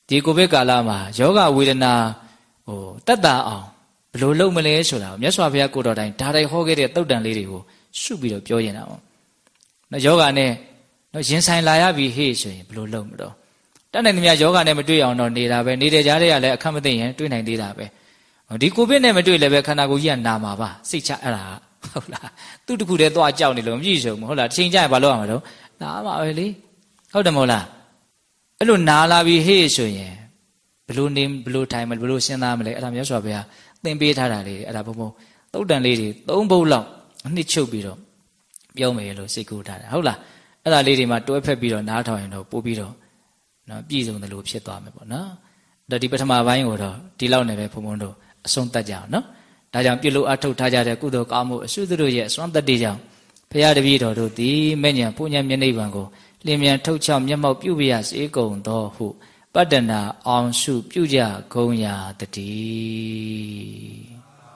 ဒီကိုဗစ်ကာလမှာယောဂဝေဒနာဟိုတက်တာအောင် ဘယ်လိုလုပ်မလဲဆိုတာကိုမြတ်စွာဘုရားကိုတော်တိုင်ဒါတိုင်ဟောခဲ့တဲ့တုတ်တန်လေးတွေကိုရှုပြီးတော့ပြောနေတာပေါ့နော်ယောဂနဲ့နော်ရင်ဆိုင်လာရပြီဟေ့ဆိုရင်ဘယ်လိုလုပ်မလို့တတ်နိုင်သမျှယောဂနဲ့မတွေ့အောင်တော့နေတာပဲနေတဲ့ကြားတွေကလည်းအခက်မသိရင်တွေ့နိုင်သေးတာပဲဒီကိုဗစ်နဲ့မတွေ့လည်းပဲခန္ဓာကိုယ်ကြီးကနာမှာပါစိတ်ချအဲ့ဒါဟုတ်လားသူ့တခုတည်းသွားကြောက်နေလို့မပြည့်စုံဘူးဟုတ်လားတစ်ချိန်ကျရင်ဘာလုပ်ရမှာတော့နားမှာပဲလေဟုတ်တယ်မဟုတ်လားအဲ့လိုနာလာပြီဟေ့ဆိုရင်ဘလို့နေဘလို့ထိုင်မလဲဘလို့စဉ်းစားမလဲအဲ့ဒါမြတ်စွာဘုရား သင်ပေးထားတာလေးအဲ့ဒါဘုံဘုံသုတ်တန်လေးတွေသုံးဘုတ်လောက်အနှစ်ချုပ်ပြီးတော့ပြောမယ်လို့စိတ်ကူးထားတယ်ဟုတ်လားအဲ့ဒါလေးတွေမှာတွဲဖက်ပြီးတော့နားထောင်ရင်တော့ပို့ပြီးတော့နော်ပြည့်စုံတယ်လို့ဖြစ်သွားမယ်ပေါ့နော်ဒါဒီပထမပိုင်းကိုတော့ဒီလောက်နဲ့ပဲဘုံဘုံတို့အဆုံးသတ်ကြအောင်နော်ဒါကြောင့်ပြုလို့အထုတ်ထားကြတဲ့ကုသိုလ်ကောင်းမှုအစွတ်တို့ရဲ့အစွမ်းတတ္တိကြောင့်ဘုရားတပည့်တော်တို့သည်မဲ့ညာပူညာမျက်နှိပ်ပံကိုလင်းမြန်ထုတ်ချောက်မျက်မှောက်ပြုပြရစေကုန်သောဟု ပတ္တနာအောင်စုပြုကြဂုံရာတည်း